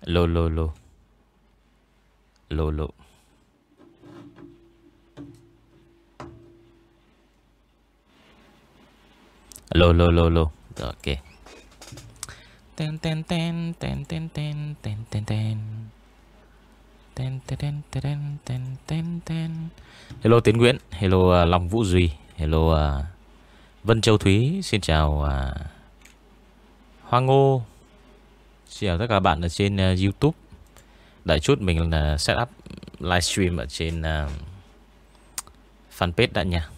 Lô lô lô Lô lô Lô lô lô lô Rồi ok Tên tên tên tên tên tên tên tên tên Tên tên tên tên tên tên tên Hello Tiến Nguyễn Hello uh, Long Vũ Duy Hello uh, Vân Châu Thúy Xin chào uh, Hoa Ngô Xin chào tất cả bạn ở trên uh, Youtube. Đợi chút mình là set up livestream ở trên uh, fanpage đã nha.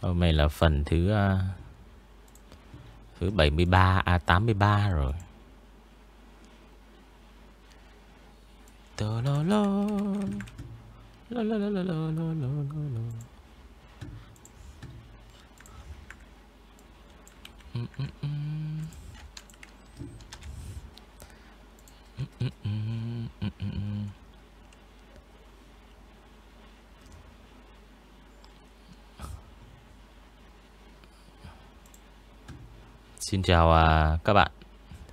Hôm nay là phần thứ uh, Thứ 73 À 83 rồi. Tờ lo lo Lo lo lo lo lo lo lo lo Mm-mm-mm Xin chào à, các bạn.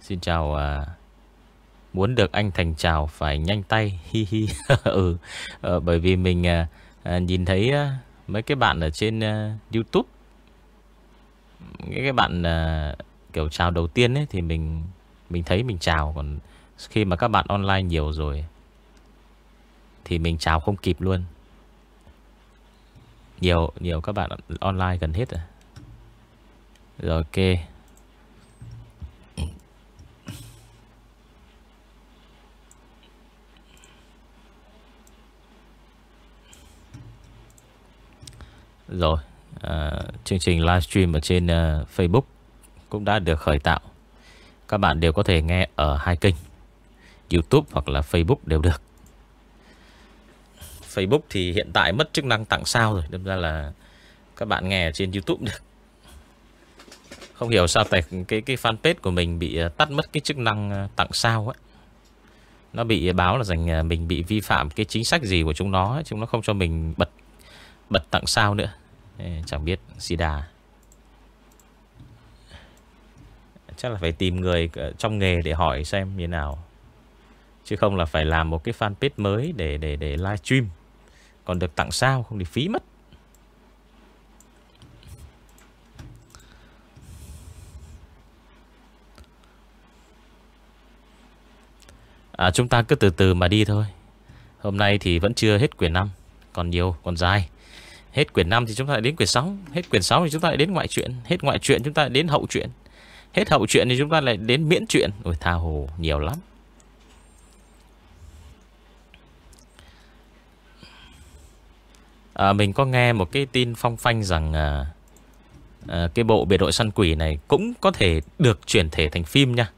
Xin chào à, Muốn được anh Thành chào Phải nhanh tay. Hi hi. Ừ, à, Bởi vì mình à, à, nhìn thấy à, Mấy cái bạn ở trên à, Youtube. Những cái bạn à, Kiểu chào đầu tiên ấy Thì mình mình thấy mình chào Còn khi mà các bạn online nhiều rồi Thì mình chào không kịp luôn. Nhiều nhiều các bạn online gần hết rồi. Rồi ok. Rồi à, Chương trình livestream ở trên uh, Facebook Cũng đã được khởi tạo. Các bạn đều có thể nghe ở hai kênh. Youtube hoặc là Facebook đều được. Facebook thì hiện tại mất chức năng tặng sao rồi, Đâm ra là các bạn nghe trên Youtube được. Không hiểu sao tại cái cái fanpage của mình bị ờ, tắt mất cái chức năng ờ, tặng sao ấy Nó bị báo là rằng ờ, mình bị vi phạm cái chính sách gì của chúng nó Chúng nó không cho mình bật bật tặng sao nữa. Chẳng biết, Sida. Chắc là phải tìm người trong nghề để hỏi xem như nào. Chứ không là phải làm một cái fanpage mới để để để live stream Còn được tặng sao không thì phí mất. À, chúng ta cứ từ từ mà đi thôi. Hôm nay thì vẫn chưa hết quyển 5 Còn nhiều, còn dài. Hết quyển 5 thì chúng ta lại đến quyển 6 Hết quyển 6 thì chúng ta lại đến ngoại truyện. Hết ngoại truyện chúng ta lại đến hậu truyện. Hết hậu truyện thì chúng ta lại đến miễn truyện. Ôi tha hồ nhiều lắm. À, Mình có nghe một cái tin phong phanh rằng à, à, Cái bộ biệt đội săn quỷ này Cũng có thể được chuyển thể thành phim nha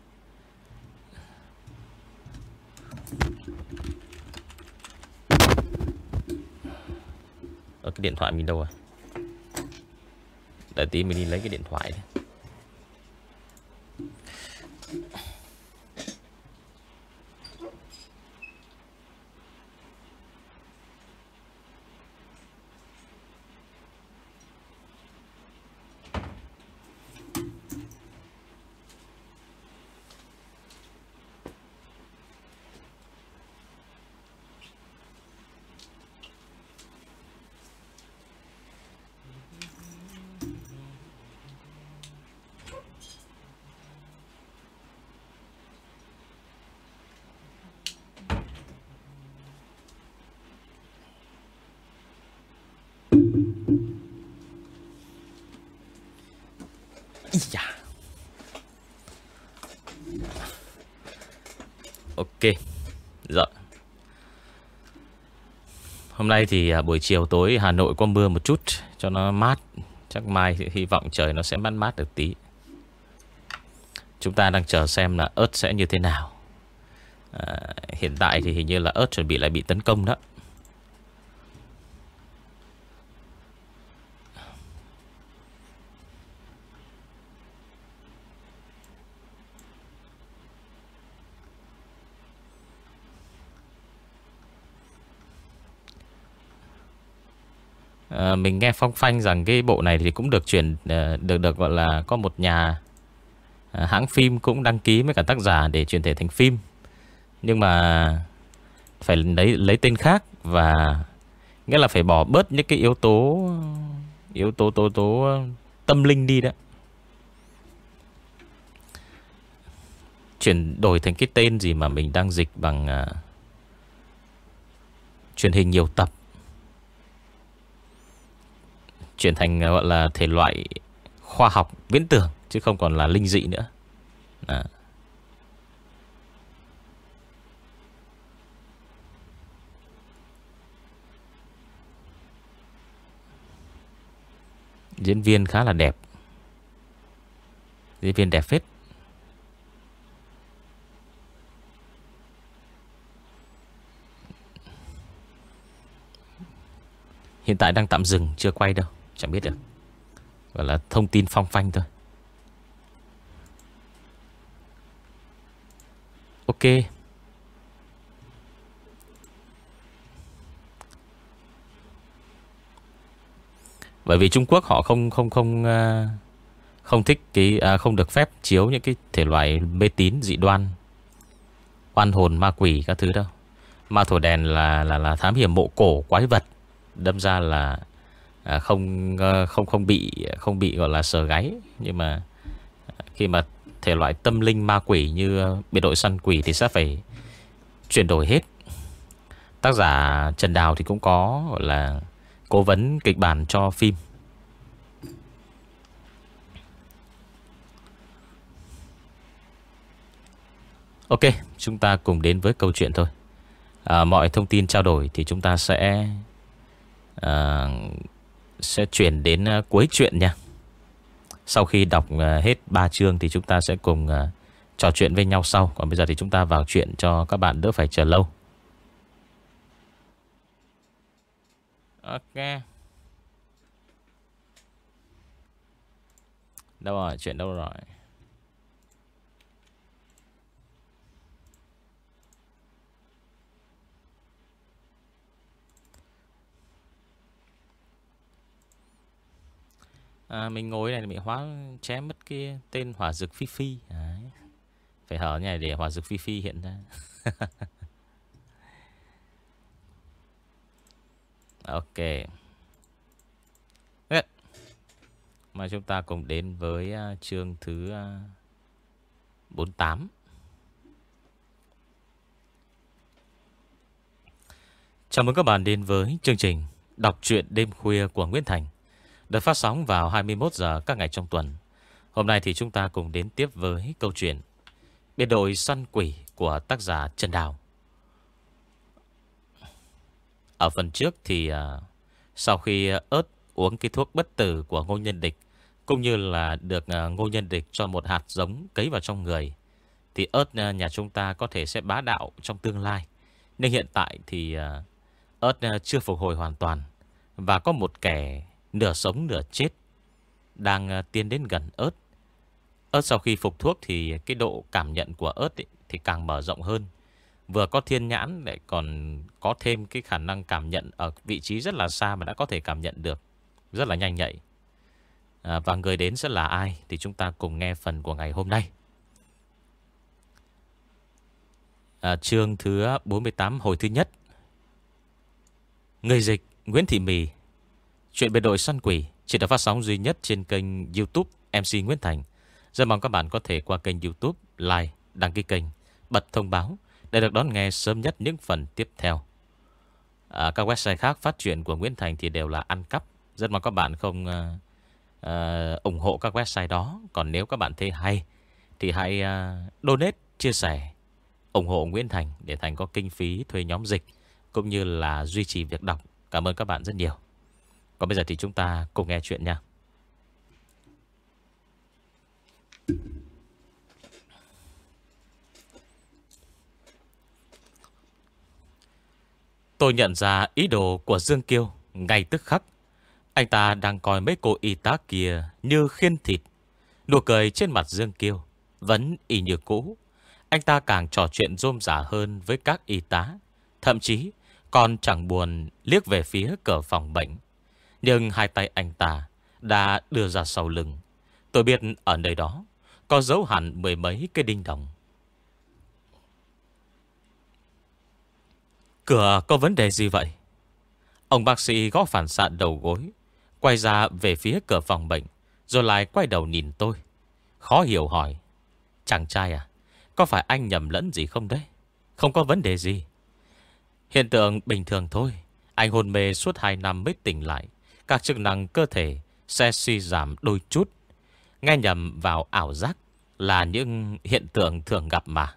Ở cái điện thoại mình đâu rồi Đợi tí mình đi lấy cái điện thoại này. Hôm nay thì à, buổi chiều tối Hà Nội có mưa một chút Cho nó mát. Chắc mai thì hy vọng trời nó sẽ mát mát được tí. Chúng ta đang chờ xem là ớt sẽ như thế nào. À, Hiện tại thì hình như là ớt chuẩn bị lại bị tấn công đó à, mình nghe phong phanh rằng cái bộ này thì cũng được chuyển ờ, Được được gọi là có một nhà ờ, Hãng phim cũng đăng ký với cả tác giả Để chuyển thể thành phim. Nhưng mà Phải lấy lấy tên khác Và Nghĩa là phải bỏ bớt những cái yếu tố Yếu tố tố tố tâm linh đi đó Chuyển đổi thành cái tên gì mà mình đang dịch bằng uh, Truyền hình nhiều tập. Chuyển thành à, gọi là thể loại khoa học viễn tưởng, Chứ không còn là linh dị nữa. À. Diễn viên khá là đẹp. Diễn viên đẹp phết. Hiện tại đang tạm dừng, Chưa quay đâu. Chẳng biết được. Gọi là thông tin phong phanh thôi. Ok. Bởi vì Trung Quốc họ không không không ờ, không thích cái à, không được phép chiếu những cái thể loại mê tín dị đoan, oan hồn ma quỷ các thứ đâu. Ma thổi đèn là là là thám hiểm mộ cổ quái vật, đâm ra là à, không ờ, không không bị không bị gọi là sờ gáy, nhưng mà à, khi mà thể loại tâm linh ma quỷ như biệt đội săn quỷ thì sẽ phải chuyển đổi hết. Tác giả Trần Đào thì cũng có gọi là cố vấn kịch bản cho phim. Ok, chúng ta cùng đến với câu chuyện thôi. À, mọi thông tin trao đổi thì chúng ta sẽ à, sẽ chuyển đến à, cuối chuyện nha. Sau khi đọc à, hết 3 chương thì chúng ta sẽ cùng à, trò chuyện với nhau sau. Còn bây giờ thì chúng ta vào chuyện cho các bạn đỡ phải chờ lâu. Ok. Đâu rồi, chuyện đâu rồi? À, Mình ngồi này bị hóa chém mất cái tên hỏa dược phi phi. Đấy. Phải hở như này để hỏa dược phi phi hiện ra. Ok. Đấy. Mà chúng ta cùng đến với uh, chương thứ à, uh, 48 Chào mừng các bạn đến với chương trình Đọc truyện đêm khuya của Nguyễn Thành được phát sóng vào 21 giờ các ngày trong tuần. Hôm nay thì chúng ta cùng đến tiếp với câu chuyện Biệt đội săn quỷ của tác giả Trần Đào. Ở phần trước thì uh, sau khi ớt uống cái thuốc bất tử của ngô nhân địch cũng như là được uh, ngô nhân địch cho một hạt giống cấy vào trong người thì ớt uh, nhà chúng ta có thể sẽ bá đạo trong tương lai. Nhưng hiện tại thì ớt chưa phục hồi hoàn toàn và có một kẻ Nửa sống nửa chết Đang à, tiến đến gần ớt. Ớt sau khi phục thuốc Thì cái độ cảm nhận của ớt ấy, Thì càng mở rộng hơn. Vừa có thiên nhãn lại còn có thêm cái khả năng cảm nhận Ở vị trí rất là xa mà đã có thể cảm nhận được Rất là nhanh nhạy. À, Và người đến sẽ là ai Thì chúng ta cùng nghe phần của ngày hôm nay. À, Chương thứ 48 hồi thứ nhất. Người dịch Nguyễn Thị Mì. Chuyện biệt đội săn quỷ chỉ được phát sóng duy nhất trên kênh youtube MC Nguyễn Thành. Rất mong các bạn có thể qua kênh youtube, like, đăng ký kênh, bật thông báo để được đón nghe sớm nhất những phần tiếp theo. À, các website khác phát truyện của Nguyễn Thành thì đều là ăn cắp. Rất mong các bạn không uh, uh, ủng hộ các website đó. Còn nếu các bạn thấy hay thì hãy uh, donate, chia sẻ, ủng hộ Nguyễn Thành để Thành có kinh phí thuê nhóm dịch cũng như là duy trì việc đọc. Cảm ơn các bạn rất nhiều. Còn bây giờ thì chúng ta cùng nghe chuyện nha. Tôi nhận ra ý đồ của Dương Kiêu ngay tức khắc. Anh ta đang coi mấy cô y tá kia như khiên thịt. Nụ cười trên mặt Dương Kiêu vẫn y như cũ. Anh ta càng trò chuyện rôm rả hơn với các y tá. Thậm chí còn chẳng buồn liếc về phía cửa phòng bệnh. Nhưng hai tay anh ta đã đưa ra sau lưng. Tôi biết ở nơi đó, Có dấu hẳn mười mấy cái đinh đồng. Cửa có vấn đề gì vậy? Ông bác sĩ gõ phản xạ đầu gối Quay ra về phía cửa phòng bệnh Rồi lại quay đầu nhìn tôi. Khó hiểu hỏi Chàng trai à Có phải anh nhầm lẫn gì không đấy? Không có vấn đề gì. Hiện tượng bình thường thôi Anh hôn mê suốt 2 năm mới tỉnh lại. Các chức năng cơ thể Sẽ suy giảm đôi chút. Nghe nhầm vào ảo giác Là những hiện tượng thường gặp mà.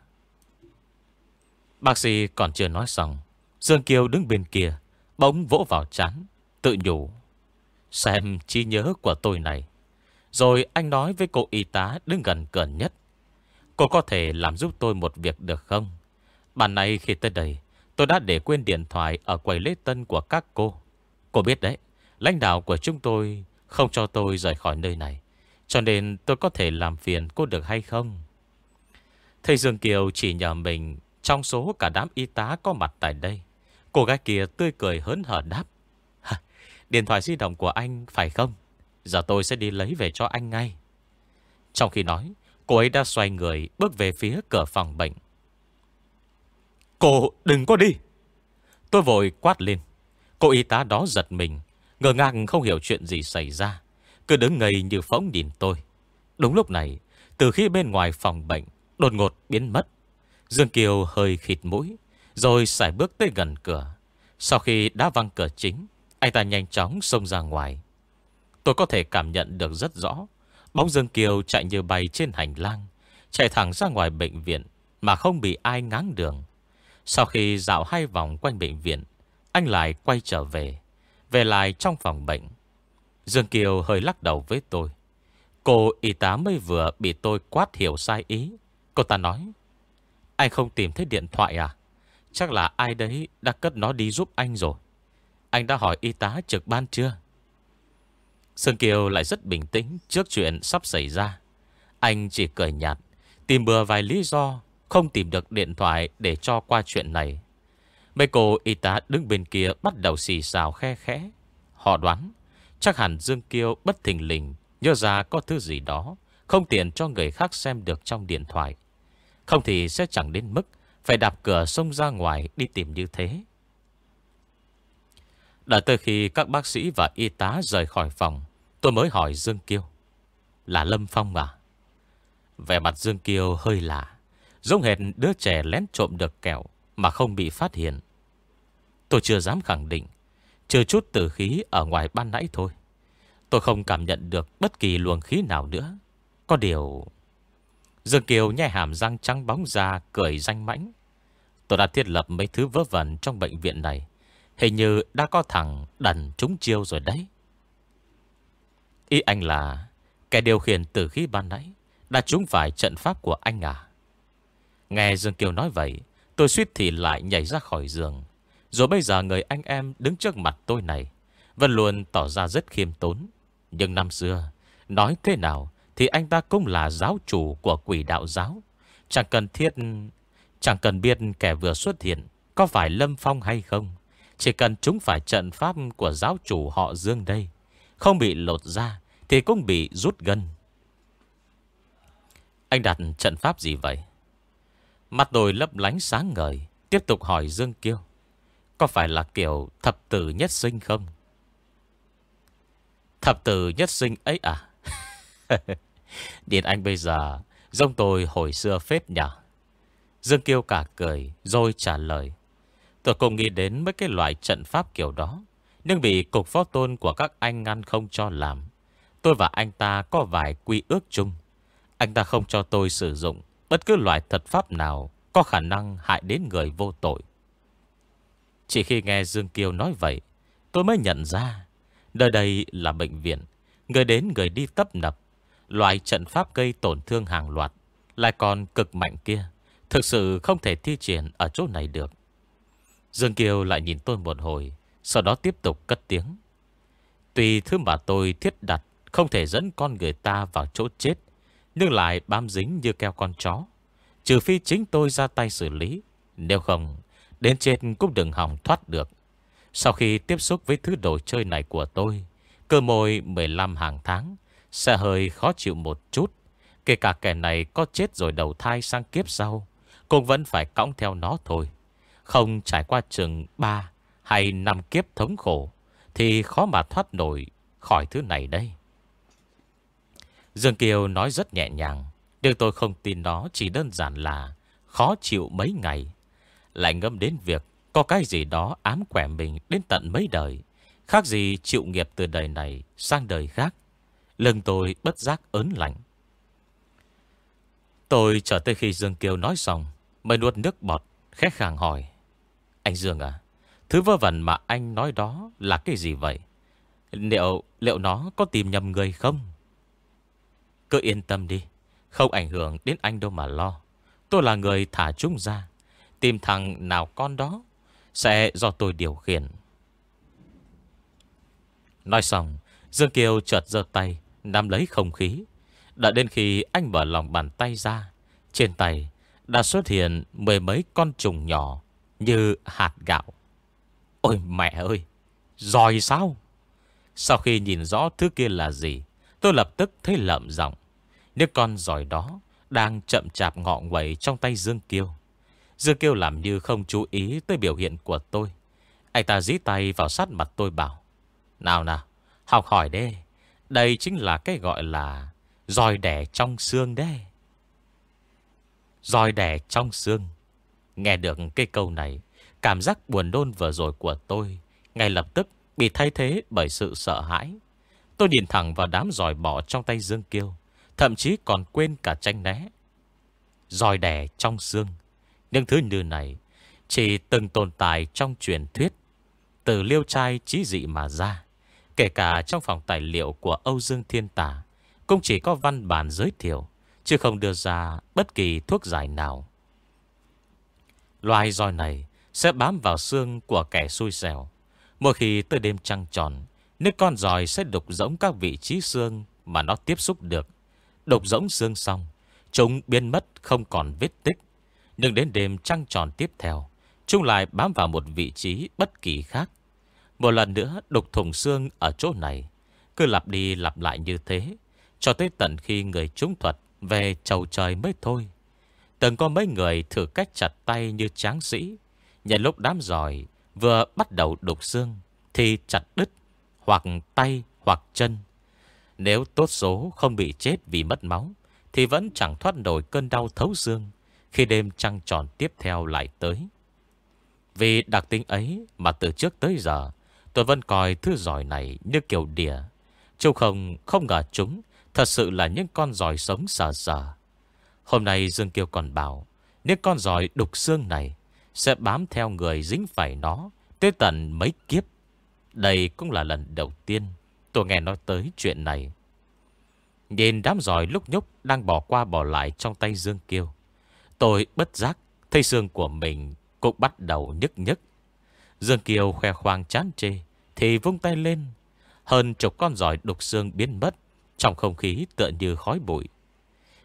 Bác sĩ còn chưa nói xong, Dương Kiều đứng bên kia, Bỗng vỗ vào chán, Tự nhủ, Xem trí nhớ của tôi này. Rồi anh nói với cô y tá đứng gần gần nhất, Cô có thể làm giúp tôi một việc được không? Bạn này khi tới đây, Tôi đã để quên điện thoại Ở quầy lễ tân của các cô. Cô biết đấy Lãnh đạo của chúng tôi Không cho tôi rời khỏi nơi này, Cho nên tôi có thể làm phiền cô được hay không? Thầy Dương Kiều chỉ nhờ mình Trong số cả đám y tá có mặt tại đây. Cô gái kia tươi cười hớn hở đáp Điện thoại di động của anh phải không? Giờ tôi sẽ đi lấy về cho anh ngay. Trong khi nói, Cô ấy đã xoay người bước về phía cửa phòng bệnh. Cô đừng có đi. Tôi vội quát lên. Cô y tá đó giật mình Ngờ ngạc không hiểu chuyện gì xảy ra. Cứ đứng ngây như phóng nhìn tôi. Đúng lúc này, Từ khi bên ngoài phòng bệnh, Đột ngột biến mất. Dương Kiều hơi khịt mũi, Rồi xài bước tới gần cửa. Sau khi đã văng cửa chính, Anh ta nhanh chóng xông ra ngoài. Tôi có thể cảm nhận được rất rõ, Bóng Dương Kiều chạy như bay trên hành lang, Chạy thẳng ra ngoài bệnh viện Mà không bị ai ngáng đường. Sau khi dạo hai vòng quanh bệnh viện, Anh lại quay trở về. Về lại trong phòng bệnh. Dương Kiều hơi lắc đầu với tôi. Cô y tá mới vừa bị tôi quát hiểu sai ý. Cô ta nói, Anh không tìm thấy điện thoại à? Chắc là ai đấy đã cất nó đi giúp anh rồi. Anh đã hỏi y tá trực ban chưa? Sơn Kiều lại rất bình tĩnh Trước chuyện sắp xảy ra. Anh chỉ cười nhạt, Tìm bừa vài lý do Không tìm được điện thoại để cho qua chuyện này. Mấy cô y tá đứng bên kia Bắt đầu xì xào khe khẽ. Họ đoán, Chắc hẳn Dương Kiêu bất thình lình, Nhớ ra có thứ gì đó, Không tiện cho người khác xem được trong điện thoại. Không thì sẽ chẳng đến mức Phải đạp cửa xông ra ngoài đi tìm như thế. Đợi tới khi các bác sĩ và y tá rời khỏi phòng, Tôi mới hỏi Dương Kiêu, Là Lâm Phong à? Vẻ mặt Dương Kiêu hơi lạ, Giống hệt đứa trẻ lén trộm được kẹo. Mà không bị phát hiện. Tôi chưa dám khẳng định, trừ chút tử khí ở ngoài ban nãy thôi. Tôi không cảm nhận được Bất kỳ luồng khí nào nữa. Có điều, Dương Kiều nhai hàm răng trắng bóng ra, Cười danh mãnh. Tôi đã thiết lập mấy thứ vớ vẩn trong bệnh viện này. Hình như đã có thằng đần trúng chiêu rồi đấy. Ý anh là Kẻ điều khiển tử khí ban nãy Đã trúng phải trận pháp của anh à? Nghe Dương Kiều nói vậy Tôi suýt thì lại nhảy ra khỏi giường. Rồi bây giờ người anh em đứng trước mặt tôi này, Vẫn luôn tỏ ra rất khiêm tốn. Nhưng năm xưa, Nói thế nào Thì anh ta cũng là giáo chủ của quỷ đạo giáo. Chẳng cần thiết, Chẳng cần biết kẻ vừa xuất hiện Có phải Lâm Phong hay không. Chỉ cần chúng phải trận pháp của giáo chủ họ Dương đây, Không bị lột ra Thì cũng bị rút gân. Anh đặt trận pháp gì vậy? Mặt tôi lấp lánh sáng ngời. Tiếp tục hỏi Dương Kiêu, Có phải là kiểu thập tử nhất sinh không? Thập tử nhất sinh ấy à? Điện anh bây giờ Dông tôi hồi xưa phết nhỉ? Dương Kiêu cả cười, Rồi trả lời. Tôi cũng nghĩ đến mấy cái loại trận pháp kiểu đó, Nhưng bị cục phó tôn của các anh ngăn không cho làm. Tôi và anh ta có vài quy ước chung. Anh ta không cho tôi sử dụng Bất cứ loại thật pháp nào Có khả năng hại đến người vô tội. Chỉ khi nghe Dương Kiều nói vậy, Tôi mới nhận ra Nơi đây là bệnh viện. Người đến, người đi tấp nập. Loại trận pháp gây tổn thương hàng loạt Lại còn cực mạnh kia. Thực sự không thể thi triển ở chỗ này được. Dương Kiều lại nhìn tôi một hồi, Sau đó tiếp tục cất tiếng. Tuy thứ mà tôi thiết đặt Không thể dẫn con người ta vào chỗ chết nhưng lại bám dính như keo con chó. Trừ phi chính tôi ra tay xử lý. Nếu không, Đến chết cũng đừng hỏng thoát được. Sau khi tiếp xúc với thứ đồ chơi này của tôi, Cơ môi 15 hàng tháng, Sẽ hơi khó chịu một chút. Kể cả kẻ này có chết rồi đầu thai sang kiếp sau, Cũng vẫn phải cõng theo nó thôi. Không trải qua chừng 3 hay 5 kiếp thống khổ, Thì khó mà thoát nổi khỏi thứ này đây. Dương Kiều nói rất nhẹ nhàng Điều tôi không tin nó chỉ đơn giản là Khó chịu mấy ngày. Lại ngâm đến việc Có cái gì đó ám quẻ mình đến tận mấy đời, Khác gì chịu nghiệp từ đời này sang đời khác. Lưng tôi bất giác ớn lạnh. Tôi chờ tới khi Dương Kiều nói xong, Mới nuốt nước bọt Khét khàng hỏi. Anh Dương à Thứ vơ vẩn mà anh nói đó là cái gì vậy? Liệu liệu nó có tìm nhầm người không? Cứ yên tâm đi, Không ảnh hưởng đến anh đâu mà lo. Tôi là người thả chúng ra, Tìm thằng nào con đó Sẽ do tôi điều khiển. Nói xong, Dương Kiều chợt giơ tay, Nắm lấy không khí. Đã đến khi anh mở lòng bàn tay ra, Trên tay đã xuất hiện Mười mấy con trùng nhỏ Như hạt gạo. Ôi mẹ ơi Rồi sao? Sau khi nhìn rõ thứ kia là gì Tôi lập tức thấy lợm giọng. Nếu con giỏi đó Đang chậm chạp ngọ nguậy trong tay Dương Kiêu. Dương Kiêu làm như không chú ý Tới biểu hiện của tôi. Anh ta dí tay vào sát mặt tôi bảo, Nào nào, Học hỏi đê Đây chính là cái gọi là Roi đẻ trong xương đấy. Roi đẻ trong xương. Nghe được cái câu này, Cảm giác buồn đôn vừa rồi của tôi Ngay lập tức bị thay thế bởi sự sợ hãi. Tôi điền thẳng vào đám giỏi bỏ trong tay Dương Kiêu, Thậm chí còn quên cả tranh né. Roi đẻ trong xương. Nhưng thứ như này, Chỉ từng tồn tại trong truyền thuyết, Từ liêu trai trí dị mà ra. Kể cả trong phòng tài liệu của Âu Dương Thiên Tả Cũng chỉ có văn bản giới thiệu, Chứ không đưa ra bất kỳ thuốc giải nào. Loài roi này Sẽ bám vào xương của kẻ xui xẻo. Mỗi khi tới đêm trăng tròn Nước con giòi sẽ đục rỗng các vị trí xương Mà nó tiếp xúc được. Đục rỗng xương xong, Chúng biến mất không còn vết tích. Nhưng đến đêm trăng tròn tiếp theo, Chúng lại bám vào một vị trí bất kỳ khác. Một lần nữa đục thùng xương ở chỗ này, Cứ lặp đi lặp lại như thế, Cho tới tận khi người trúng thuật Về chầu trời mới thôi. Từng có mấy người thử cách chặt tay như tráng sĩ Nhận lúc đám giỏi Vừa bắt đầu đục xương Thì chặt đứt. Hoặc tay hoặc chân. Nếu tốt số không bị chết vì mất máu, Thì vẫn chẳng thoát nổi cơn đau thấu xương Khi đêm trăng tròn tiếp theo lại tới. Vì đặc tính ấy Mà từ trước tới giờ, Tôi vẫn coi thứ giỏi này như kiểu đỉa Châu không không ngờ chúng Thật sự là những con giỏi sống sờ sờ. Hôm nay Dương Kiều còn bảo, Những con giỏi đục xương này Sẽ bám theo người dính phải nó Tới tận mấy kiếp. Đây cũng là lần đầu tiên Tôi nghe nói tới chuyện này. Nhìn đám giỏi lúc nhúc Đang bỏ qua bỏ lại trong tay Dương Kiêu, Tôi bất giác Thấy xương của mình cũng bắt đầu nhức nhức. Dương Kiều khoe khoang chán chê Thì vung tay lên, Hơn chục con giỏi đục xương biến mất Trong không khí tựa như khói bụi.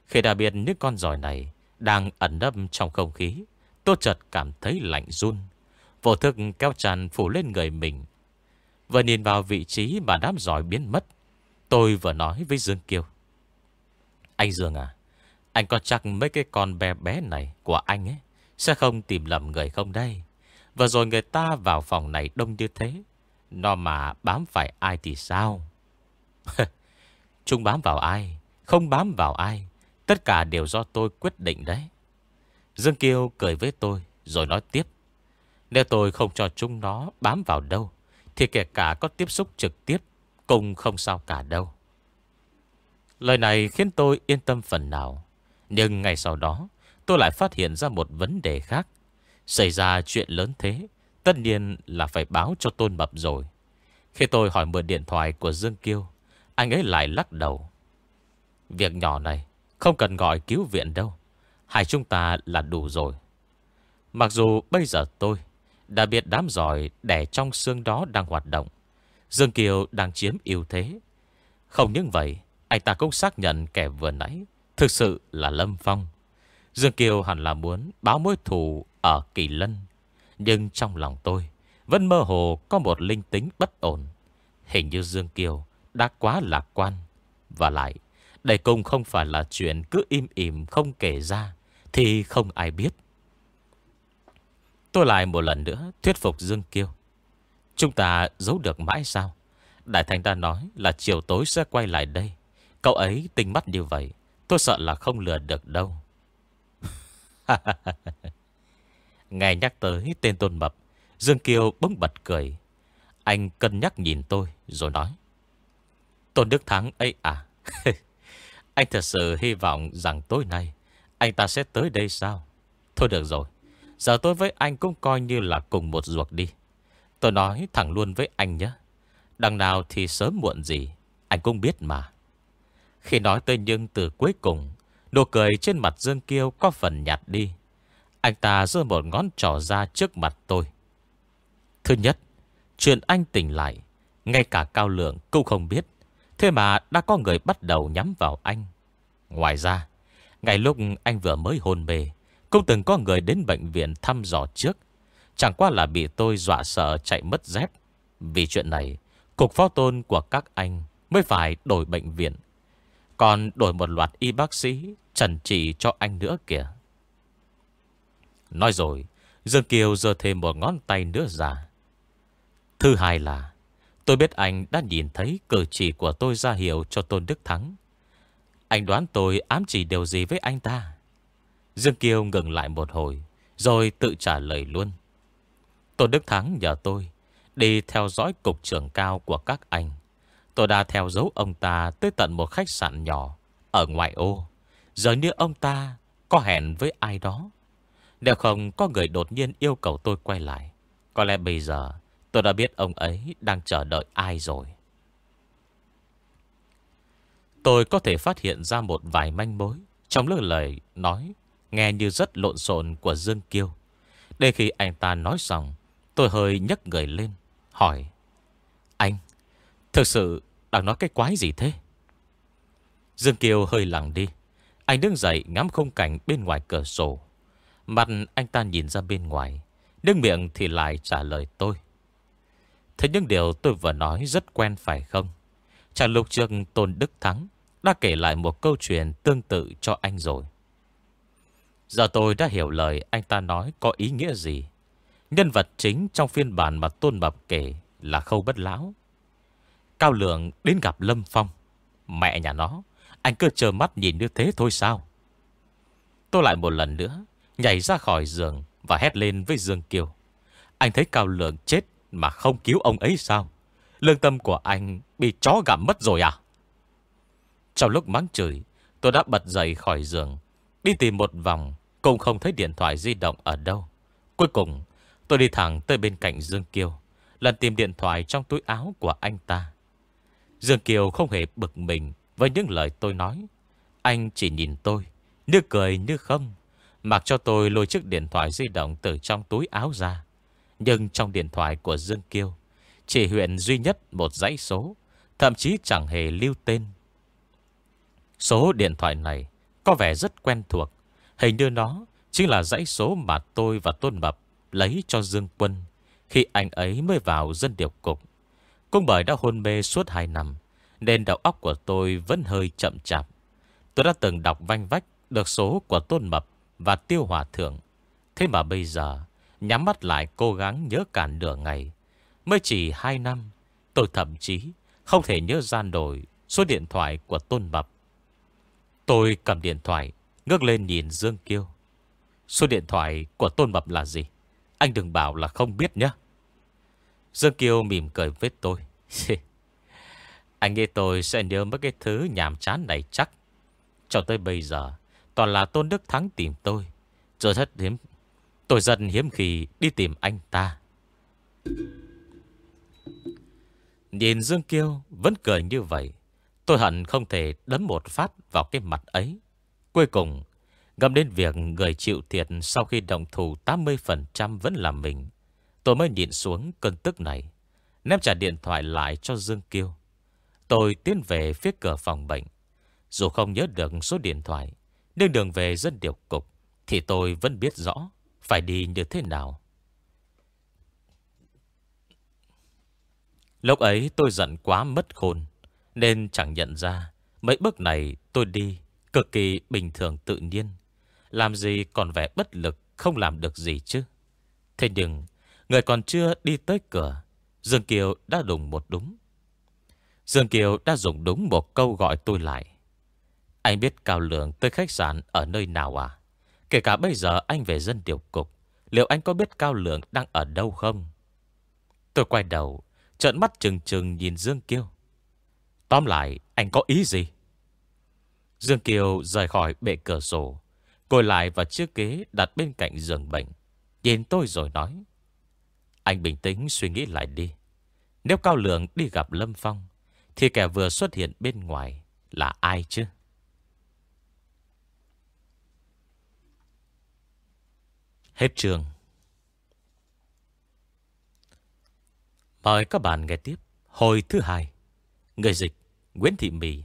Khi đã biết những con giỏi này Đang ẩn nâm trong không khí, Tôi chợt cảm thấy lạnh run, Vô thức kéo tràn phủ lên người mình Vừa nhìn vào vị trí mà đám giỏi biến mất, Tôi vừa nói với Dương Kiêu. Anh Dương à Anh có chắc mấy cái con bé bé này Của anh ấy Sẽ không tìm lầm người không đây? Vừa rồi người ta vào phòng này đông như thế, Nó mà bám phải ai thì sao? Chúng bám vào ai, Không bám vào ai, Tất cả đều do tôi quyết định đấy. Dương Kiêu cười với tôi, Rồi nói tiếp. Nếu tôi không cho chúng nó bám vào đâu thì kể cả có tiếp xúc trực tiếp, Cũng không sao cả đâu. Lời này khiến tôi yên tâm phần nào. Nhưng ngày sau đó, Tôi lại phát hiện ra một vấn đề khác. Xảy ra chuyện lớn thế, Tất nhiên là phải báo cho Tôn Mập rồi. Khi tôi hỏi mượn điện thoại của Dương Kiêu, Anh ấy lại lắc đầu. Việc nhỏ này, Không cần gọi cứu viện đâu. Hai chúng ta là đủ rồi. Mặc dù bây giờ tôi đã biết đám giỏi đẻ trong xương đó đang hoạt động. Dương Kiều đang chiếm ưu thế. Không những vậy, Anh ta cũng xác nhận kẻ vừa nãy Thực sự là Lâm Phong. Dương Kiều hẳn là muốn báo mối thù Ở Kỳ Lân. Nhưng trong lòng tôi Vẫn mơ hồ có một linh tính bất ổn. Hình như Dương Kiều Đã quá lạc quan. Và lại, Đây cũng không phải là chuyện cứ im ỉm không kể ra, Thì không ai biết. Tôi lại một lần nữa thuyết phục Dương Kiêu. Chúng ta giấu được mãi sao? Đại thánh ta nói là chiều tối sẽ quay lại đây. Cậu ấy tinh mắt như vậy, Tôi sợ là không lừa được đâu. Nghe nhắc tới tên Tôn Mập, Dương Kiêu bỗng bật cười. Anh cân nhắc nhìn tôi rồi nói, Tôn Đức Thắng ấy à? Anh thật sự hy vọng rằng tối nay Anh ta sẽ tới đây sao? Thôi được rồi Giờ tôi với anh cũng coi như là cùng một ruột đi. Tôi nói thẳng luôn với anh nhé. Đằng nào thì sớm muộn gì, Anh cũng biết mà. Khi nói tới nhưng từ cuối cùng, Nụ cười trên mặt Dương Kiêu có phần nhạt đi. Anh ta giơ một ngón trỏ ra trước mặt tôi. Thứ nhất, Chuyện anh tỉnh lại, Ngay cả Cao Lượng cũng không biết. Thế mà đã có người bắt đầu nhắm vào anh. Ngoài ra Ngày lúc anh vừa mới hôn mê cũng từng có người đến bệnh viện thăm dò trước. Chẳng qua là bị tôi dọa sợ chạy mất dép. Vì chuyện này, Cục phó tôn của các anh Mới phải đổi bệnh viện. Còn đổi một loạt y bác sĩ Trần trị cho anh nữa kìa. Nói rồi, Dương Kiều giơ thêm một ngón tay nữa ra. Thứ hai là, Tôi biết anh đã nhìn thấy cử chỉ của tôi ra hiệu cho Tôn Đức Thắng. Anh đoán tôi ám chỉ điều gì với anh ta? Dương Kiêu ngừng lại một hồi, Rồi tự trả lời luôn. Tôn Đức Thắng nhờ tôi Đi theo dõi cục trưởng cao của các anh. Tôi đã theo dấu ông ta Tới tận một khách sạn nhỏ Ở ngoại ô. Giờ như ông ta có hẹn với ai đó. Nếu không, có người đột nhiên yêu cầu tôi quay lại. Có lẽ bây giờ Tôi đã biết ông ấy đang chờ đợi ai rồi. Tôi có thể phát hiện ra một vài manh mối Trong lời lời nói Nghe như rất lộn xộn của Dương Kiêu. Để khi anh ta nói xong, Tôi hơi nhấc người lên, Hỏi, Anh, Thực sự đang nói cái quái gì thế? Dương Kiều hơi lặng đi. Anh đứng dậy ngắm khung cảnh bên ngoài cửa sổ. Mặt anh ta nhìn ra bên ngoài, Nước miệng thì lại trả lời tôi. Thế những điều tôi vừa nói rất quen phải không? Chàng lục trường Tôn Đức Thắng Đã kể lại một câu chuyện tương tự cho anh rồi. Giờ tôi đã hiểu lời anh ta nói có ý nghĩa gì Nhân vật chính trong phiên bản mà Tôn Mập kể là Khâu Bất Lão. Cao Lượng đến gặp Lâm Phong. Mẹ nhà nó, anh cứ chờ mắt nhìn như thế thôi sao? Tôi lại một lần nữa, nhảy ra khỏi giường và hét lên với Dương Kiều. Anh thấy Cao Lượng chết mà không cứu ông ấy sao? Lương tâm của anh bị chó gặm mất rồi à? Trong lúc mắng chửi, tôi đã bật dậy khỏi giường, đi tìm một vòng, cũng không thấy điện thoại di động ở đâu. Cuối cùng, Tôi đi thẳng tới bên cạnh Dương Kiều Lần tìm điện thoại trong túi áo của anh ta. Dương Kiều không hề bực mình Với những lời tôi nói. Anh chỉ nhìn tôi Như cười như không Mặc cho tôi lôi chiếc điện thoại di động Từ trong túi áo ra. Nhưng trong điện thoại của Dương Kiều Chỉ huyện duy nhất một dãy số Thậm chí chẳng hề lưu tên. Số điện thoại này Có vẻ rất quen thuộc Hình như nó chính là dãy số mà tôi và Tôn Mập lấy cho Dương Quân khi anh ấy mới vào dân điều cục. Cũng bởi đã hôn mê suốt 2 năm, nên đầu óc của tôi vẫn hơi chậm chạp. Tôi đã từng đọc vanh vách được số của Tôn Mập và Tiêu Hòa Thượng. Thế mà bây giờ, nhắm mắt lại cố gắng nhớ cả nửa ngày. Mới chỉ 2 năm, tôi thậm chí không thể nhớ ra nổi số điện thoại của Tôn Mập. Tôi cầm điện thoại, ngước lên nhìn Dương Kiêu. Số điện thoại của Tôn Mập là gì? Anh đừng bảo là không biết nhé. Dương Kiêu mỉm cười với tôi. anh nghĩ tôi sẽ nhớ mấy cái thứ nhàm chán này chắc. Cho tới bây giờ, toàn là Tôn Đức Thắng tìm tôi. rồi rất hiếm. Tôi dần hiếm khi đi tìm anh ta. Nhìn Dương Kiêu vẫn cười như vậy. Tôi hận không thể đấm một phát vào cái mặt ấy. Cuối cùng, Ngâm đến việc người chịu thiệt sau khi động thủ 80% vẫn là mình. Tôi mới nhịn xuống cơn tức này. Ném trả điện thoại lại cho Dương Kiêu. Tôi tiến về phía cửa phòng bệnh. Dù không nhớ được số điện thoại, nhưng đường về dân điều cục, thì tôi vẫn biết rõ phải đi như thế nào. Lúc ấy tôi giận quá mất khôn, nên chẳng nhận ra mấy bước này tôi đi Cực kỳ bình thường tự nhiên. Làm gì còn vẻ bất lực, Không làm được gì chứ. Thế nhưng, Người còn chưa đi tới cửa, Dương Kiều đã đùng một đúng. Dương Kiều đã dùng đúng một câu gọi tôi lại. Anh biết Cao Lượng tới khách sạn ở nơi nào à? Kể cả bây giờ anh về dân điều cục, Liệu anh có biết Cao Lượng đang ở đâu không? Tôi quay đầu, Trợn mắt trừng trừng nhìn Dương Kiều. Tóm lại, anh có ý gì? Dương Kiều rời khỏi bệ cửa sổ, Ngồi lại vào chiếc ghế đặt bên cạnh giường bệnh. Nhìn tôi rồi nói, Anh bình tĩnh suy nghĩ lại đi. Nếu Cao Lượng đi gặp Lâm Phong, Thì kẻ vừa xuất hiện bên ngoài Là ai chứ? Hết trường. Mời các bạn nghe tiếp Hồi thứ hai, Người dịch, Nguyễn Thị Mì.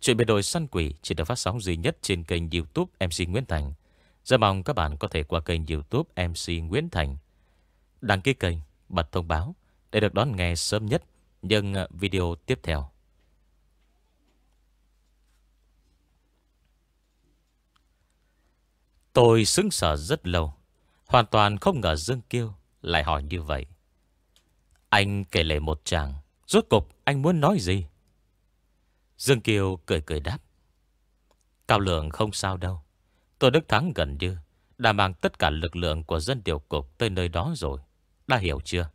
Chuyện biệt đội săn quỷ chỉ được phát sóng duy nhất trên kênh youtube MC Nguyễn Thành. Rất mong các bạn có thể qua kênh youtube MC Nguyễn Thành. Đăng ký kênh, bật thông báo Để được đón nghe sớm nhất những ờ, video tiếp theo. Tôi xứng sở rất lâu Hoàn toàn không ngờ Dương Kiêu lại hỏi như vậy. Anh kể lệ một chàng Rốt cục anh muốn nói gì? Dương Kiều cười cười đáp. Cao lượng không sao đâu. Tôi Đức Thắng gần như đã mang tất cả lực lượng của dân điều cục tới nơi đó rồi. Đã hiểu chưa?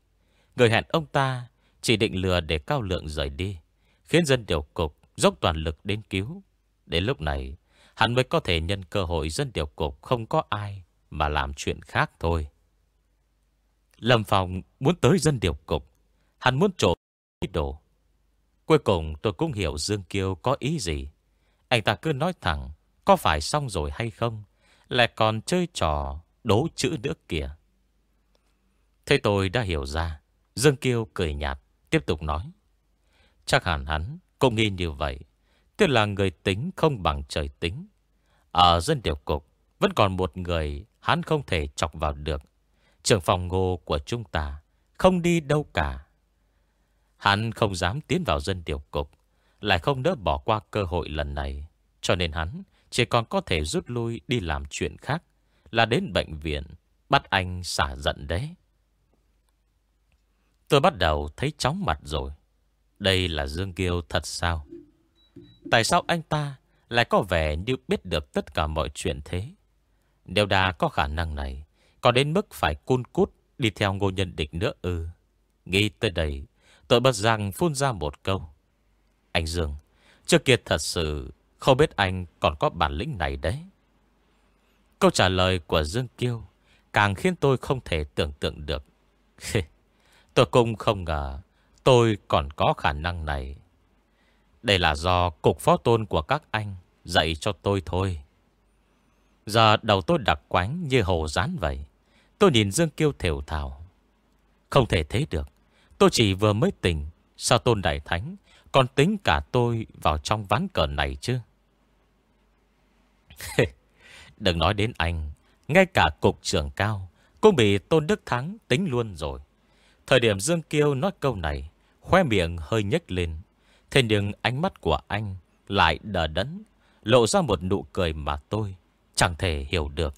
Người hẹn ông ta chỉ định lừa để cao lượng rời đi. Khiến dân điều cục dốc toàn lực đến cứu. Đến lúc này, hắn mới có thể nhân cơ hội dân điều cục không có ai mà làm chuyện khác thôi. Lâm Phong muốn tới dân điều cục. Hắn muốn trộm đồ Cuối cùng tôi cũng hiểu Dương Kiêu có ý gì. Anh ta cứ nói thẳng, có phải xong rồi hay không? Lại còn chơi trò đố chữ nữa kìa. Thế tôi đã hiểu ra. Dương Kiêu cười nhạt, tiếp tục nói. Chắc hẳn hắn cũng nghi như vậy. Tức là người tính không bằng trời tính. Ở dân điều cục, vẫn còn một người hắn không thể chọc vào được. Trường phòng ngô của chúng ta không đi đâu cả. Hắn không dám tiến vào dân điều cục, Lại không đỡ bỏ qua cơ hội lần này. Cho nên hắn Chỉ còn có thể rút lui đi làm chuyện khác, Là đến bệnh viện, Bắt anh xả giận đấy. Tôi bắt đầu thấy chóng mặt rồi. Đây là Dương Kiêu thật sao? Tại sao anh ta Lại có vẻ như biết được tất cả mọi chuyện thế? Nếu đã có khả năng này, Có đến mức phải cun cút Đi theo ngô nhân địch nữa ư? Nghĩ tới đây Tôi bật rằng phun ra một câu. Anh Dương, trước kia thật sự không biết anh còn có bản lĩnh này đấy. Câu trả lời của Dương Kiêu càng khiến tôi không thể tưởng tượng được. tôi cũng không ngờ tôi còn có khả năng này. Đây là do cục phó tôn của các anh dạy cho tôi thôi. Giờ đầu tôi đặc quánh như hồ rán vậy. Tôi nhìn Dương Kiêu thều thào. Không thể thế được. Tôi chỉ vừa mới tỉnh. Sao tôn đại thánh Còn tính cả tôi vào trong ván cờ này chứ? Đừng nói đến anh. Ngay cả cục trưởng cao Cũng bị tôn đức thắng tính luôn rồi. Thời điểm Dương Kiêu nói câu này Khoe miệng hơi nhếch lên. Thế nhưng ánh mắt của anh Lại đờ đẫn, Lộ ra một nụ cười mà tôi Chẳng thể hiểu được.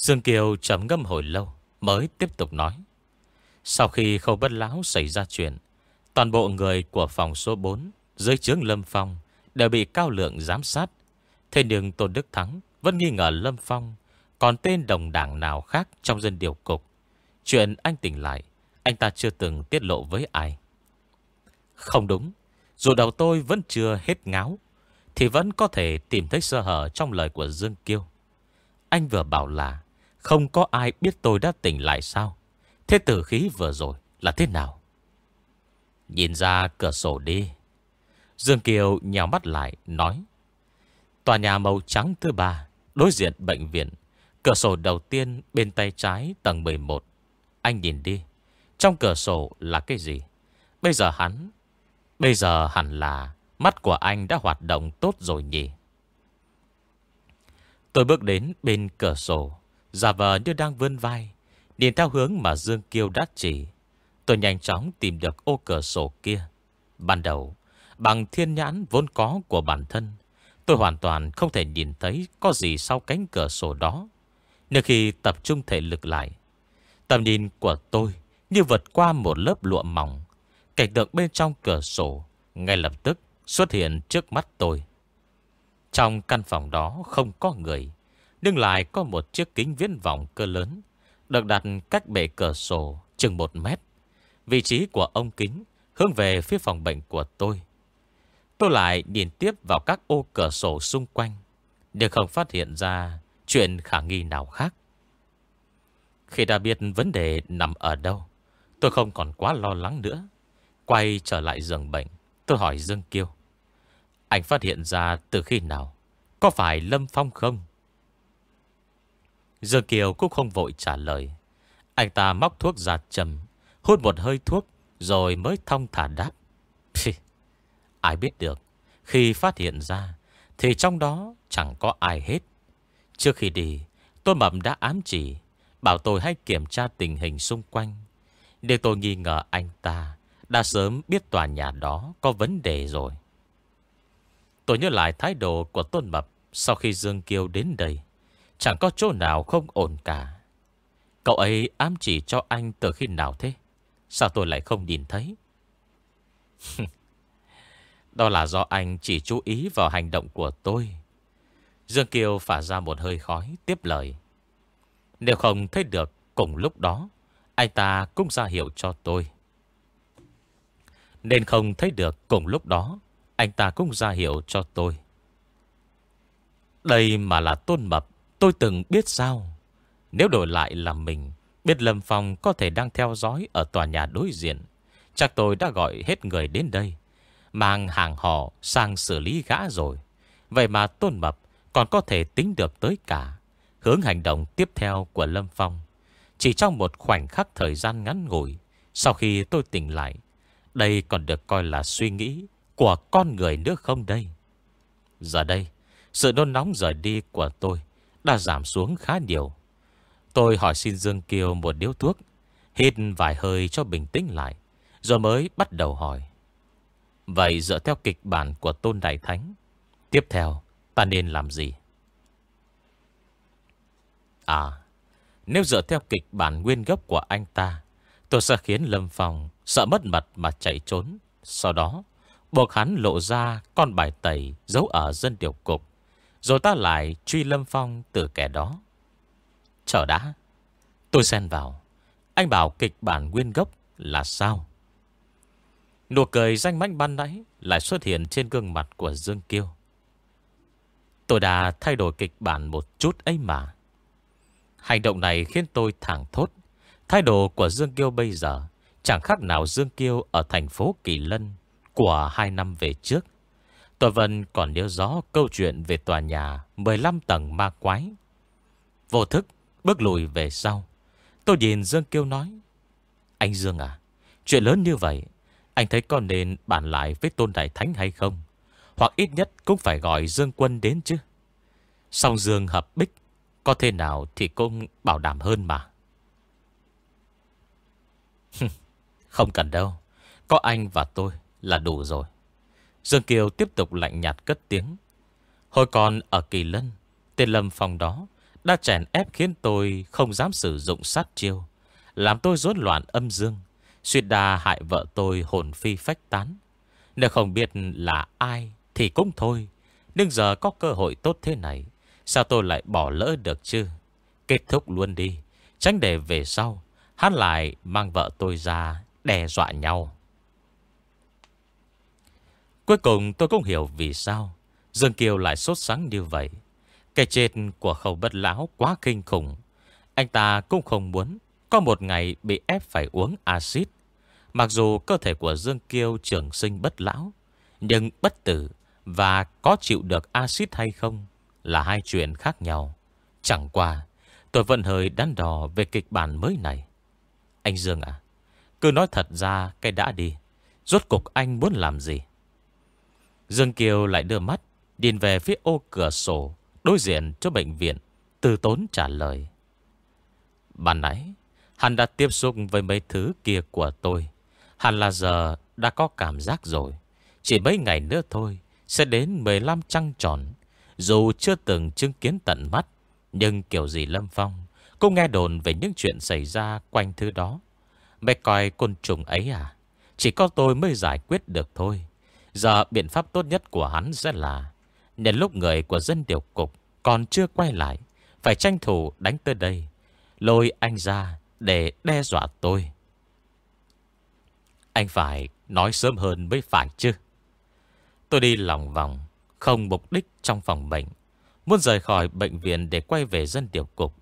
Dương Kiều chấm ngâm hồi lâu, Mới tiếp tục nói. Sau khi khâu bất lão xảy ra chuyện, Toàn bộ người của phòng số 4 Dưới chướng Lâm Phong Đều bị cao lượng giám sát. Thế nhưng Tôn Đức Thắng Vẫn nghi ngờ Lâm Phong Còn tên đồng đảng nào khác trong dân điều cục. Chuyện anh tỉnh lại, Anh ta chưa từng tiết lộ với ai. Không đúng, Dù đầu tôi vẫn chưa hết ngáo, Thì vẫn có thể tìm thấy sơ hở Trong lời của Dương Kiêu. Anh vừa bảo là không có ai biết tôi đã tỉnh lại sao? Thế tử khí vừa rồi là thế nào? Nhìn ra cửa sổ đi. Dương Kiều nhào mắt lại, Nói, Tòa nhà màu trắng thứ ba, Đối diện bệnh viện. Cửa sổ đầu tiên bên tay trái tầng 11 Anh nhìn đi, Trong cửa sổ là cái gì? Bây giờ hắn, Bây giờ hẳn là Mắt của anh đã hoạt động tốt rồi nhỉ? Tôi bước đến bên cửa sổ. Giả vờ như đang vươn vai Điền theo hướng mà Dương Kiêu đã chỉ, Tôi nhanh chóng tìm được ô cửa sổ kia. Ban đầu, Bằng thiên nhãn vốn có của bản thân, Tôi hoàn toàn không thể nhìn thấy Có gì sau cánh cửa sổ đó. Nếu khi tập trung thể lực lại, Tầm nhìn của tôi Như vượt qua một lớp lụa mỏng. Cảnh tượng bên trong cửa sổ Ngay lập tức xuất hiện trước mắt tôi. Trong căn phòng đó không có người nhưng lại có một chiếc kính viễn vọng cơ lớn, Được đặt cách bể cửa sổ chừng một mét. Vị trí của ông kính Hướng về phía phòng bệnh của tôi. Tôi lại nhìn tiếp vào các ô cửa sổ xung quanh Để không phát hiện ra Chuyện khả nghi nào khác. Khi đã biết vấn đề nằm ở đâu, Tôi không còn quá lo lắng nữa. Quay trở lại giường bệnh, Tôi hỏi Dương Kiêu, Anh phát hiện ra từ khi nào? Có phải Lâm Phong không? Dương Kiều cũng không vội trả lời. Anh ta móc thuốc ra chầm Hút một hơi thuốc Rồi mới thông thả đáp. Phi, Ai biết được Khi phát hiện ra Thì trong đó chẳng có ai hết. Trước khi đi Tôi mập đã ám chỉ Bảo tôi hãy kiểm tra tình hình xung quanh. Để tôi nghi ngờ anh ta Đã sớm biết tòa nhà đó Có vấn đề rồi. Tôi nhớ lại thái độ của Tôn Mập Sau khi Dương kiều đến đây. Chẳng có chỗ nào không ổn cả. Cậu ấy ám chỉ cho anh từ khi nào thế? Sao tôi lại không nhìn thấy? Đó là do anh chỉ chú ý vào hành động của tôi. Dương Kiều phả ra một hơi khói, Tiếp lời. Nếu không thấy được, cùng lúc đó, Anh ta cũng ra hiệu cho tôi. Nên không thấy được, cùng lúc đó, Anh ta cũng ra hiệu cho tôi. Đây mà là tôn mập Tôi từng biết sao? Nếu đổi lại là mình, Biết Lâm Phong có thể đang theo dõi Ở tòa nhà đối diện. Chắc tôi đã gọi hết người đến đây Mang hàng họ sang xử lý gã rồi. Vậy mà Tôn Mập Còn có thể tính được tới cả Hướng hành động tiếp theo của Lâm Phong. Chỉ trong một khoảnh khắc thời gian ngắn ngủi, Sau khi tôi tỉnh lại, Đây còn được coi là suy nghĩ Của con người nữa không đây? Giờ đây, Sự nôn nóng rời đi của tôi đã giảm xuống khá nhiều. Tôi hỏi xin Dương Kiều một điếu thuốc, Hít vài hơi cho bình tĩnh lại, Rồi mới bắt đầu hỏi. Vậy dựa theo kịch bản của Tôn Đại Thánh, Tiếp theo ta nên làm gì? À Nếu dựa theo kịch bản nguyên gốc của anh ta, Tôi sẽ khiến Lâm Phong Sợ mất mặt mà chạy trốn. Sau đó, buộc hắn lộ ra Con bài tẩy giấu ở dân điều cục. Rồi ta lại truy Lâm Phong từ kẻ đó. Chờ đã, Tôi xen vào. Anh bảo kịch bản nguyên gốc là sao? Nụ cười danh mánh ban nãy Lại xuất hiện trên gương mặt của Dương Kiêu. Tôi đã thay đổi kịch bản một chút ấy mà. Hành động này khiến tôi thẳng thốt. Thái độ của Dương Kiêu bây giờ Chẳng khác nào Dương Kiêu ở thành phố Kỳ Lân Của hai năm về trước. Tôi vẫn còn nhớ rõ câu chuyện về tòa nhà 15 tầng ma quái. Vô thức, Bước lùi về sau. Tôi nhìn Dương Kiêu nói, Anh Dương à Chuyện lớn như vậy, Anh thấy có nên bàn lại với Tôn Đại Thánh hay không? Hoặc ít nhất cũng phải gọi Dương Quân đến chứ? Song Dương hợp bích, Có thế nào thì cũng bảo đảm hơn mà. Không cần đâu, Có anh và tôi là đủ rồi. Dương Kiều tiếp tục lạnh nhạt cất tiếng. Hồi còn ở Kỳ Lân, Tên Lâm Phong đó đã chèn ép khiến tôi không dám sử dụng sát chiêu, Làm tôi rối loạn âm dương Suy đa hại vợ tôi hồn phi phách tán. Nếu không biết là ai Thì cũng thôi, Nhưng giờ có cơ hội tốt thế này, Sao tôi lại bỏ lỡ được chứ? Kết thúc luôn đi, Tránh để về sau, Hắn lại mang vợ tôi ra Đe dọa nhau. Cuối cùng tôi cũng hiểu vì sao Dương Kiều lại sốt sắng như vậy cái chết của khẩu bất lão quá kinh khủng. Anh ta cũng không muốn có một ngày bị ép phải uống axit. Mặc dù cơ thể của Dương Kiêu trường sinh bất lão, nhưng bất tử và có chịu được axit hay không là hai chuyện khác nhau. Chẳng qua, tôi vẫn hơi đắn đo về kịch bản mới này. Anh Dương à, cứ nói thật ra cái đã đi. Rốt cục anh muốn làm gì? Dương Kiều lại đưa mắt, nhìn về phía ô cửa sổ Đối diện cho bệnh viện Từ tốn trả lời Bạn nãy Hắn đã tiếp xúc với mấy thứ kia của tôi. Hắn là giờ đã có cảm giác rồi. Chỉ mấy ngày nữa thôi, sẽ đến 15 trăng tròn. Dù chưa từng chứng kiến tận mắt, nhưng kiểu gì Lâm Phong cũng nghe đồn về những chuyện xảy ra quanh thứ đó. Mày coi côn trùng ấy à? Chỉ có tôi mới giải quyết được thôi. Giờ biện pháp tốt nhất của hắn sẽ là, Nhân lúc người của dân điều cục Còn chưa quay lại, Phải tranh thủ đánh tới đây, Lôi anh ra để đe dọa tôi. Anh phải nói sớm hơn mới phải chứ. Tôi đi lòng vòng, Không mục đích trong phòng bệnh, Muốn rời khỏi bệnh viện để quay về dân điều cục.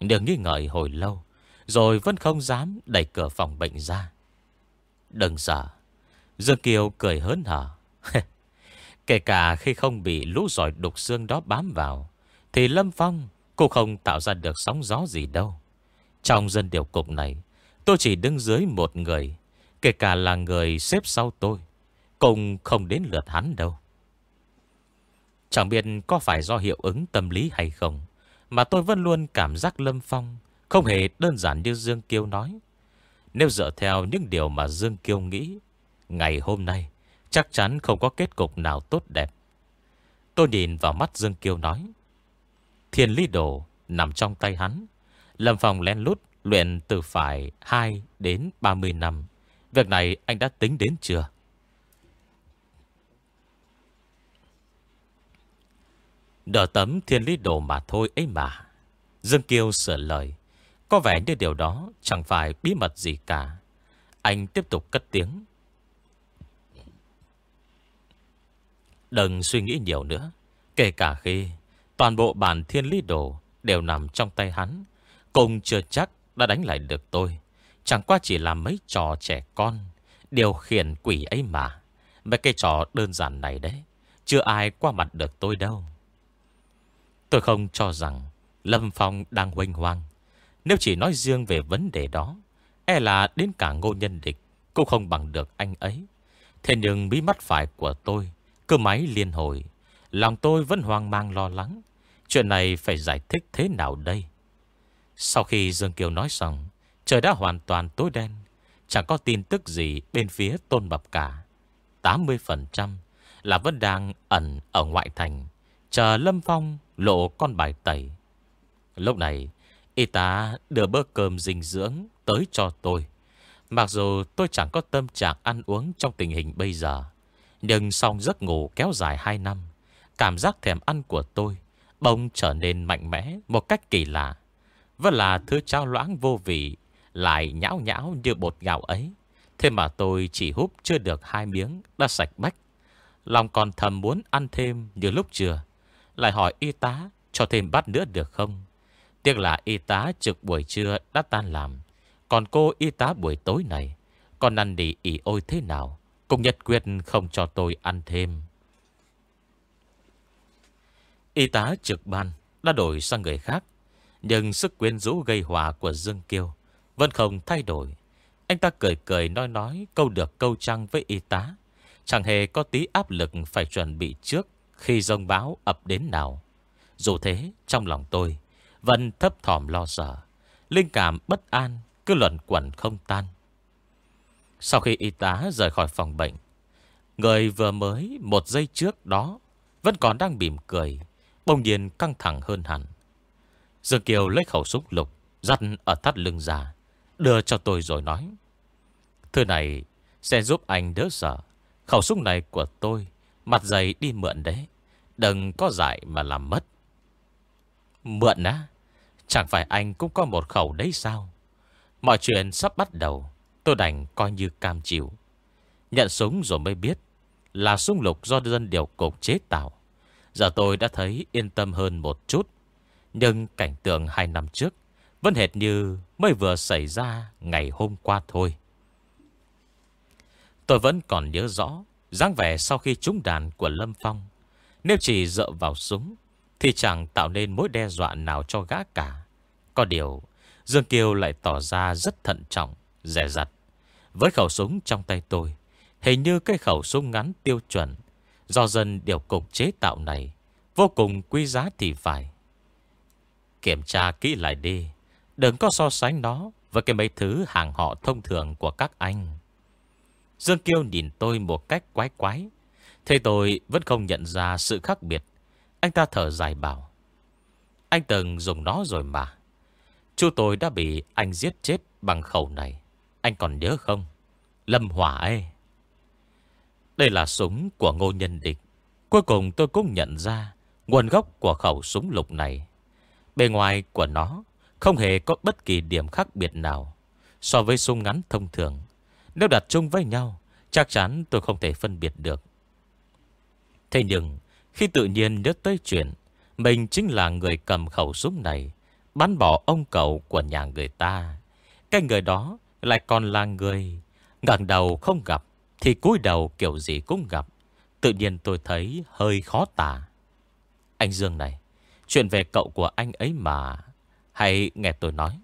Đừng nghi ngợi hồi lâu, Rồi vẫn không dám đẩy cửa phòng bệnh ra. Đừng sợ. Dương Kiều cười hớn hở. Kể cả khi không bị lũ giỏi đục xương đó bám vào, Thì Lâm Phong Cũng không tạo ra được sóng gió gì đâu. Trong dân điều cục này, Tôi chỉ đứng dưới một người, Kể cả là người xếp sau tôi, Cũng không đến lượt hắn đâu. Chẳng biết có phải do hiệu ứng tâm lý hay không, Mà tôi vẫn luôn cảm giác Lâm Phong Không hề đơn giản như Dương Kiêu nói. Nếu dựa theo những điều mà Dương Kiêu nghĩ Ngày hôm nay, Chắc chắn không có kết cục nào tốt đẹp. Tôi nhìn vào mắt Dương Kiêu nói, Thiên lý đồ nằm trong tay hắn, Lâm Phong len lút luyện từ phải 2 đến 30 năm. Việc này anh đã tính đến chưa? Đỡ tấm thiên lý đồ mà thôi ấy mà. Dương Kiêu sửa lời, Có vẻ như điều đó chẳng phải bí mật gì cả. Anh tiếp tục cất tiếng Đừng suy nghĩ nhiều nữa. Kể cả khi toàn bộ bản thiên lý đồ đều nằm trong tay hắn, cùng chưa chắc đã đánh lại được tôi. Chẳng qua chỉ là mấy trò trẻ con, điều khiển quỷ ấy mà. Mấy cái trò đơn giản này đấy, chưa ai qua mặt được tôi đâu. Tôi không cho rằng Lâm Phong đang huênh hoang. Nếu chỉ nói riêng về vấn đề đó, e là đến cả ngô nhân địch cũng không bằng được anh ấy. Thế nhưng bí mắt phải của tôi Cơ máy liên hồi, Lòng tôi vẫn hoang mang lo lắng. Chuyện này phải giải thích thế nào đây? Sau khi Dương Kiều nói xong, Trời đã hoàn toàn tối đen. Chẳng có tin tức gì bên phía tôn bập cả. 80% là vẫn đang ẩn ở ngoại thành, Chờ Lâm Phong lộ con bài tẩy. Lúc này, Y tá đưa bữa cơm dinh dưỡng tới cho tôi. Mặc dù tôi chẳng có tâm trạng ăn uống trong tình hình bây giờ nhưng sau giấc ngủ kéo dài 2 năm, Cảm giác thèm ăn của tôi Bông trở nên mạnh mẽ Một cách kỳ lạ. Vẫn là thứ trao loãng vô vị, Lại nhão nhão như bột gạo ấy. Thế mà tôi chỉ húp chưa được hai miếng Đã sạch bách. Lòng còn thầm muốn ăn thêm như lúc chưa. Lại hỏi y tá Cho thêm bát nữa được không? Tiếc là y tá trực buổi trưa đã tan làm. Còn cô y tá buổi tối này Còn năn đi ỉ ôi thế nào? Cũng nhất quyết không cho tôi ăn thêm. Y tá trực ban đã đổi sang người khác. Nhưng sức quyến rũ gây hòa của Dương Kiêu vẫn không thay đổi. Anh ta cười cười nói nói câu được câu trăng với y tá. Chẳng hề có tí áp lực phải chuẩn bị trước khi dông báo ập đến nào. Dù thế, trong lòng tôi vẫn thấp thỏm lo sợ. Linh cảm bất an cứ luận quẩn không tan. Sau khi y tá rời khỏi phòng bệnh, Người vừa mới một giây trước đó Vẫn còn đang mỉm cười bông nhiên căng thẳng hơn hẳn. Dương Kiều lấy khẩu súng lục, Dắt ở thắt lưng ra, Đưa cho tôi rồi nói Thứ này sẽ giúp anh đỡ sợ. Khẩu súng này của tôi, Mặt dày đi mượn đấy, Đừng có dại mà làm mất. Mượn á? Chẳng phải anh cũng có một khẩu đấy sao? Mọi chuyện sắp bắt đầu. Tôi đành coi như cam chịu. Nhận súng rồi mới biết Là súng lục do dân điều cục chế tạo. Giờ tôi đã thấy yên tâm hơn một chút. Nhưng cảnh tượng hai năm trước Vẫn hệt như mới vừa xảy ra ngày hôm qua thôi. Tôi vẫn còn nhớ rõ dáng vẻ sau khi trúng đàn của Lâm Phong. Nếu chỉ dựa vào súng Thì chẳng tạo nên mối đe dọa nào cho gã cả. Có điều Dương Kiều lại tỏ ra rất thận trọng. Rẻ rặt Với khẩu súng trong tay tôi, Hình như cái khẩu súng ngắn tiêu chuẩn, Do dân điều cục chế tạo này, Vô cùng quý giá thì phải Kiểm tra kỹ lại đi, Đừng có so sánh nó với cái mấy thứ hàng họ thông thường của các anh. Dương Kiêu nhìn tôi một cách quái quái. Thế tôi vẫn không nhận ra sự khác biệt. Anh ta thở dài bảo. Anh từng dùng nó rồi mà. Chú tôi đã bị anh giết chết bằng khẩu này. Anh còn nhớ không? Lâm hỏa ấy. Đây là súng của ngô nhân địch. Cuối cùng tôi cũng nhận ra nguồn gốc của khẩu súng lục này. Bề ngoài của nó không hề có bất kỳ điểm khác biệt nào so với súng ngắn thông thường. Nếu đặt chung với nhau, chắc chắn tôi không thể phân biệt được. Thế nhưng, khi tự nhiên nhớ tới chuyện mình chính là người cầm khẩu súng này, bắn bỏ ông cậu của nhà người ta, cái người đó lại còn là người ngẩng đầu không gặp thì cúi đầu kiểu gì cũng gặp. Tự nhiên tôi thấy hơi khó tả. Anh Dương này, chuyện về cậu của anh ấy mà. Hãy nghe tôi nói.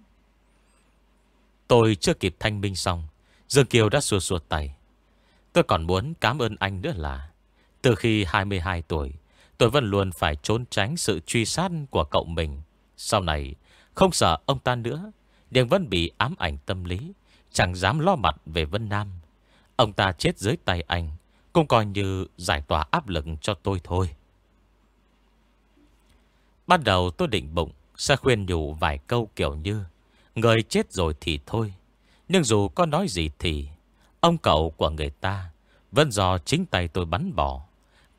Tôi chưa kịp thanh minh xong. Dương Kiều đã xua xua tay. Tôi còn muốn cảm ơn anh nữa là từ khi 22 tuổi, tôi vẫn luôn phải trốn tránh sự truy sát của cậu mình. Sau này, không sợ ông ta nữa, nhưng vẫn bị ám ảnh tâm lý, chẳng dám lo mặt về Vân Nam. Ông ta chết dưới tay anh, cũng coi như giải tỏa áp lực cho tôi thôi. Ban đầu tôi định bụng sẽ khuyên nhủ vài câu kiểu như Người chết rồi thì thôi. Nhưng dù có nói gì thì Ông cậu của người ta Vẫn do chính tay tôi bắn bỏ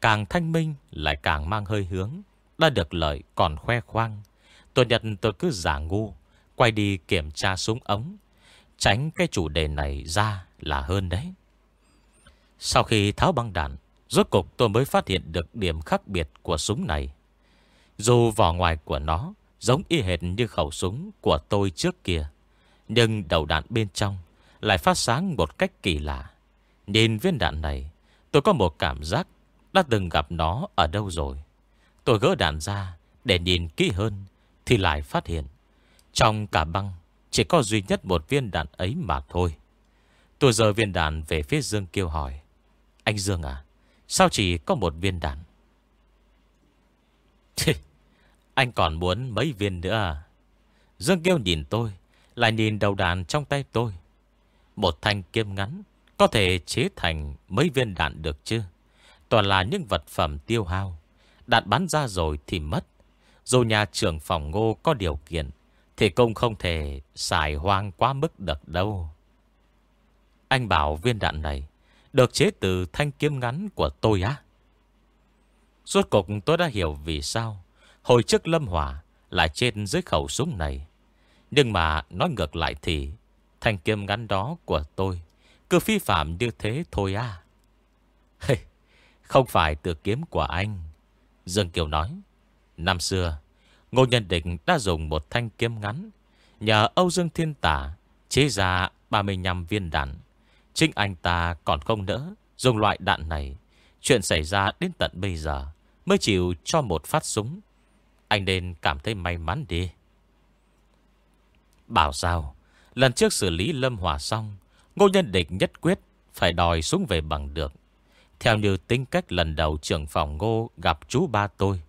Càng thanh minh lại càng mang hơi hướng Đã được lợi còn khoe khoang Tôi nhận tôi cứ giả ngu Quay đi kiểm tra súng ống Tránh cái chủ đề này ra là hơn đấy. Sau khi tháo băng đạn, Rốt cục tôi mới phát hiện được điểm khác biệt của súng này. Dù vỏ ngoài của nó Giống y hệt như khẩu súng của tôi trước kia, Nhưng đầu đạn bên trong Lại phát sáng một cách kỳ lạ. Nhìn viên đạn này, Tôi có một cảm giác Đã từng gặp nó ở đâu rồi. Tôi gỡ đạn ra để nhìn kỹ hơn Thì lại phát hiện Trong cả băng chỉ có duy nhất một viên đạn ấy mà thôi. Tôi giờ viên đạn về phía Dương kêu hỏi, Anh Dương à Sao chỉ có một viên đạn? Anh còn muốn mấy viên nữa à? Dương kêu nhìn tôi, Lại nhìn đầu đạn trong tay tôi. Một thanh kiếm ngắn Có thể chế thành mấy viên đạn được chứ? Toàn là những vật phẩm tiêu hao. Đạn bắn ra rồi thì mất. Dù nhà trưởng phòng ngô có điều kiện thì cũng không thể xài hoang quá mức được đâu. Anh bảo viên đạn này Được chế từ thanh kiếm ngắn của tôi á. Suốt cục tôi đã hiểu vì sao Hồi trước lâm hỏa Lại trên dưới khẩu súng này. Nhưng mà nói ngược lại thì Thanh kiếm ngắn đó của tôi Cứ phi phạm như thế thôi à Không phải từ kiếm của anh. Dương Kiều nói, Năm xưa Ngô Nhân Định đã dùng một thanh kiếm ngắn, Nhờ Âu Dương Thiên Tả Chế ra 35 viên đạn. Chính anh ta còn không nỡ Dùng loại đạn này. Chuyện xảy ra đến tận bây giờ Mới chịu cho một phát súng. Anh nên cảm thấy may mắn đi. Bảo sao? Lần trước xử lý Lâm Hòa xong, Ngô Nhân Địch nhất quyết Phải đòi súng về bằng được. Theo như tính cách lần đầu trưởng phòng Ngô Gặp chú ba tôi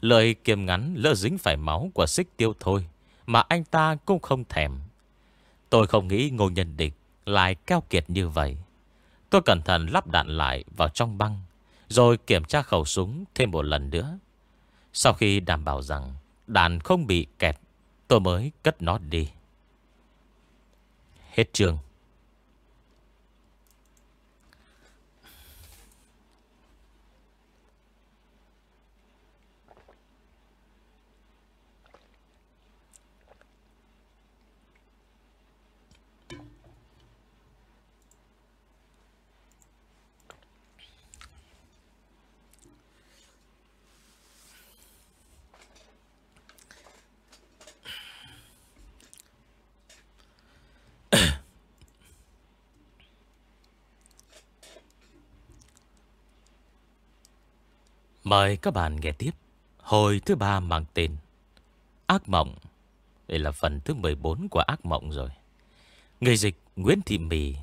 Lời kiềm ngắn lỡ dính phải máu của xích tiêu thôi, Mà anh ta cũng không thèm. Tôi không nghĩ Ngô Nhân Địch Lại keo kiệt như vậy. Tôi cẩn thận lắp đạn lại vào trong băng, Rồi kiểm tra khẩu súng thêm một lần nữa. Sau khi đảm bảo rằng Đạn không bị kẹt, Tôi mới cất nó đi. Hết trường Mời các bạn nghe tiếp Hồi thứ ba mang tên Ác Mộng. Đây là phần thứ 14 của Ác Mộng rồi. Người dịch Nguyễn Thị Mì.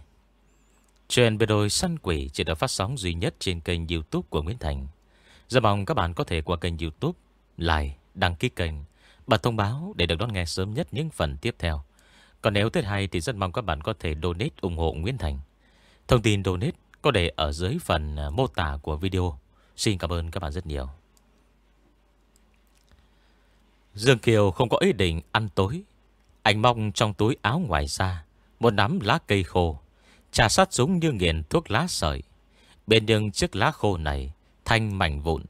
Chuyện về đôi săn quỷ chỉ được phát sóng duy nhất trên kênh youtube của Nguyễn Thành. Rất mong các bạn có thể qua kênh youtube Like, đăng ký kênh Bật thông báo để được đón nghe sớm nhất những phần tiếp theo. Còn nếu thích hay thì rất mong các bạn có thể donate ủng hộ Nguyễn Thành. Thông tin donate có để ở dưới phần à, mô tả của video. Xin cảm ơn các bạn rất nhiều. Dương Kiều không có ý định ăn tối. Anh mong trong túi áo ngoài ra một nắm lá cây khô, trà sát súng như nghiền thuốc lá sợi. Bên đường chiếc lá khô này thanh mảnh vụn,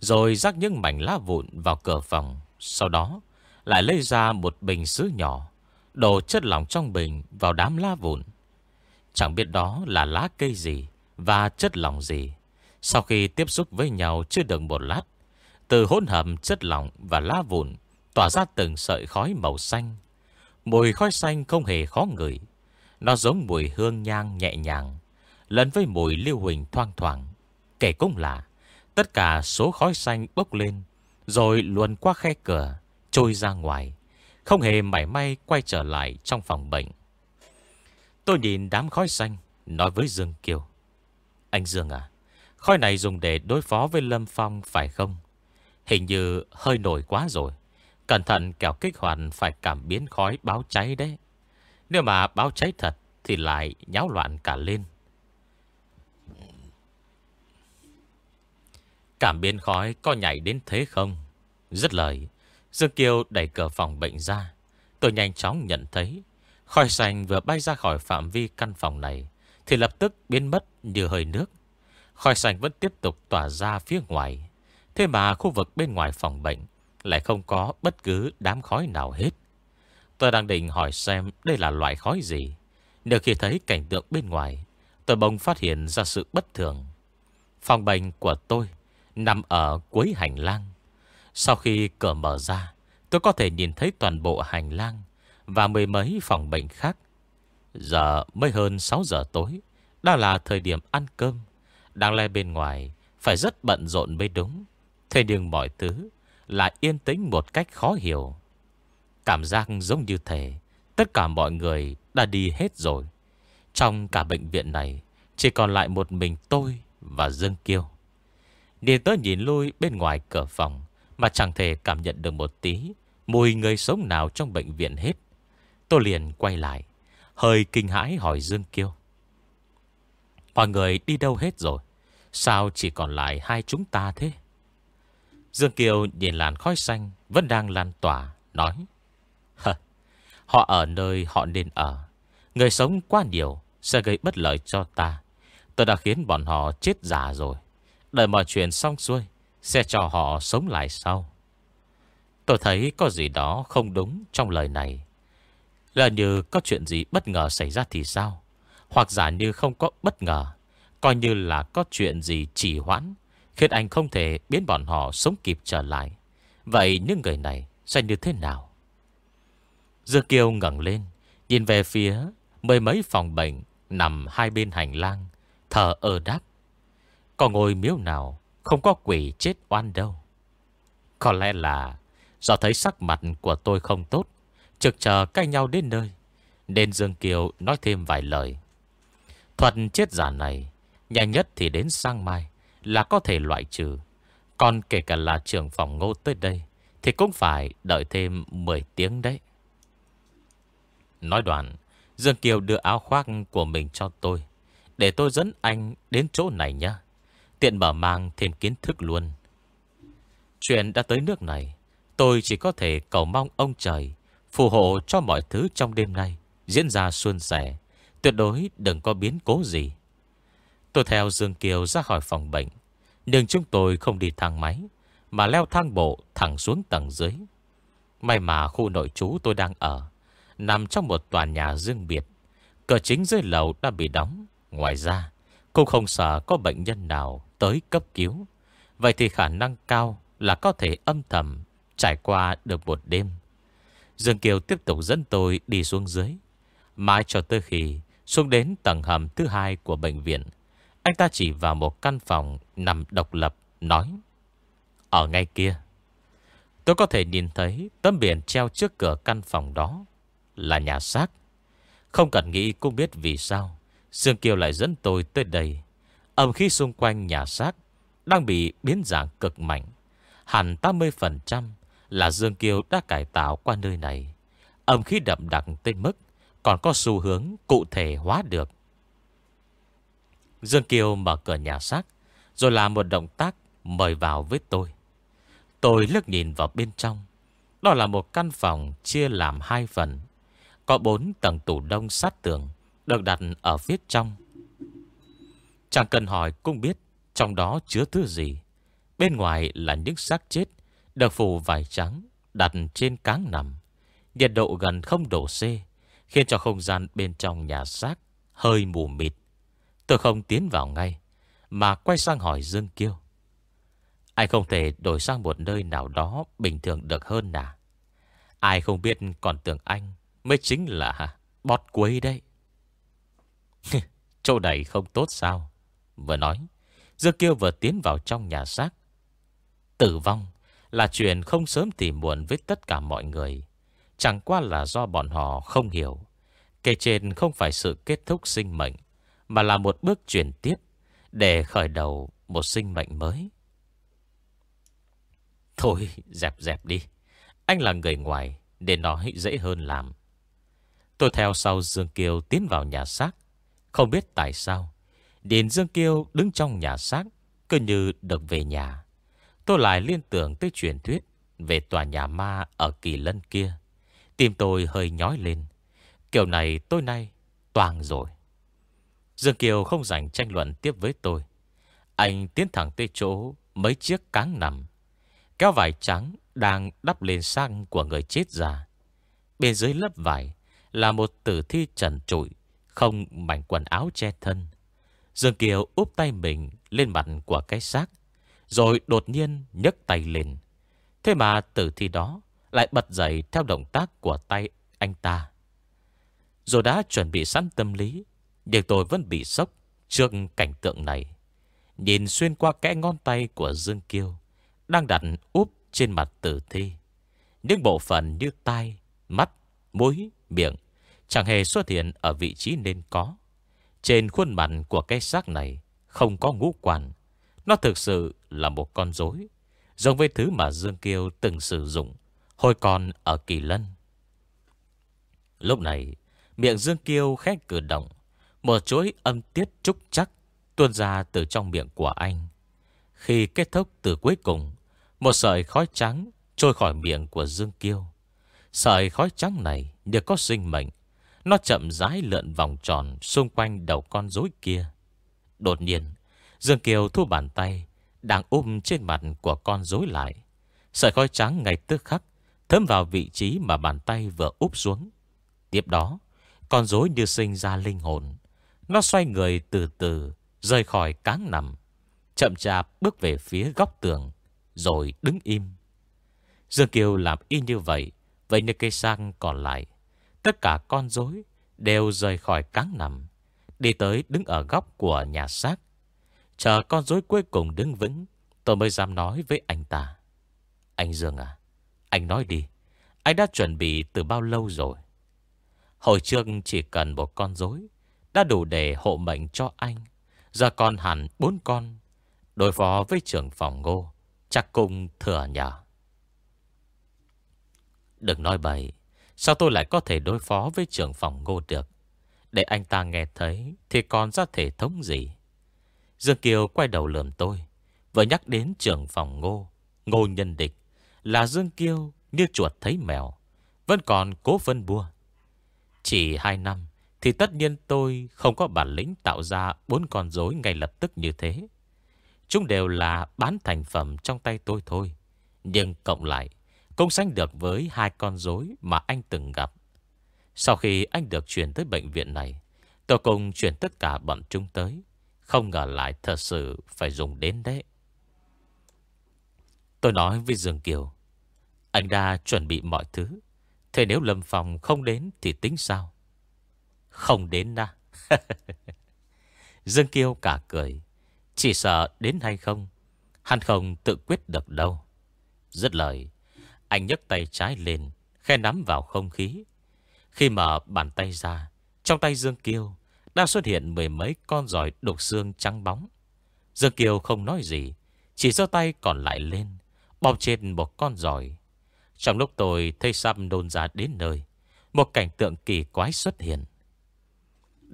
rồi rắc những mảnh lá vụn vào cửa phòng. Sau đó lại lấy ra một bình sứ nhỏ, đổ chất lỏng trong bình vào đám lá vụn. Chẳng biết đó là lá cây gì và chất lỏng gì. Sau khi tiếp xúc với nhau chưa được một lát, từ hỗn hợp chất lỏng và lá vụn tỏa ra từng sợi khói màu xanh. Mùi khói xanh không hề khó ngửi. Nó giống mùi hương nhang nhẹ nhàng, lẫn với mùi lưu huỳnh thoang thoảng. Kể cũng là, tất cả số khói xanh bốc lên, rồi luồn qua khe cửa, trôi ra ngoài, không hề mảy may quay trở lại trong phòng bệnh. Tôi nhìn đám khói xanh, nói với Dương Kiều. Anh Dương à, khói này dùng để đối phó với Lâm Phong, phải không? Hình như hơi nổi quá rồi. Cẩn thận kẻo kích hoạt phải cảm biến khói báo cháy đấy. Nếu mà báo cháy thật thì lại nháo loạn cả lên. Cảm biến khói có nhảy đến thế không? Rất lời. Dương Kiều đẩy cửa phòng bệnh ra. Tôi nhanh chóng nhận thấy, khói xanh vừa bay ra khỏi phạm vi căn phòng này thì lập tức biến mất như hơi nước. Khói xanh vẫn tiếp tục tỏa ra phía ngoài. Thế mà khu vực bên ngoài phòng bệnh lại không có bất cứ đám khói nào hết. Tôi đang định hỏi xem đây là loại khói gì. Nếu khi thấy cảnh tượng bên ngoài, tôi bỗng phát hiện ra sự bất thường. Phòng bệnh của tôi nằm ở cuối hành lang. Sau khi cửa mở ra, tôi có thể nhìn thấy toàn bộ hành lang và mười mấy phòng bệnh khác. Giờ mới hơn 6 giờ tối, đang là thời điểm ăn cơm. Đang lẽ bên ngoài, phải rất bận rộn mới đúng. Thế nhưng mọi thứ lại yên tĩnh một cách khó hiểu. Cảm giác giống như thể tất cả mọi người đã đi hết rồi. Trong cả bệnh viện này, chỉ còn lại một mình tôi và Dương Kiêu. Điền tớ nhìn lui bên ngoài cửa phòng mà chẳng thể cảm nhận được một tí mùi người sống nào trong bệnh viện hết. Tôi liền quay lại, hơi kinh hãi hỏi Dương Kiêu. Mọi người đi đâu hết rồi? Sao chỉ còn lại hai chúng ta thế? Dương Kiều nhìn làn khói xanh Vẫn đang lan tỏa Nói Hờ, Họ ở nơi họ nên ở. Người sống quá nhiều Sẽ gây bất lợi cho ta. Tôi đã khiến bọn họ chết già rồi. Đợi mọi chuyện xong xuôi Sẽ cho họ sống lại sau. Tôi thấy có gì đó không đúng trong lời này. Là như có chuyện gì bất ngờ xảy ra thì sao? Hoặc giả như không có bất ngờ Coi như là có chuyện gì trì hoãn, Khiến anh không thể biến bọn họ sống kịp trở lại. Vậy những người này sẽ như thế nào? Dư Kiều ngẩng lên, Nhìn về phía Mười mấy phòng bệnh Nằm hai bên hành lang thở ơ đáp. Có ngôi miếu nào Không có quỷ chết oan đâu? Có lẽ là Do thấy sắc mặt của tôi không tốt, Trực chờ cay nhau đến nơi, Nên Dương Kiều nói thêm vài lời. Thuật chết giả này Nhanh nhất thì đến sang mai là có thể loại trừ. Còn kể cả là trưởng phòng ngô tới đây thì cũng phải đợi thêm 10 tiếng đấy. Nói đoạn, Dương Kiều đưa áo khoác của mình cho tôi. Để tôi dẫn anh đến chỗ này nhé. Tiện mở mang thêm kiến thức luôn. Chuyện đã tới nước này. Tôi chỉ có thể cầu mong ông trời phù hộ cho mọi thứ trong đêm nay diễn ra suôn sẻ. Tuyệt đối đừng có biến cố gì. Tôi theo Dương Kiều ra khỏi phòng bệnh. Nhưng chúng tôi không đi thang máy, mà leo thang bộ thẳng xuống tầng dưới. May mà khu nội trú tôi đang ở, nằm trong một tòa nhà riêng biệt. Cửa chính dưới lầu đã bị đóng. Ngoài ra, cũng không sợ có bệnh nhân nào tới cấp cứu. Vậy thì khả năng cao là có thể âm thầm trải qua được một đêm. Dương Kiều tiếp tục dẫn tôi đi xuống dưới. Mãi cho tới khi xuống đến tầng hầm thứ hai của bệnh viện, anh ta chỉ vào một căn phòng nằm độc lập, nói. Ở ngay kia, tôi có thể nhìn thấy tấm biển treo trước cửa căn phòng đó là nhà xác. Không cần nghĩ cũng biết vì sao Sương Kiều lại dẫn tôi tới đây. Âm khí xung quanh nhà xác đang bị biến dạng cực mạnh. Hẳn 80% là Dương Kiều đã cải tạo qua nơi này. Âm khí đậm đặc tới mức còn có xu hướng cụ thể hóa được. Dương Kiều mở cửa nhà xác, rồi làm một động tác mời vào với tôi. Tôi lướt nhìn vào bên trong. Đó là một căn phòng chia làm hai phần. Có bốn tầng tủ đông sát tường, được đặt ở phía trong. Chẳng cần hỏi cũng biết trong đó chứa thứ gì. Bên ngoài là những xác chết, được phủ vải trắng, đặt trên cáng nằm. Nhiệt độ gần không độ C, khiến cho không gian bên trong nhà xác hơi mù mịt. Tôi không tiến vào ngay, mà quay sang hỏi Dương Kiêu. Anh không thể đổi sang một nơi nào đó bình thường được hơn à? Ai không biết còn tưởng anh mới chính là bọt cuối đấy. Chỗ này không tốt sao? Vừa nói, Dương Kiêu vừa tiến vào trong nhà xác. Tử vong là chuyện không sớm thì muộn với tất cả mọi người. Chẳng qua là do bọn họ không hiểu. Kể trên không phải sự kết thúc sinh mệnh, mà là một bước chuyển tiếp để khởi đầu một sinh mệnh mới. Thôi, dẹp dẹp đi. Anh là người ngoài, để nói dễ hơn làm. Tôi theo sau Dương Kiều tiến vào nhà xác. Không biết tại sao, Điền Dương Kiêu đứng trong nhà xác, cứ như được về nhà. Tôi lại liên tưởng tới truyền thuyết về tòa nhà ma ở kỳ lân kia. Tim tôi hơi nhói lên. Kiểu này tôi nay toàn rồi. Dương Kiều không dành tranh luận tiếp với tôi. Anh tiến thẳng tới chỗ mấy chiếc cáng nằm. Kéo vải trắng đang đắp lên sang của người chết già. Bên dưới lớp vải là một tử thi trần trụi, không mảnh quần áo che thân. Dương Kiều úp tay mình lên mặt của cái xác, rồi đột nhiên nhấc tay lên. Thế mà tử thi đó lại bật dậy theo động tác của tay anh ta. Rồi đã chuẩn bị sẵn tâm lý, nhưng tôi vẫn bị sốc trước cảnh tượng này. Nhìn xuyên qua kẽ ngón tay của Dương Kiêu, đang đặt úp trên mặt tử thi. Những bộ phận như tai, mắt, mũi, miệng chẳng hề xuất hiện ở vị trí nên có. Trên khuôn mặt của cái xác này không có ngũ quan. Nó thực sự là một con rối giống với thứ mà Dương Kiêu từng sử dụng hồi còn ở Kỳ Lân. Lúc này, miệng Dương Kiêu khét cử động, một chuỗi âm tiết trúc chắc tuôn ra từ trong miệng của anh. Khi kết thúc từ cuối cùng, một sợi khói trắng trôi khỏi miệng của Dương Kiêu. Sợi khói trắng này như có sinh mệnh, nó chậm rãi lượn vòng tròn xung quanh đầu con rối kia. Đột nhiên, Dương Kiều thu bàn tay, đang ôm trên mặt của con rối lại. Sợi khói trắng ngay tức khắc, thấm vào vị trí mà bàn tay vừa úp xuống. Tiếp đó, con rối như sinh ra linh hồn. Nó xoay người từ từ, rời khỏi cáng nằm. Chậm chạp bước về phía góc tường, rồi đứng im. Dương Kiều làm y như vậy, vậy như cây sang còn lại Tất cả con rối đều rời khỏi cáng nằm, đi tới đứng ở góc của nhà xác. Chờ con rối cuối cùng đứng vững, tôi mới dám nói với anh ta. Anh Dương à, anh nói đi, anh đã chuẩn bị từ bao lâu rồi? Hồi trước chỉ cần một con rối đã đủ để hộ mệnh cho anh. Giờ còn hẳn bốn con, đối phó với trưởng phòng ngô, chắc cùng thừa nhờ. Đừng nói bậy, Sao tôi lại có thể đối phó với trưởng phòng ngô được Để anh ta nghe thấy Thì còn ra thể thống gì Dương Kiều quay đầu lườm tôi Vừa nhắc đến trưởng phòng ngô Ngô nhân địch Là Dương Kiều như chuột thấy mèo Vẫn còn cố phân bua Chỉ hai năm thì tất nhiên tôi không có bản lĩnh tạo ra Bốn con rối ngay lập tức như thế Chúng đều là bán thành phẩm trong tay tôi thôi Nhưng cộng lại cũng sánh được với hai con rối mà anh từng gặp. Sau khi anh được chuyển tới bệnh viện này, tôi cùng chuyển tất cả bọn chúng tới. Không ngờ lại thật sự phải dùng đến đấy. Tôi nói với Dương Kiều, anh đã chuẩn bị mọi thứ. Thế nếu Lâm Phong không đến thì tính sao? Không đến na. Dương Kiêu cả cười. Chỉ sợ đến hay không, hắn không tự quyết được đâu. Rất lời, anh nhấc tay trái lên Khe nắm vào không khí Khi mở bàn tay ra Trong tay Dương Kiêu Đã xuất hiện mười mấy con giỏi đục xương trắng bóng Dương Kiều không nói gì Chỉ giơ tay còn lại lên Bọc trên một con giỏi Trong lúc tôi thấy Sam đôn ra đến nơi Một cảnh tượng kỳ quái xuất hiện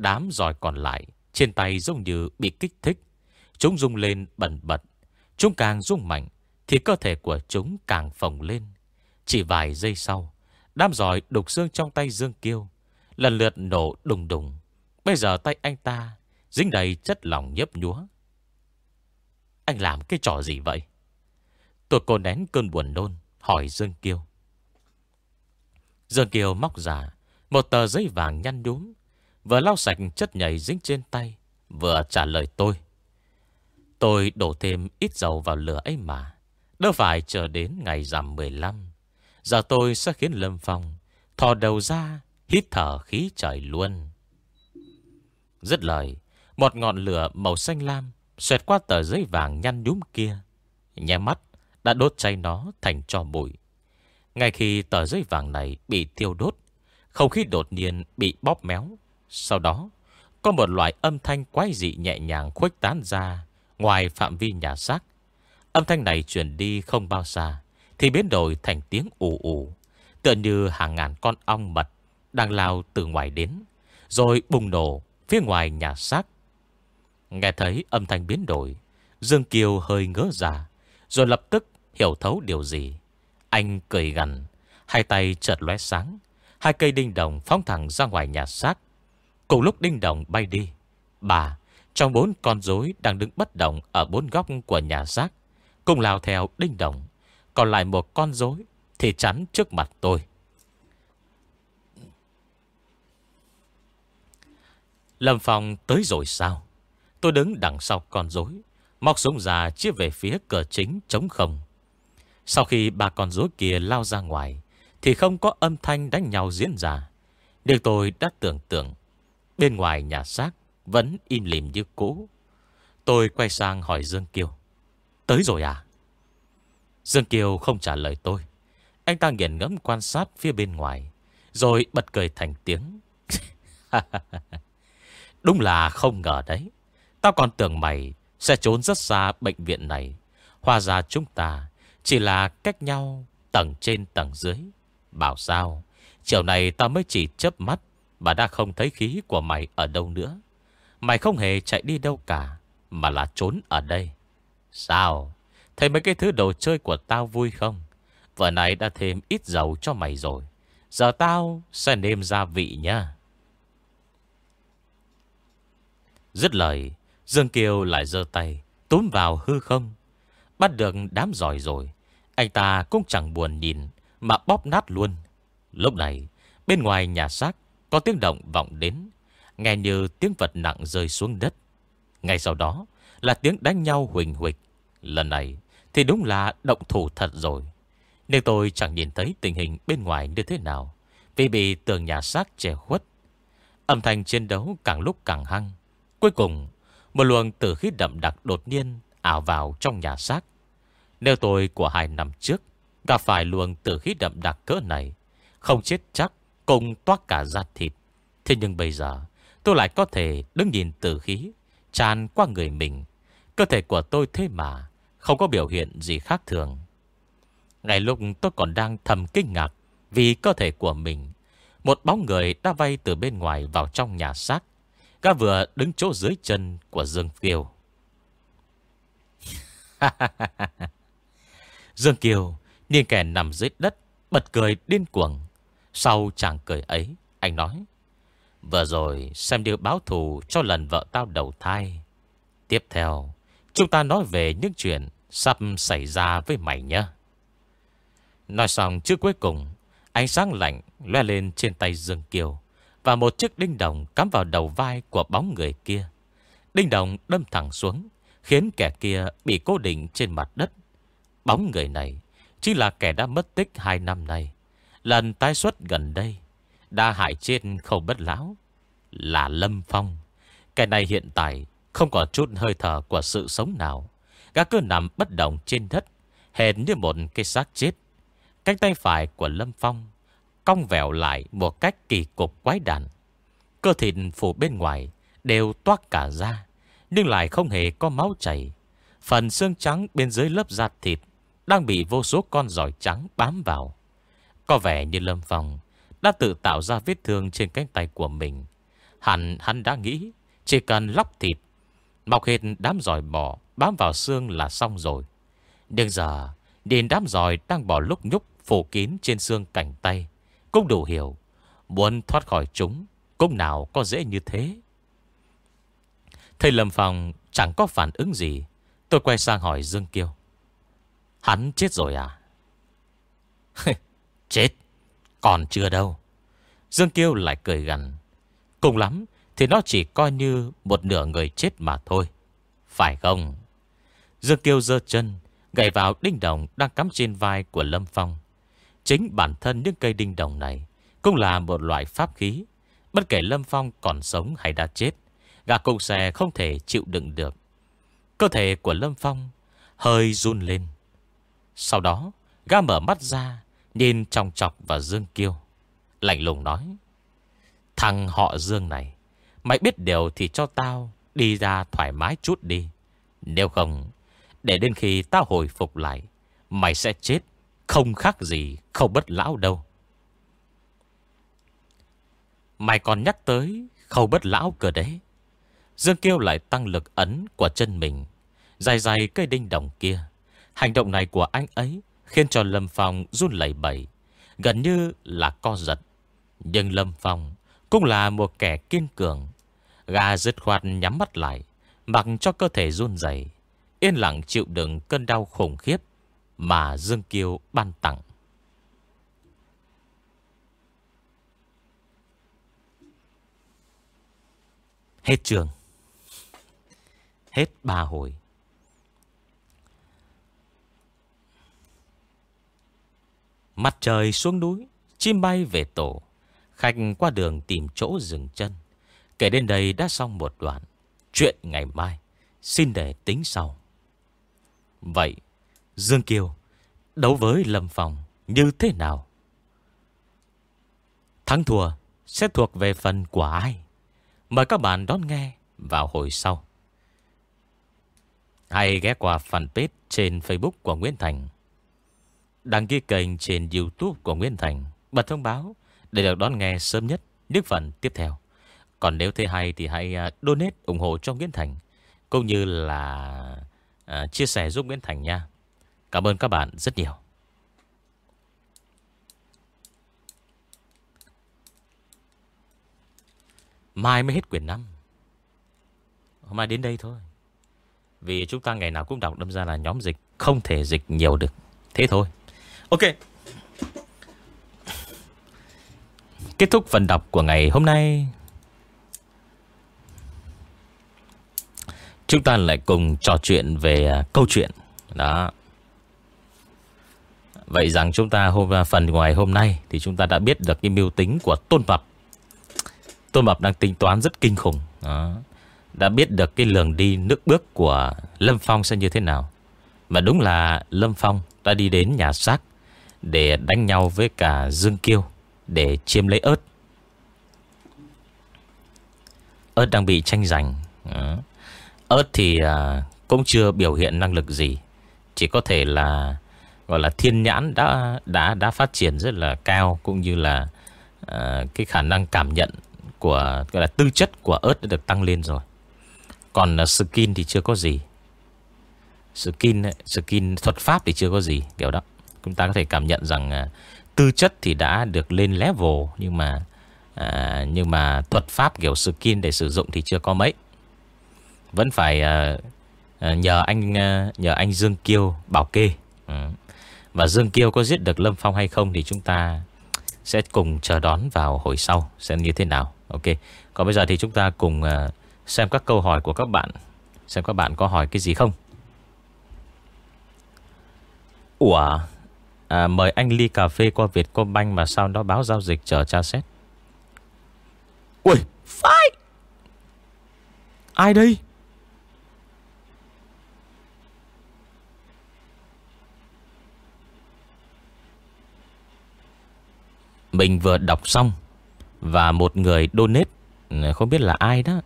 Đám giỏi còn lại Trên tay giống như bị kích thích. Chúng rung lên bẩn bật, Chúng càng rung mạnh Thì cơ thể của chúng càng phồng lên. Chỉ vài giây sau, Đám giỏi đục xương trong tay Dương Kiêu, Lần lượt nổ đùng đùng. Bây giờ tay anh ta Dính đầy chất lỏng nhấp nhúa. Anh làm cái trò gì vậy? Tôi cô nén cơn buồn nôn, Hỏi Dương Kiêu. Dương Kiều móc ra Một tờ giấy vàng nhăn nhúm Vừa lau sạch chất nhảy dính trên tay, Vừa trả lời tôi. Tôi đổ thêm ít dầu vào lửa ấy mà, Đâu phải chờ đến ngày rằm 15 Giờ tôi sẽ khiến Lâm Phong Thò đầu ra, Hít thở khí trời luôn. Rất lời, Một ngọn lửa màu xanh lam Xoẹt qua tờ giấy vàng nhăn nhúm kia. Nhé mắt, Đã đốt cháy nó thành cho bụi. Ngay khi tờ giấy vàng này bị tiêu đốt, Không khí đột nhiên bị bóp méo. Sau đó, Có một loại âm thanh quái dị nhẹ nhàng khuếch tán ra Ngoài phạm vi nhà xác. Âm thanh này chuyển đi không bao xa, Thì biến đổi thành tiếng ù ù, Tựa như hàng ngàn con ong mật Đang lao từ ngoài đến, Rồi bùng nổ phía ngoài nhà xác. Nghe thấy âm thanh biến đổi, Dương Kiều hơi ngỡ ra, Rồi lập tức hiểu thấu điều gì. Anh cười gần Hai tay chợt lóe sáng, Hai cây đinh đồng phóng thẳng ra ngoài nhà xác. Cùng lúc đinh đồng bay đi, Bà, Trong bốn con rối đang đứng bất động Ở bốn góc của nhà xác, Cùng lao theo đinh đồng. Còn lại một con rối Thì chắn trước mặt tôi. Lâm Phong tới rồi sao? Tôi đứng đằng sau con rối, Móc súng ra chia về phía cửa chính trống không. Sau khi ba con rối kia lao ra ngoài, Thì không có âm thanh đánh nhau diễn ra. Điều tôi đã tưởng tượng Bên ngoài nhà xác Vẫn im lìm như cũ. Tôi quay sang hỏi Dương Kiều. Tới rồi à? Dương Kiều không trả lời tôi. Anh ta nghiền ngẫm quan sát phía bên ngoài Rồi bật cười thành tiếng. Đúng là không ngờ đấy. Tao còn tưởng mày Sẽ trốn rất xa bệnh viện này. Hòa ra chúng ta chỉ là cách nhau tầng trên tầng dưới. Bảo sao, chiều này tao mới chỉ chớp mắt bà đã không thấy khí của mày ở đâu nữa. Mày không hề chạy đi đâu cả, mà là trốn ở đây. Sao? Thấy mấy cái thứ đồ chơi của tao vui không? vợ này đã thêm ít dầu cho mày rồi. Giờ tao sẽ nêm gia vị nha. Dứt lời, Dương Kiều lại giơ tay, túm vào hư không. Bắt được đám giỏi rồi Anh ta cũng chẳng buồn nhìn Mà bóp nát luôn Lúc này bên ngoài nhà xác có tiếng động vọng đến, Nghe như tiếng vật nặng rơi xuống đất. Ngay sau đó là tiếng đánh nhau huỳnh huỳnh Lần này thì đúng là động thủ thật rồi. Nhưng tôi chẳng nhìn thấy tình hình bên ngoài như thế nào, Vì bị tường nhà xác che khuất. Âm thanh chiến đấu càng lúc càng hăng. Cuối cùng, Một luồng tử khí đậm đặc đột nhiên ảo vào trong nhà xác. Nếu tôi của hai năm trước Gặp phải luồng tử khí đậm đặc cỡ này, Không chết chắc Cùng toát cả da thịt. Thế nhưng bây giờ, tôi lại có thể đứng nhìn tử khí, Tràn qua người mình. Cơ thể của tôi thế mà, Không có biểu hiện gì khác thường. Ngày lúc tôi còn đang thầm kinh ngạc Vì cơ thể của mình, Một bóng người đã vay từ bên ngoài vào trong nhà xác. Gã vừa đứng chỗ dưới chân của Dương Kiều. Dương Kiều nhìn kẻ nằm dưới đất, Bật cười điên cuồng. Sau chàng cười ấy, Anh nói, Vừa rồi xem điều báo thù cho lần vợ tao đầu thai. Tiếp theo, Chúng ta nói về những chuyện Sắp xảy ra với mày nhé. Nói xong trước cuối cùng, Ánh sáng lạnh loe lên trên tay Dương Kiều Và một chiếc đinh đồng cắm vào đầu vai của bóng người kia. Đinh đồng đâm thẳng xuống, Khiến kẻ kia bị cố định trên mặt đất. Bóng người này Chính là kẻ đã mất tích hai năm nay. Lần tái xuất gần đây Đã hại trên không bất lão, Là Lâm Phong. Cái này hiện tại Không có chút hơi thở của sự sống nào. Gã cứ nằm bất động trên đất Hèn như một cái xác chết. Cánh tay phải của Lâm Phong Cong vẹo lại một cách kỳ cục quái đản. Cơ thịt phủ bên ngoài Đều toát cả ra Nhưng lại không hề có máu chảy. Phần xương trắng bên dưới lớp da thịt đang bị vô số con giỏi trắng bám vào. Có vẻ như Lâm Phong đã tự tạo ra vết thương trên cánh tay của mình. Hẳn hắn đã nghĩ chỉ cần lóc thịt, mọc hết đám giỏi bò bám vào xương là xong rồi. Nhưng giờ, nhìn đám giỏi đang bỏ lúc nhúc phủ kín trên xương cảnh tay, cũng đủ hiểu. Muốn thoát khỏi chúng, cũng nào có dễ như thế. Thầy Lâm Phong chẳng có phản ứng gì. Tôi quay sang hỏi Dương Kiêu. Hắn chết rồi à? chết, còn chưa đâu. Dương Kiêu lại cười gần. Cùng lắm thì nó chỉ coi như một nửa người chết mà thôi. Phải không? Dương Kiêu dơ chân, gảy vào đinh đồng đang cắm trên vai của Lâm Phong. Chính bản thân những cây đinh đồng này cũng là một loại pháp khí. Bất kể Lâm Phong còn sống hay đã chết, gà cũng xe không thể chịu đựng được. Cơ thể của Lâm Phong hơi run lên. Sau đó, gã mở mắt ra, nhìn trong chọc và Dương Kiêu. Lạnh lùng nói, Thằng họ Dương này, mày biết điều thì cho tao đi ra thoải mái chút đi. Nếu không, để đến khi tao hồi phục lại, mày sẽ chết, không khác gì, không bất lão đâu. Mày còn nhắc tới khâu bất lão cơ đấy. Dương Kiêu lại tăng lực ấn của chân mình. Dài dài cây đinh đồng kia. Hành động này của anh ấy khiến cho Lâm Phong run lẩy bẩy. Gần như là co giật. Nhưng Lâm Phong cũng là một kẻ kiên cường. Gà dứt khoát nhắm mắt lại. Mặc cho cơ thể run dày. Yên lặng chịu đựng cơn đau khủng khiếp mà Dương Kiêu ban tặng. Hết trường. Hết ba hồi. Mặt trời xuống núi, chim bay về tổ. Khách qua đường tìm chỗ dừng chân. Kể đến đây đã xong một đoạn. Chuyện ngày mai, xin để tính sau. Vậy, Dương Kiều đấu với Lâm Phòng như thế nào? Thắng thua sẽ thuộc về phần của ai? Mời các bạn đón nghe vào hồi sau. Hay ghé qua fanpage trên Facebook của Nguyễn Thành. Đăng ký kênh trên YouTube của Nguyễn Thành. Bật thông báo để được đón nghe sớm nhất những phần tiếp theo. Còn nếu thấy hay thì hãy à, donate ủng hộ cho Nguyễn Thành. Cũng như là à, chia sẻ giúp Nguyễn Thành nha. Cảm ơn các bạn rất nhiều. Mai mới hết quyển 5 Hôm nay đến đây thôi Vì chúng ta ngày nào cũng đọc Đâm ra là nhóm dịch không thể dịch nhiều được Thế thôi Ok. Kết thúc phần đọc của ngày hôm nay. Chúng ta lại cùng trò chuyện về à, câu chuyện. Đó. Vậy rằng chúng ta hôm à, phần ngoài hôm nay Thì chúng ta đã biết được cái mưu tính của Tôn Mập Tôn Mập đang tính toán rất kinh khủng. Đó. Đã biết được cái lường đi nước bước của Lâm Phong sẽ như thế nào. Mà đúng là Lâm Phong đã đi đến nhà xác để đánh nhau với cả Dương Kiêu Để chiếm lấy ớt Ớt đang bị tranh giành Ớt thì à, cũng chưa biểu hiện năng lực gì Chỉ có thể là Gọi là thiên nhãn đã đã đã phát triển rất là cao Cũng như là à, Cái khả năng cảm nhận của gọi là tư chất của ớt đã được tăng lên rồi. Còn uh, skin thì chưa có gì. Skin skin thuật pháp thì chưa có gì kiểu đó. Chúng ta có thể cảm nhận rằng à, tư chất thì đã được lên level nhưng mà à, nhưng mà thuật pháp kiểu skin để sử dụng thì chưa có mấy. Vẫn phải à, à nhờ anh à, nhờ anh Dương Kiêu bảo kê. Ừ. Và Dương Kiêu có giết được Lâm Phong hay không thì chúng ta sẽ cùng chờ đón vào hồi sau xem như thế nào. Ok Còn bây giờ thì chúng ta cùng xem các câu hỏi của các bạn Xem các bạn có hỏi cái gì không Ủa à, Mời anh ly cà phê qua Vietcombank Mà sao nó báo giao dịch chờ tra xét. Ui Phải Ai đây? Mình vừa đọc xong và một người donate Không biết là ai đó.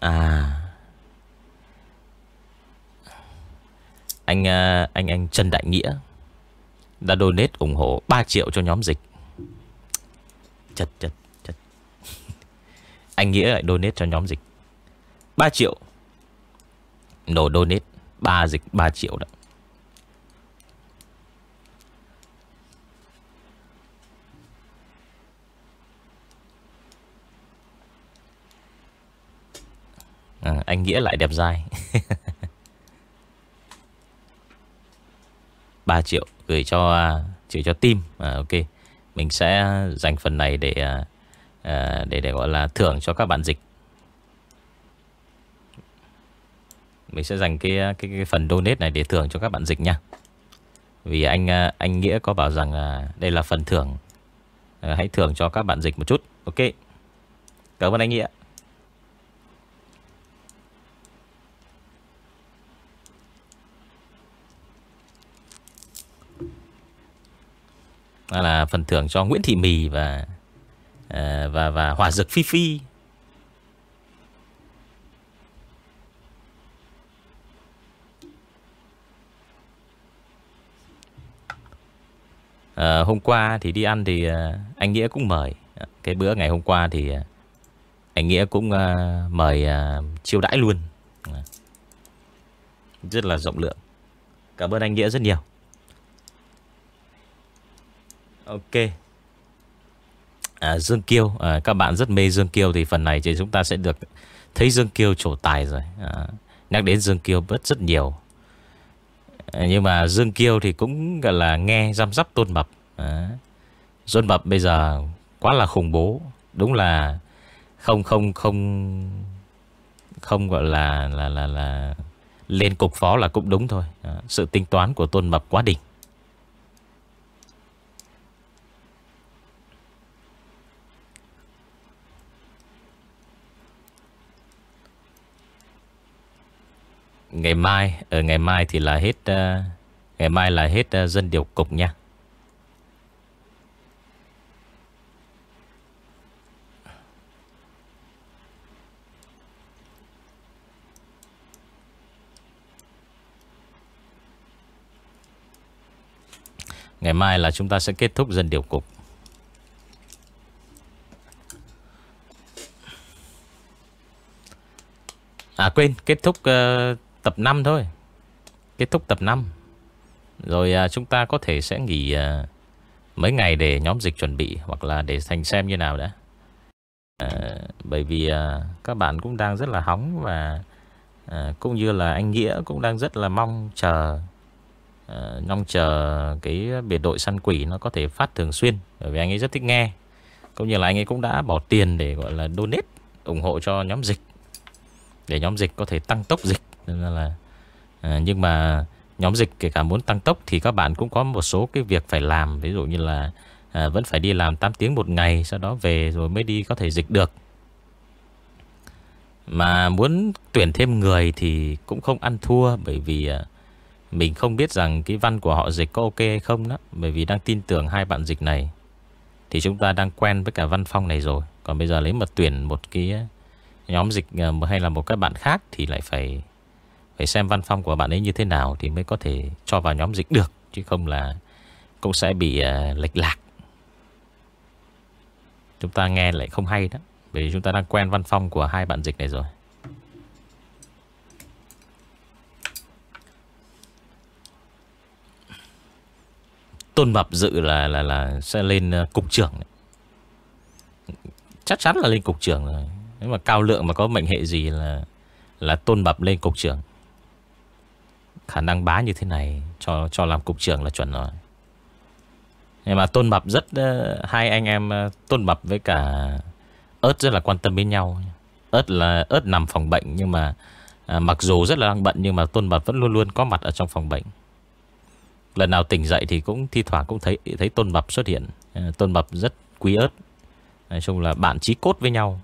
À Anh à, anh anh Trần Đại Nghĩa Đã donate ủng hộ 3 triệu cho nhóm dịch. Chật chật chật. Anh Nghĩa lại donate cho nhóm dịch. 3 triệu. Nổ donate 3 dịch 3 triệu đó. À, Anh Nghĩa lại đẹp dai. 3 triệu gửi cho à, gửi cho team. À, ok. Mình sẽ dành phần này để à, à, để để gọi là thưởng cho các bạn dịch. Mình sẽ dành cái à, cái, cái phần donate này để thưởng cho các bạn dịch nha. Vì anh anh nghĩa có bảo rằng đây là phần thưởng. Hãy thưởng cho các bạn dịch một chút. Ok. Cảm ơn anh nghĩa. Đó là phần thưởng cho Nguyễn Thị Mì và à, và và Hòa Dực Phi Phi. À, hôm qua thì đi ăn thì à, anh Nghĩa cũng mời. Cái bữa ngày hôm qua thì à, anh Nghĩa cũng à, mời à, chiêu đãi luôn. Rất là rộng lượng. Cảm ơn anh Nghĩa rất nhiều. Ok. À, Dương Kiêu à, Các bạn rất mê Dương Kiêu Thì phần này thì chúng ta sẽ được Thấy Dương Kiêu trổ tài rồi. À, Nhắc đến Dương Kiêu rất rất nhiều. À, Nhưng mà Dương Kiêu thì cũng gọi là nghe giam giáp tôn mập. À, Tôn mập bây giờ Quá là khủng bố. Đúng là Không không không Không gọi là là là, là Lên cục phó là cũng đúng thôi. À, Sự tính toán của tôn mập quá đỉnh. Ngày mai Ở ngày mai thì là hết uh, Ngày mai là hết uh, dân điều cục nha. Ngày mai là chúng ta sẽ kết thúc dân điều cục. À quên Kết thúc uh, tập 5 thôi. Kết thúc tập 5 Rồi à, chúng ta có thể sẽ nghỉ à, Mấy ngày để nhóm dịch chuẩn bị Hoặc là để thành xem như nào đã. À, Bởi vì à, Các bạn cũng đang rất là hóng Và à, cũng như là anh Nghĩa Cũng đang rất là mong chờ à, Mong chờ Cái biệt đội săn quỷ nó có thể phát thường xuyên. Bởi vì anh ấy rất thích nghe. Cũng như là anh ấy cũng đã bỏ tiền để gọi là donate ủng hộ cho nhóm dịch. Để nhóm dịch có thể tăng tốc dịch nên là à, nhưng mà nhóm dịch kể cả muốn tăng tốc thì các bạn cũng có một số cái việc phải làm. Ví dụ như là à, vẫn phải đi làm 8 tiếng một ngày sau đó về rồi mới đi có thể dịch được. Mà muốn tuyển thêm người thì cũng không ăn thua bởi vì à, mình không biết rằng cái văn của họ dịch có ok hay không đó bởi vì đang tin tưởng hai bạn dịch này. Thì chúng ta đang quen với cả văn phong này rồi. Còn bây giờ lấy mà tuyển một cái à, nhóm dịch à, hay là một các bạn khác thì lại phải phải xem văn phong của bạn ấy như thế nào Thì mới có thể cho vào nhóm dịch được Chứ không là cũng sẽ bị uh, lệch lạc. Chúng ta nghe lại không hay đó Bởi vì chúng ta đang quen văn phong của hai bạn dịch này rồi. Tôn Mập dự là là là sẽ lên à, cục trưởng. Chắc chắn là lên cục trưởng rồi. Nếu mà cao lượng mà có mệnh hệ gì là Là Tôn Mập lên cục trưởng. Khả năng bá như thế này Cho cho làm cục trưởng là chuẩn rồi. Nhưng mà Tôn Mập rất ờ, Hai anh em ờ, Tôn Mập với cả ớt rất là quan tâm đến nhau. Ớt là ớt nằm phòng bệnh Nhưng mà à, Mặc dù rất là đang bận Nhưng mà Tôn Mập vẫn luôn luôn có mặt ở trong phòng bệnh. Lần nào tỉnh dậy thì cũng thi thoảng cũng thấy thấy Tôn Mập xuất hiện. Tôn Mập rất quý ớt. Nói chung là bạn chí cốt với nhau.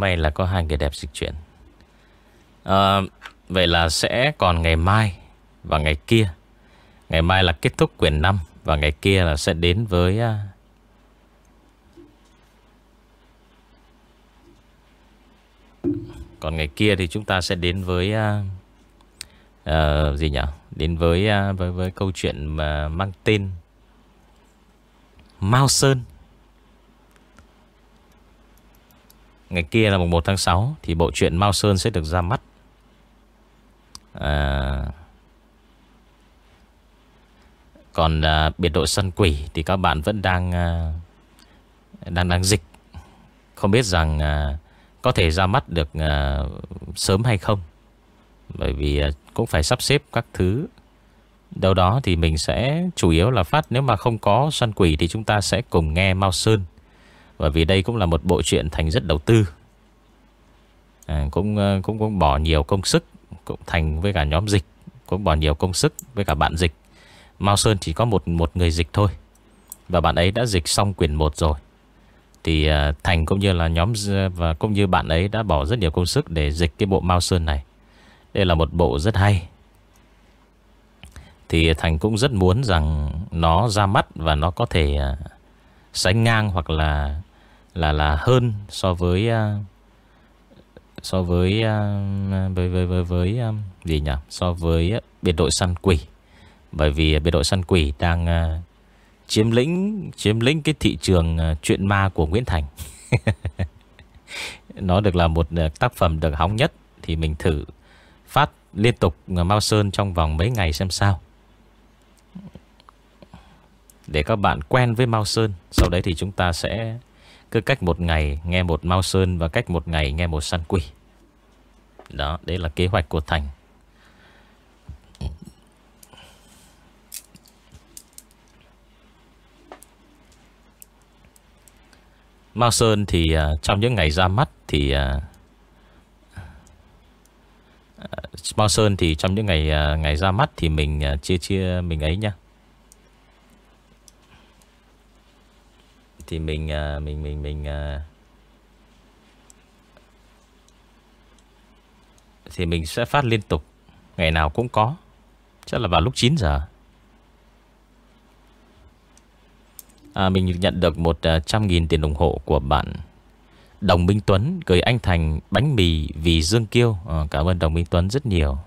May là có hai người đẹp dịch chuyển. À, Vậy là sẽ còn ngày mai Và ngày kia. Ngày mai là kết thúc quyển 5 Và ngày kia là sẽ đến với à, Còn ngày kia thì chúng ta sẽ đến với uh, uh, Gì nhỉ? Đến với, uh, với với câu chuyện mà mang tên Mao Sơn. Ngày kia là mùng 1 tháng 6 Thì bộ truyện Mao Sơn sẽ được ra mắt. À, Còn à, biệt đội săn quỷ Thì các bạn vẫn đang à, Đang đang dịch. Không biết rằng à, Có thể ra mắt được à, Sớm hay không? Bởi vì à, cũng phải sắp xếp các thứ. Đâu đó thì mình sẽ Chủ yếu là phát Nếu mà không có săn quỷ Thì chúng ta sẽ cùng nghe Mao Sơn bởi vì đây cũng là một bộ truyện Thành rất đầu tư. À, cũng, ờ, cũng cũng bỏ nhiều công sức cũng Thành với cả nhóm dịch Cũng bỏ nhiều công sức với cả bạn dịch. Mao Sơn chỉ có một một người dịch thôi. Và bạn ấy đã dịch xong quyển 1 rồi. Thì à, Thành cũng như là nhóm Và cũng như bạn ấy đã bỏ rất nhiều công sức Để dịch cái bộ Mao Sơn này. Đây là một bộ rất hay. Thì Thành cũng rất muốn rằng Nó ra mắt và nó có thể ờ, Sánh ngang hoặc là là là hơn so với à, so à, với với với với, với gì nhỉ? So với biệt đội săn quỷ. Bởi vì biệt đội săn quỷ đang chiếm lĩnh chiếm lĩnh cái thị trường truyện ma của Nguyễn Thành. Nó được là một tác phẩm được hóng nhất thì mình thử phát liên tục Mao Sơn trong vòng mấy ngày xem sao. Để các bạn quen với Mao Sơn Sau đấy thì chúng ta sẽ cứ cách một ngày nghe một Mao Sơn Và cách một ngày nghe một săn quỷ Đó, đấy là kế hoạch của Thành Mao Sơn thì uh, trong những ngày ra mắt thì uh, Mao Sơn thì trong những ngày uh, ngày ra mắt thì mình uh, chia chia mình ấy nhá. Thì à, mình mình mình mình thì mình sẽ phát liên tục. Ngày nào cũng có. Chắc là vào lúc 9 giờ. À, mình nhận được một à, trăm nghìn tiền ủng hộ của bạn Đồng Minh Tuấn gửi anh Thành bánh mì vì Dương Kiêu. À, cảm ơn Đồng Minh Tuấn rất nhiều.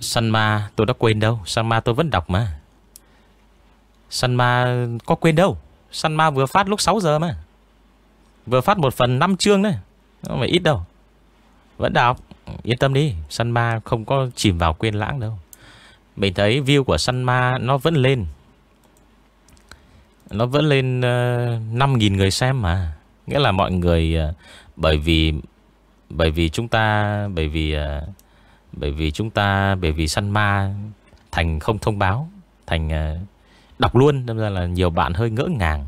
Săn ma tôi đã quên đâu. Săn ma tôi vẫn đọc mà. Săn ma có quên đâu? Săn ma vừa phát lúc 6 giờ mà. Vừa phát một phần 5 chương đấy. Không phải ít đâu. Vẫn đọc. Yên tâm đi Săn ma không có chìm vào quên lãng đâu. Mình thấy view của săn ma Nó vẫn lên. Nó vẫn lên ờ, uh, 5.000 người xem mà. Nghĩa là mọi người uh, Bởi vì Bởi vì chúng ta Bởi vì uh, bởi vì chúng ta, Bởi vì săn ma Thành không thông báo, Thành ờ, đọc luôn Nên ra là nhiều bạn hơi ngỡ ngàng.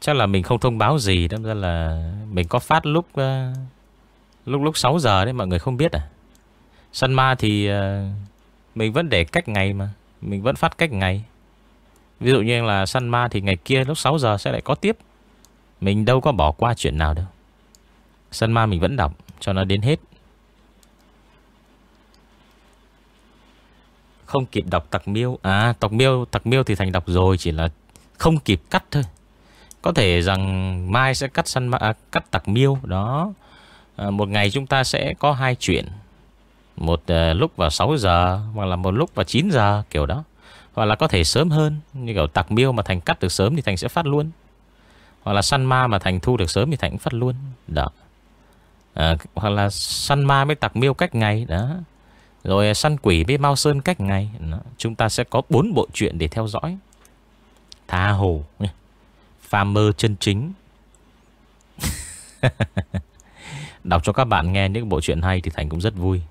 Chắc là mình không thông báo gì Nên ra là Mình có phát lúc ờ, Lúc lúc 6 giờ đấy, mọi người không biết à. Săn ma thì ờ, Mình vẫn để cách ngày mà, Mình vẫn phát cách ngày. Ví dụ như là săn ma thì ngày kia lúc 6 giờ sẽ lại có tiếp. Mình đâu có bỏ qua chuyện nào đâu. Sân ma mình vẫn đọc Cho nó đến hết. Không kịp đọc tặc miêu À tặc miêu Tặc miêu thì Thành đọc rồi Chỉ là không kịp cắt thôi. Có thể rằng mai sẽ cắt săn ma à, Cắt tặc miêu Đó. À, Một ngày chúng ta sẽ có hai chuyện. Một à, lúc vào 6 giờ Hoặc là một lúc vào 9 giờ Kiểu đó. Hoặc là có thể sớm hơn Như kiểu tặc miêu mà Thành cắt được sớm Thì Thành sẽ phát luôn. Hoặc là săn ma mà Thành thu được sớm Thì Thành phát luôn Đó à, Hoặc là săn ma với tặc miêu cách ngày đó. Rồi ờ, săn quỷ với Mao Sơn cách ngày đó. Chúng ta sẽ có bốn bộ truyện để theo dõi. Tha hồ Farmer chân chính. Đọc cho các bạn nghe những bộ truyện hay Thì Thành cũng rất vui.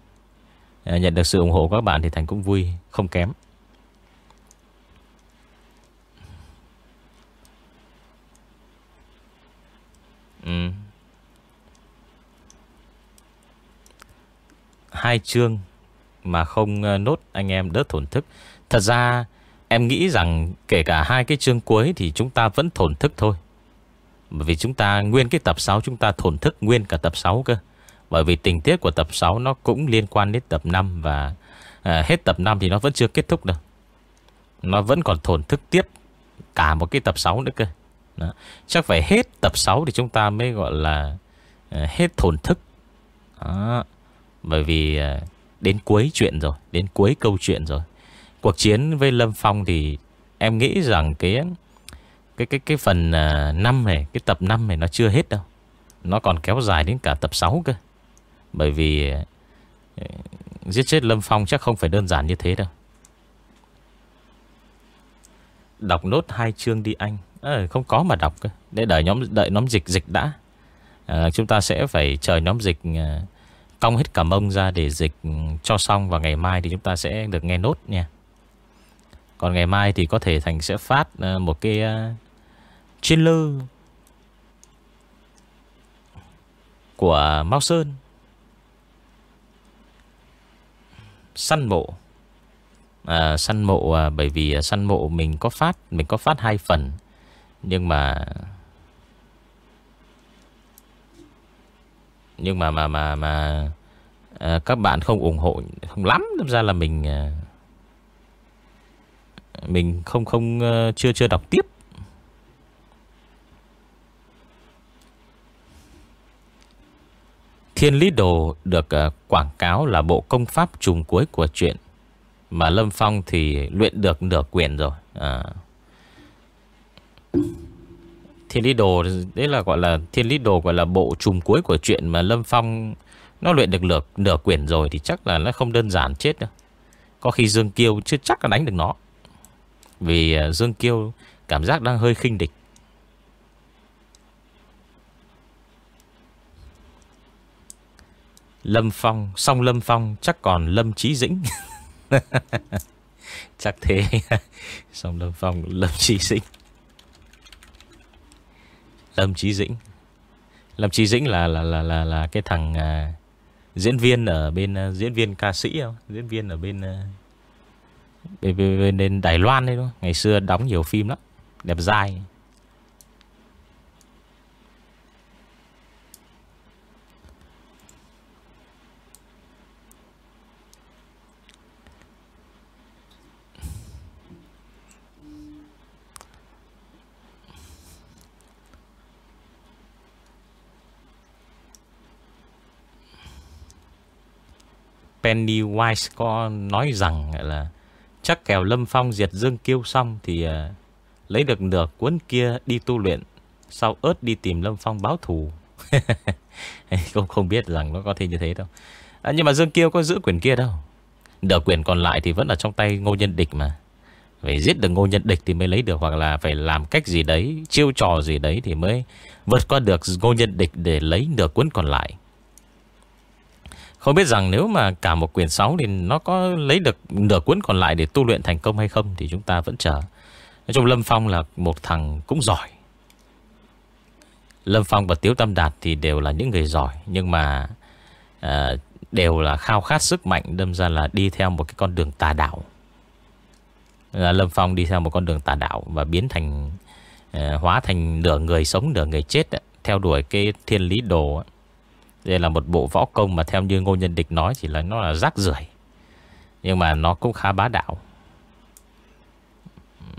À, Nhận được sự ủng hộ của các bạn thì Thành cũng vui Không kém. Ừ. hai chương Mà không ờ, nốt anh em đỡ thổn thức. Thật ra em nghĩ rằng Kể cả hai cái chương cuối Thì chúng ta vẫn thổn thức thôi. Bởi vì chúng ta nguyên cái tập 6 Chúng ta thổn thức nguyên cả tập 6 cơ. Bởi vì tình tiết của tập 6 Nó cũng liên quan đến tập 5 Và à, hết tập 5 thì nó vẫn chưa kết thúc đâu. Nó vẫn còn thổn thức tiếp Cả một cái tập 6 nữa cơ. Đó. Chắc phải hết tập 6 Thì chúng ta mới gọi là à, Hết thổn thức. Đó. Bởi vì à, đến cuối chuyện rồi Đến cuối câu chuyện rồi. Cuộc chiến với Lâm Phong thì Em nghĩ rằng cái Cái cái cái phần à, năm 5 này Cái tập 5 này nó chưa hết đâu. Nó còn kéo dài đến cả tập 6 cơ. Bởi vì à, Giết chết Lâm Phong chắc không phải đơn giản như thế đâu. Đọc nốt hai chương đi anh. À, Không có mà đọc cơ. Để đợi nhóm đợi nhóm dịch dịch đã. À, Chúng ta sẽ phải chờ nhóm dịch à, Cong hết cả mông ra để dịch ừ, cho xong Và ngày mai thì chúng ta sẽ được nghe nốt nha. Còn ngày mai thì có thể Thành sẽ phát ờ, một cái uh, lư Của Mao Sơn. Săn mộ. À, Săn mộ à, Bởi vì à, săn mộ mình có phát Mình có phát hai phần. Nhưng mà Nhưng mà mà mà mà à, Các bạn không ủng hộ Không lắm Thật ra là mình à, Mình không không uh, chưa chưa đọc tiếp Thiên Lý Đồ được uh, quảng cáo là bộ công pháp trùng cuối của chuyện Mà Lâm Phong thì luyện được nửa quyền rồi à. Thiên Lý Đồ Đấy là gọi là Thiên Lý Đồ gọi là bộ trùng cuối của chuyện Mà Lâm Phong nó luyện được nửa, nửa quyển rồi Thì chắc là nó không đơn giản chết đâu. Có khi Dương Kiêu chưa chắc là đánh được nó. Vì à, Dương Kiêu cảm giác đang hơi khinh địch. Lâm Phong Xong Lâm Phong chắc còn Lâm Chí Dĩnh. Chắc thế. Xong Lâm Phong Lâm Chí Dĩnh. Lâm Chí Dĩnh Lâm Chí Dĩnh là là là là, là cái thằng uh, diễn viên ở bên uh, diễn viên ca sĩ không? Diễn viên ở bên uh, bên, bên, bên Đài Loan đấy đúng không? Ngày xưa đóng nhiều phim lắm Đẹp dai Pennywise có nói rằng là chắc kèo Lâm Phong diệt Dương Kiêu xong thì uh, lấy được nửa cuốn kia đi tu luyện. Sau ớt đi tìm Lâm Phong báo thù. không không biết rằng nó có thể như thế đâu. À, nhưng mà Dương Kiêu có giữ quyền kia đâu. Nửa quyền còn lại thì vẫn ở trong tay Ngô Nhân Địch mà. Phải giết được Ngô Nhân Địch thì mới lấy được Hoặc là phải làm cách gì đấy Chiêu trò gì đấy thì mới vượt qua được Ngô Nhân Địch để lấy nửa cuốn còn lại không biết rằng nếu mà cả một quyển 6 thì nó có lấy được nửa cuốn còn lại để tu luyện thành công hay không thì chúng ta vẫn chờ. Nói chung Lâm Phong là một thằng cũng giỏi. Lâm Phong và Tiếu Tâm Đạt thì đều là những người giỏi nhưng mà à, đều là khao khát sức mạnh đâm ra là đi theo một cái con đường tà đạo. là Lâm Phong đi theo một con đường tà đạo và biến thành ờ, hóa thành nửa người sống nửa người chết theo đuổi cái thiên lý đồ đây là một bộ võ công mà theo như Ngô Nhân Địch nói Chỉ là nó là rác rưởi. Nhưng mà nó cũng khá bá đạo.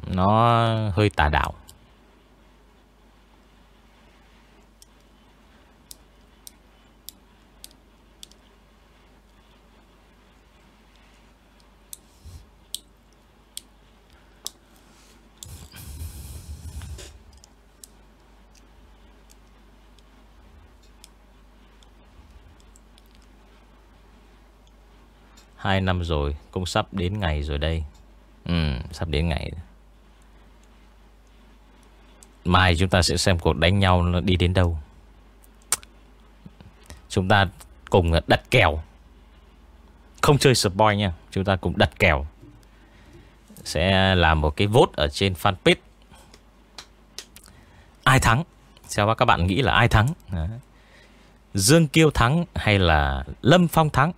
Nó hơi tà đạo. Hai năm rồi, Cũng sắp đến ngày rồi đây. Ừ sắp đến ngày. Mai chúng ta sẽ xem cuộc đánh nhau nó đi đến đâu. Chúng ta cùng đặt kèo. Không chơi spoil nha, Chúng ta cùng đặt kèo. Sẽ làm một cái vote ở trên fanpage. Ai thắng? Xem các bạn nghĩ là ai thắng? Dương Kiêu thắng hay là Lâm Phong thắng?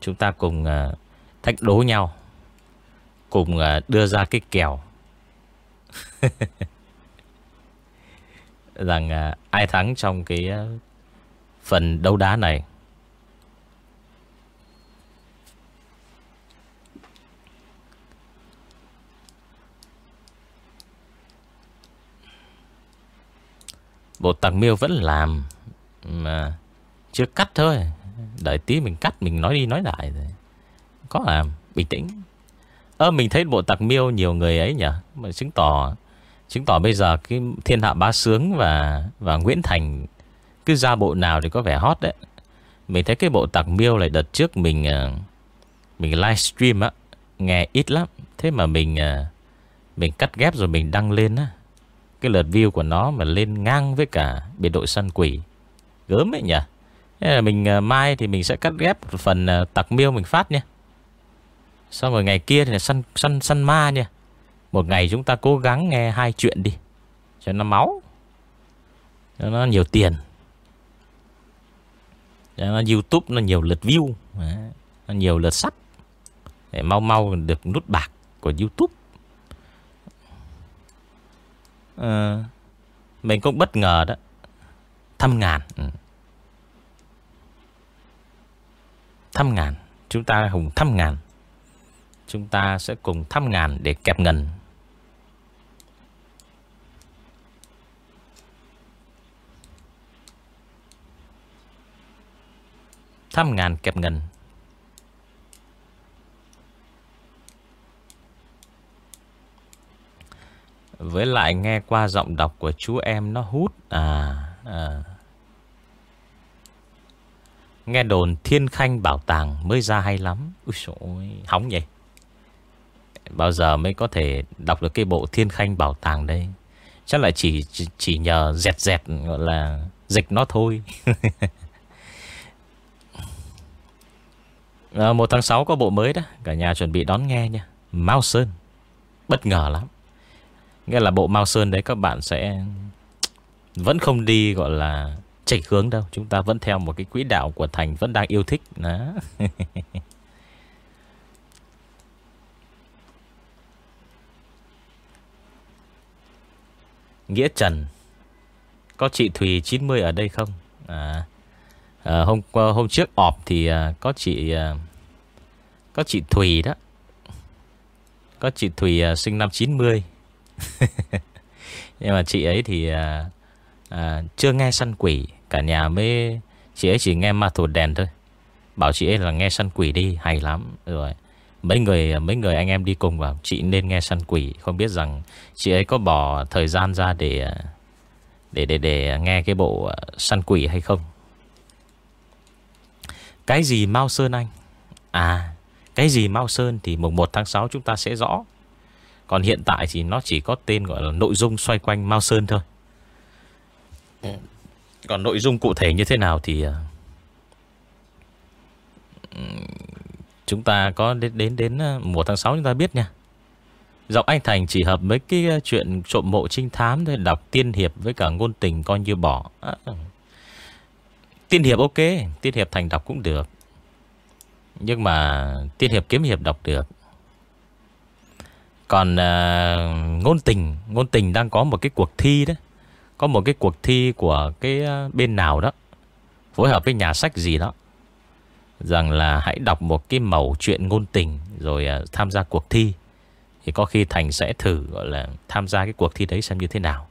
Chúng ta cùng uh, thách đố nhau Cùng uh, đưa ra cái kèo. Rằng uh, ai thắng trong cái uh, phần đấu đá này? Bộ tàng miêu vẫn làm Mà Chưa cắt thôi. Đợi tí mình cắt, mình nói đi, nói lại rồi. Có làm, Bình tĩnh. Ơ, mình thấy bộ tạc miêu nhiều người ấy nhỉ? Mà chứng tỏ Chứng tỏ bây giờ cái thiên hạ bá sướng Và và Nguyễn Thành Cứ ra bộ nào thì có vẻ hot đấy. Mình thấy cái bộ tạc miêu lại đợt trước Mình ờ, Mình livestream á, Nghe ít lắm. Thế mà mình ờ, Mình cắt ghép rồi mình đăng lên á. Cái lượt view của nó mà lên ngang với cả biệt đội săn quỷ. Gớm ấy nhỉ? Là mình à, mai thì mình sẽ cắt ghép một phần tạc tặc miêu mình phát nha. Xong rồi ngày kia thì là săn, săn, săn ma nha. Một ngày chúng ta cố gắng nghe hai chuyện đi Cho nó máu Cho nó nhiều tiền Cho nó Youtube nó nhiều lượt view Nó nhiều lượt sắp Để mau mau được nút bạc của Youtube. À, Mình cũng bất ngờ đó Thăm ngàn. Ừ. Thăm ngàn Chúng ta hùng thăm ngàn. Chúng ta sẽ cùng thăm ngàn để kẹp ngần. Thăm ngàn kẹp ngần. Với lại nghe qua giọng đọc của chú em nó hút. À, à. Nghe đồn Thiên Khanh Bảo Tàng mới ra hay lắm. Úi xôi, hóng vậy Bao giờ mới có thể đọc được cái bộ Thiên Khanh Bảo Tàng đây? Chắc là chỉ chỉ, chỉ nhờ dẹt dẹt gọi là dịch nó thôi. Ờ, à, 1 tháng 6 có bộ mới đó. Cả nhà chuẩn bị đón nghe nha. Mao Sơn. Bất ngờ lắm. Nghĩa là bộ Mao Sơn đấy các bạn sẽ Vẫn không đi gọi là Chệch hướng đâu. Chúng ta vẫn theo một cái quỹ đạo của Thành Vẫn đang yêu thích. Đó. Nghĩa Trần Có chị Thùy 90 ở đây không? À, à hôm hôm trước ọp thì à, có chị à, Có chị Thùy đó. Có chị Thùy à, sinh năm 90 Nhưng mà chị ấy thì à, à, chưa nghe săn quỷ. Cả nhà mới, Chị ấy chỉ nghe ma thù đèn thôi. Bảo chị ấy là nghe săn quỷ đi, Hay lắm. Rồi, Mấy người mấy người anh em đi cùng vào Chị nên nghe săn quỷ. Không biết rằng chị ấy có bỏ thời gian ra để Để để để nghe cái bộ ờ, săn quỷ hay không? Cái gì Mao Sơn anh? À Cái gì Mao Sơn thì mùng 1 tháng 6 chúng ta sẽ rõ. Còn hiện tại thì nó chỉ có tên gọi là nội dung xoay quanh Mao Sơn thôi. Ừ. Còn nội dung cụ thể như thế nào thì ờ, Chúng ta có đến đến đến ờ, mùa tháng 6 chúng ta biết nha. Giọng Anh Thành chỉ hợp với cái ờ, chuyện trộm mộ trinh thám thôi Đọc tiên hiệp với cả ngôn tình coi như bỏ. À, Tiên hiệp ok Tiên hiệp Thành đọc cũng được. Nhưng mà tiên hiệp kiếm hiệp đọc được. Còn à, ngôn tình Ngôn tình đang có một cái cuộc thi đấy. Có một cái cuộc thi của cái ờ, bên nào đó Phối hợp với nhà sách gì đó Rằng là hãy đọc một cái mẩu chuyện ngôn tình Rồi ờ, tham gia cuộc thi. Thì có khi Thành sẽ thử gọi là Tham gia cái cuộc thi đấy xem như thế nào.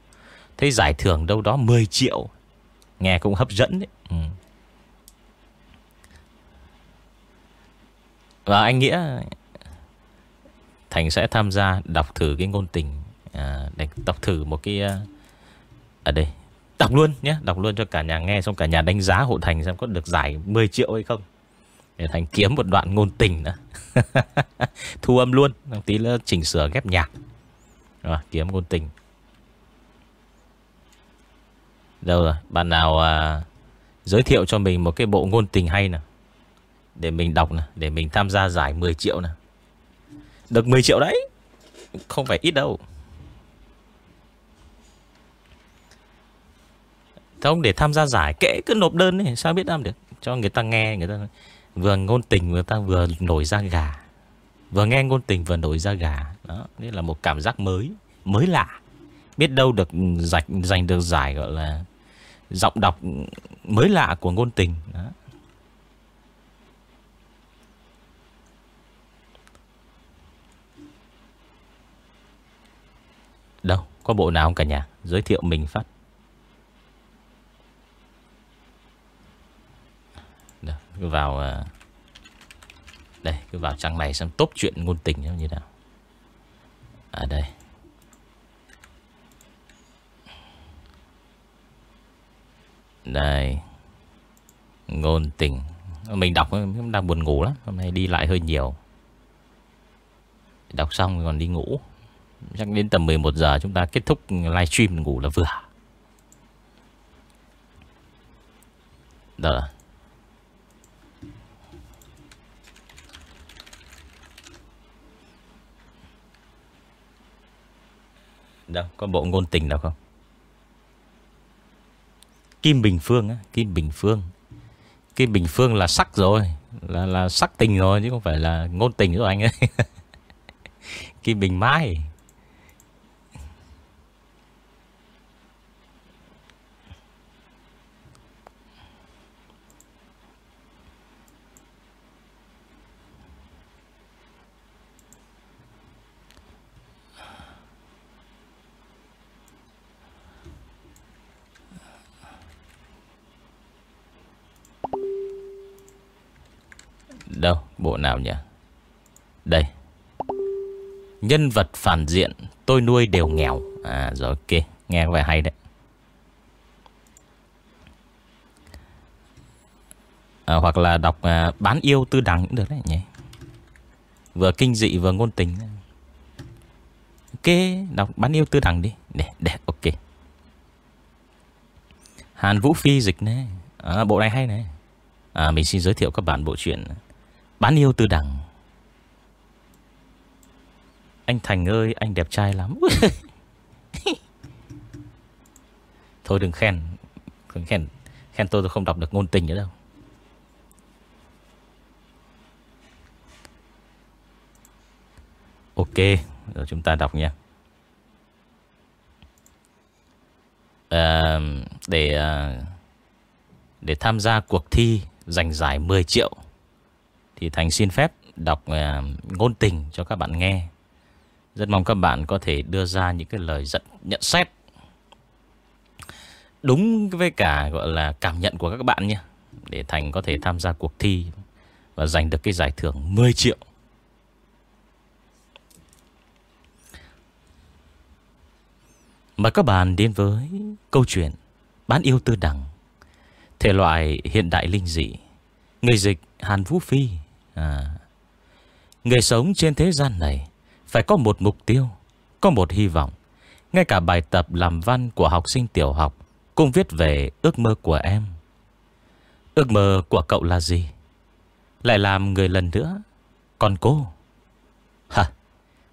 Thế giải thưởng đâu đó 10 triệu Nghe cũng hấp dẫn đấy. Ừ. Và anh Nghĩa Thành sẽ tham gia đọc thử cái ngôn tình à, đọc thử một cái ờ, ở đây. Đọc luôn nhé đọc luôn cho cả nhà nghe xong cả nhà đánh giá hộ Thành xem có được giải 10 triệu hay không. Để Thành kiếm một đoạn ngôn tình nữa. Thu âm luôn tí nữa chỉnh sửa ghép nhạc. Rồi, kiếm ngôn tình. Đâu rồi? Bạn nào à, giới thiệu cho mình một cái bộ ngôn tình hay nè để mình đọc nè để mình tham gia giải 10 triệu nè được 10 triệu đấy. Không phải ít đâu. Không để tham gia giải Kệ cứ nộp đơn ấy Sao biết làm được? Cho người ta nghe Người ta Vừa ngôn tình người ta vừa nổi ra gà. Vừa nghe ngôn tình vừa nổi ra gà. Đó Đây là một cảm giác mới Mới lạ. Biết đâu được giành, giành được giải gọi là Giọng đọc mới lạ của ngôn tình. Đó. Đâu Có bộ nào không cả nhà? Giới thiệu mình phát Đâu, cứ vào ờ, Đây, cứ vào trang này xem tốt chuyện ngôn tình như nào. À đây. Đây. Ngôn tình. Mình đọc đang buồn ngủ lắm. Hôm nay đi lại hơi nhiều. Đọc xong còn đi ngủ. Chắc đến tầm 11 giờ chúng ta kết thúc livestream ngủ là vừa. Đó Đâu, có bộ ngôn tình nào không? Kim Bình Phương á, Kim Bình Phương. Kim Bình Phương là sắc rồi, Là là sắc tình rồi, chứ không phải là ngôn tình rồi anh ấy. Kim Bình Mai Đâu bộ nào nhỉ? Đây. Nhân vật phản diện Tôi nuôi đều nghèo. À rồi ok. Nghe có vẻ hay đấy. À, Hoặc là đọc à, Bán yêu tư đằng cũng được đấy nhỉ? Vừa kinh dị vừa ngôn tình. Ok Đọc bán yêu tư đằng đi. Để, để ok. Hàn Vũ Phi dịch này. À, Bộ này hay này. À, Mình xin giới thiệu các bạn bộ truyện. Bán yêu tư đằng. Anh Thành ơi Anh đẹp trai lắm. Thôi đừng khen. Đừng khen. Khen tôi tôi không đọc được ngôn tình nữa đâu. Ok Rồi chúng ta đọc nha. À, Để Để tham gia cuộc thi Giành giải 10 triệu thì Thành xin phép đọc uh, ngôn tình cho các bạn nghe. Rất mong các bạn có thể đưa ra những cái lời giận, nhận xét đúng với cả gọi là cảm nhận của các bạn nhé. Để Thành có thể tham gia cuộc thi và giành được cái giải thưởng 10 triệu. Mời các bạn đến với câu chuyện Bán yêu tư đẳng Thể loại hiện đại linh dị Người dịch Hàn Vũ Phi À, người sống trên thế gian này phải có một mục tiêu, có một hy vọng. Ngay cả bài tập làm văn của học sinh tiểu học cũng viết về ước mơ của em. Ước mơ của cậu là gì? Lại làm người lần nữa. Còn cô? Hả?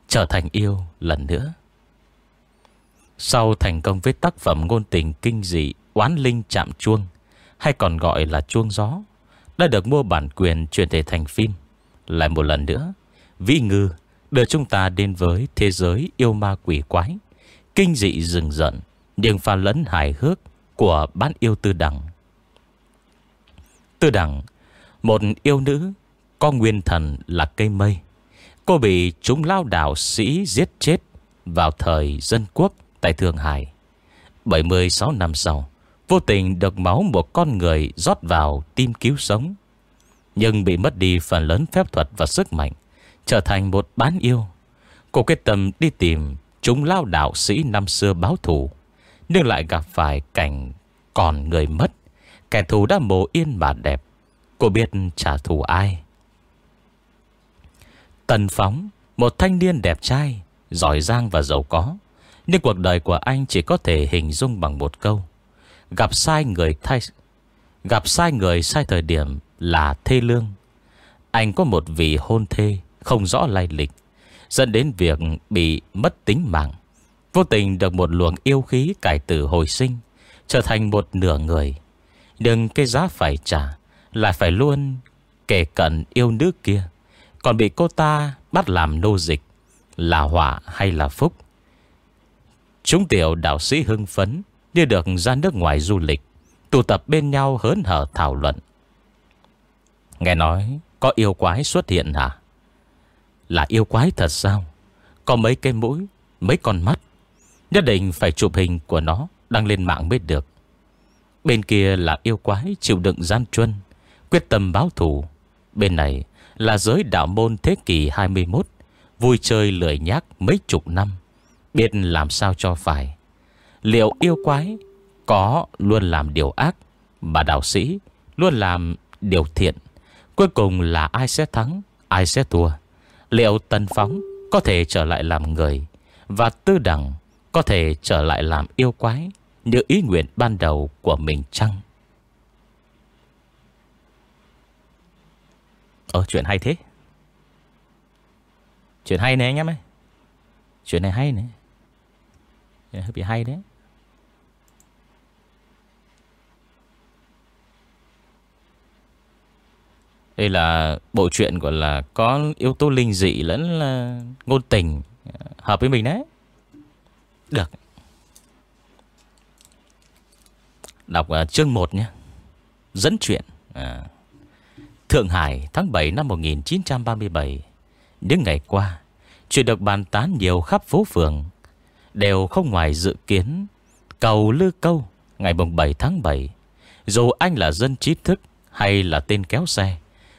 Trở thành yêu lần nữa. Sau thành công với tác phẩm ngôn tình kinh dị Oán Linh Chạm Chuông Hay còn gọi là Chuông Gió đã được mua bản quyền chuyển thể thành phim. Lại một lần nữa, Vĩ Ngư đưa chúng ta đến với thế giới yêu ma quỷ quái, kinh dị rừng rợn, nhưng pha lẫn hài hước của bán yêu tư đẳng. Tư đẳng, một yêu nữ có nguyên thần là cây mây. Cô bị chúng lao đảo sĩ giết chết vào thời dân quốc tại Thượng Hải. 76 năm sau, Vô tình được máu một con người rót vào tim cứu sống. Nhưng bị mất đi phần lớn phép thuật và sức mạnh, Trở thành một bán yêu. Cô quyết tâm đi tìm chúng lao đạo sĩ năm xưa báo thù, Nhưng lại gặp phải cảnh còn người mất. Kẻ thù đã mồ yên mà đẹp. Cô biết trả thù ai? Tần Phóng, Một thanh niên đẹp trai, Giỏi giang và giàu có. Nhưng cuộc đời của anh chỉ có thể hình dung bằng một câu. Gặp sai người thay, Gặp sai người sai thời điểm là thê lương. Anh có một vị hôn thê Không rõ lai lịch, Dẫn đến việc bị mất tính mạng. Vô tình được một luồng yêu khí cải tử hồi sinh, Trở thành một nửa người. Nhưng cái giá phải trả Lại phải luôn Kể cận yêu nữ kia. Còn bị cô ta bắt làm nô dịch, Là họa hay là phúc? Chúng tiểu đạo sĩ hưng phấn như được ra nước ngoài du lịch, Tụ tập bên nhau hớn hở thảo luận. Nghe nói, Có yêu quái xuất hiện hả? Là yêu quái thật sao? Có mấy cái mũi, Mấy con mắt. Nhất định phải chụp hình của nó, Đăng lên mạng mới được. Bên kia là yêu quái chịu đựng gian truân, Quyết tâm báo thù. Bên này là giới đạo môn thế kỷ 21 Vui chơi lười nhác mấy chục năm, Biết làm sao cho phải. Liệu yêu quái Có luôn làm điều ác? Mà đạo sĩ luôn làm điều thiện. Cuối cùng là ai sẽ thắng, Ai sẽ thua? Liệu Tân Phóng có thể trở lại làm người Và Tư Đẳng có thể trở lại làm yêu quái Như ý nguyện ban đầu của mình chăng? Ờ chuyện hay thế. Chuyện hay nè anh em ơi. Chuyện này hay nè. Hơi bị hay đấy. Đây là bộ truyện gọi là có yếu tố linh dị lẫn là ngôn tình ờ, hợp với mình đấy. Được. Đọc uh, chương 1 nhé. Dẫn chuyện. À. Thượng Hải tháng 7 năm 1937. Những ngày qua, chuyện được bàn tán nhiều khắp phố phường đều không ngoài dự kiến. Cầu Lư Câu ngày 7 tháng 7. Dù anh là dân trí thức hay là tên kéo xe,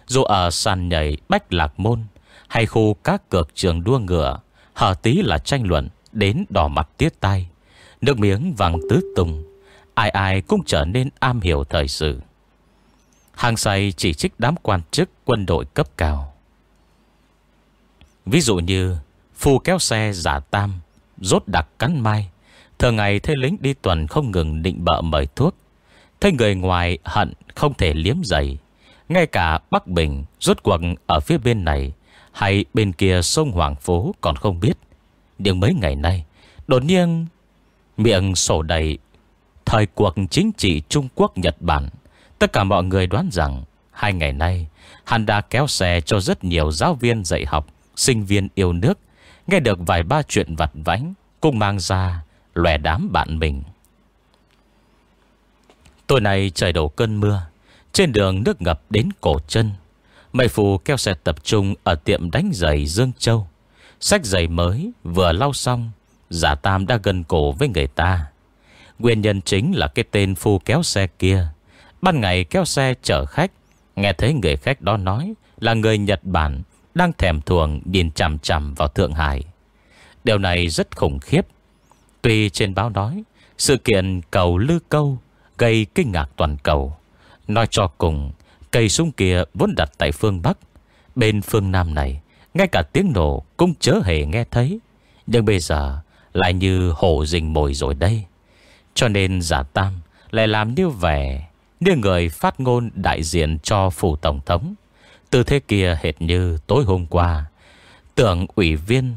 dù ở sàn nhảy Bách Lạc Môn hay khu các cược trường đua ngựa, hở tí là tranh luận đến đỏ mặt tiết tay. Nước miếng vàng tứ tung, ai ai cũng trở nên am hiểu thời sự. Hàng say chỉ trích đám quan chức quân đội cấp cao. Ví dụ như phu kéo xe giả tam Rốt đặc cắn mai Thường ngày thấy lính đi tuần không ngừng định bợ mời thuốc Thấy người ngoài hận không thể liếm giày ngay cả Bắc Bình Rốt cuộc ở phía bên này Hay bên kia sông Hoàng Phố còn không biết. Nhưng mấy ngày nay, Đột nhiên Miệng sổ đầy Thời cuộc chính trị Trung Quốc-Nhật Bản. Tất cả mọi người đoán rằng Hai ngày nay, Hắn đã kéo xe cho rất nhiều giáo viên dạy học, Sinh viên yêu nước, Nghe được vài ba chuyện vặt vãnh, Cũng mang ra lòe đám bạn mình. Tối nay trời đổ cơn mưa trên đường nước ngập đến cổ chân mày phù keo xe tập trung Ở tiệm đánh giày Dương Châu Sách giày mới vừa lau xong Giả Tam đã gần cổ với người ta Nguyên nhân chính là cái tên phu kéo xe kia Ban ngày kéo xe chở khách Nghe thấy người khách đó nói Là người Nhật Bản đang thèm thuồng nhìn chằm chằm vào Thượng Hải. Điều này rất khủng khiếp. Tuy trên báo nói, sự kiện cầu lư câu gây kinh ngạc toàn cầu. Nói cho cùng, cây súng kia vốn đặt tại phương Bắc. Bên phương Nam này, ngay cả tiếng nổ cũng chớ hề nghe thấy. Nhưng bây giờ lại như hổ rình mồi rồi đây. Cho nên giả tam lại làm như vẻ như người phát ngôn đại diện cho phủ tổng thống. Từ thế kia hệt như tối hôm qua Tưởng ủy viên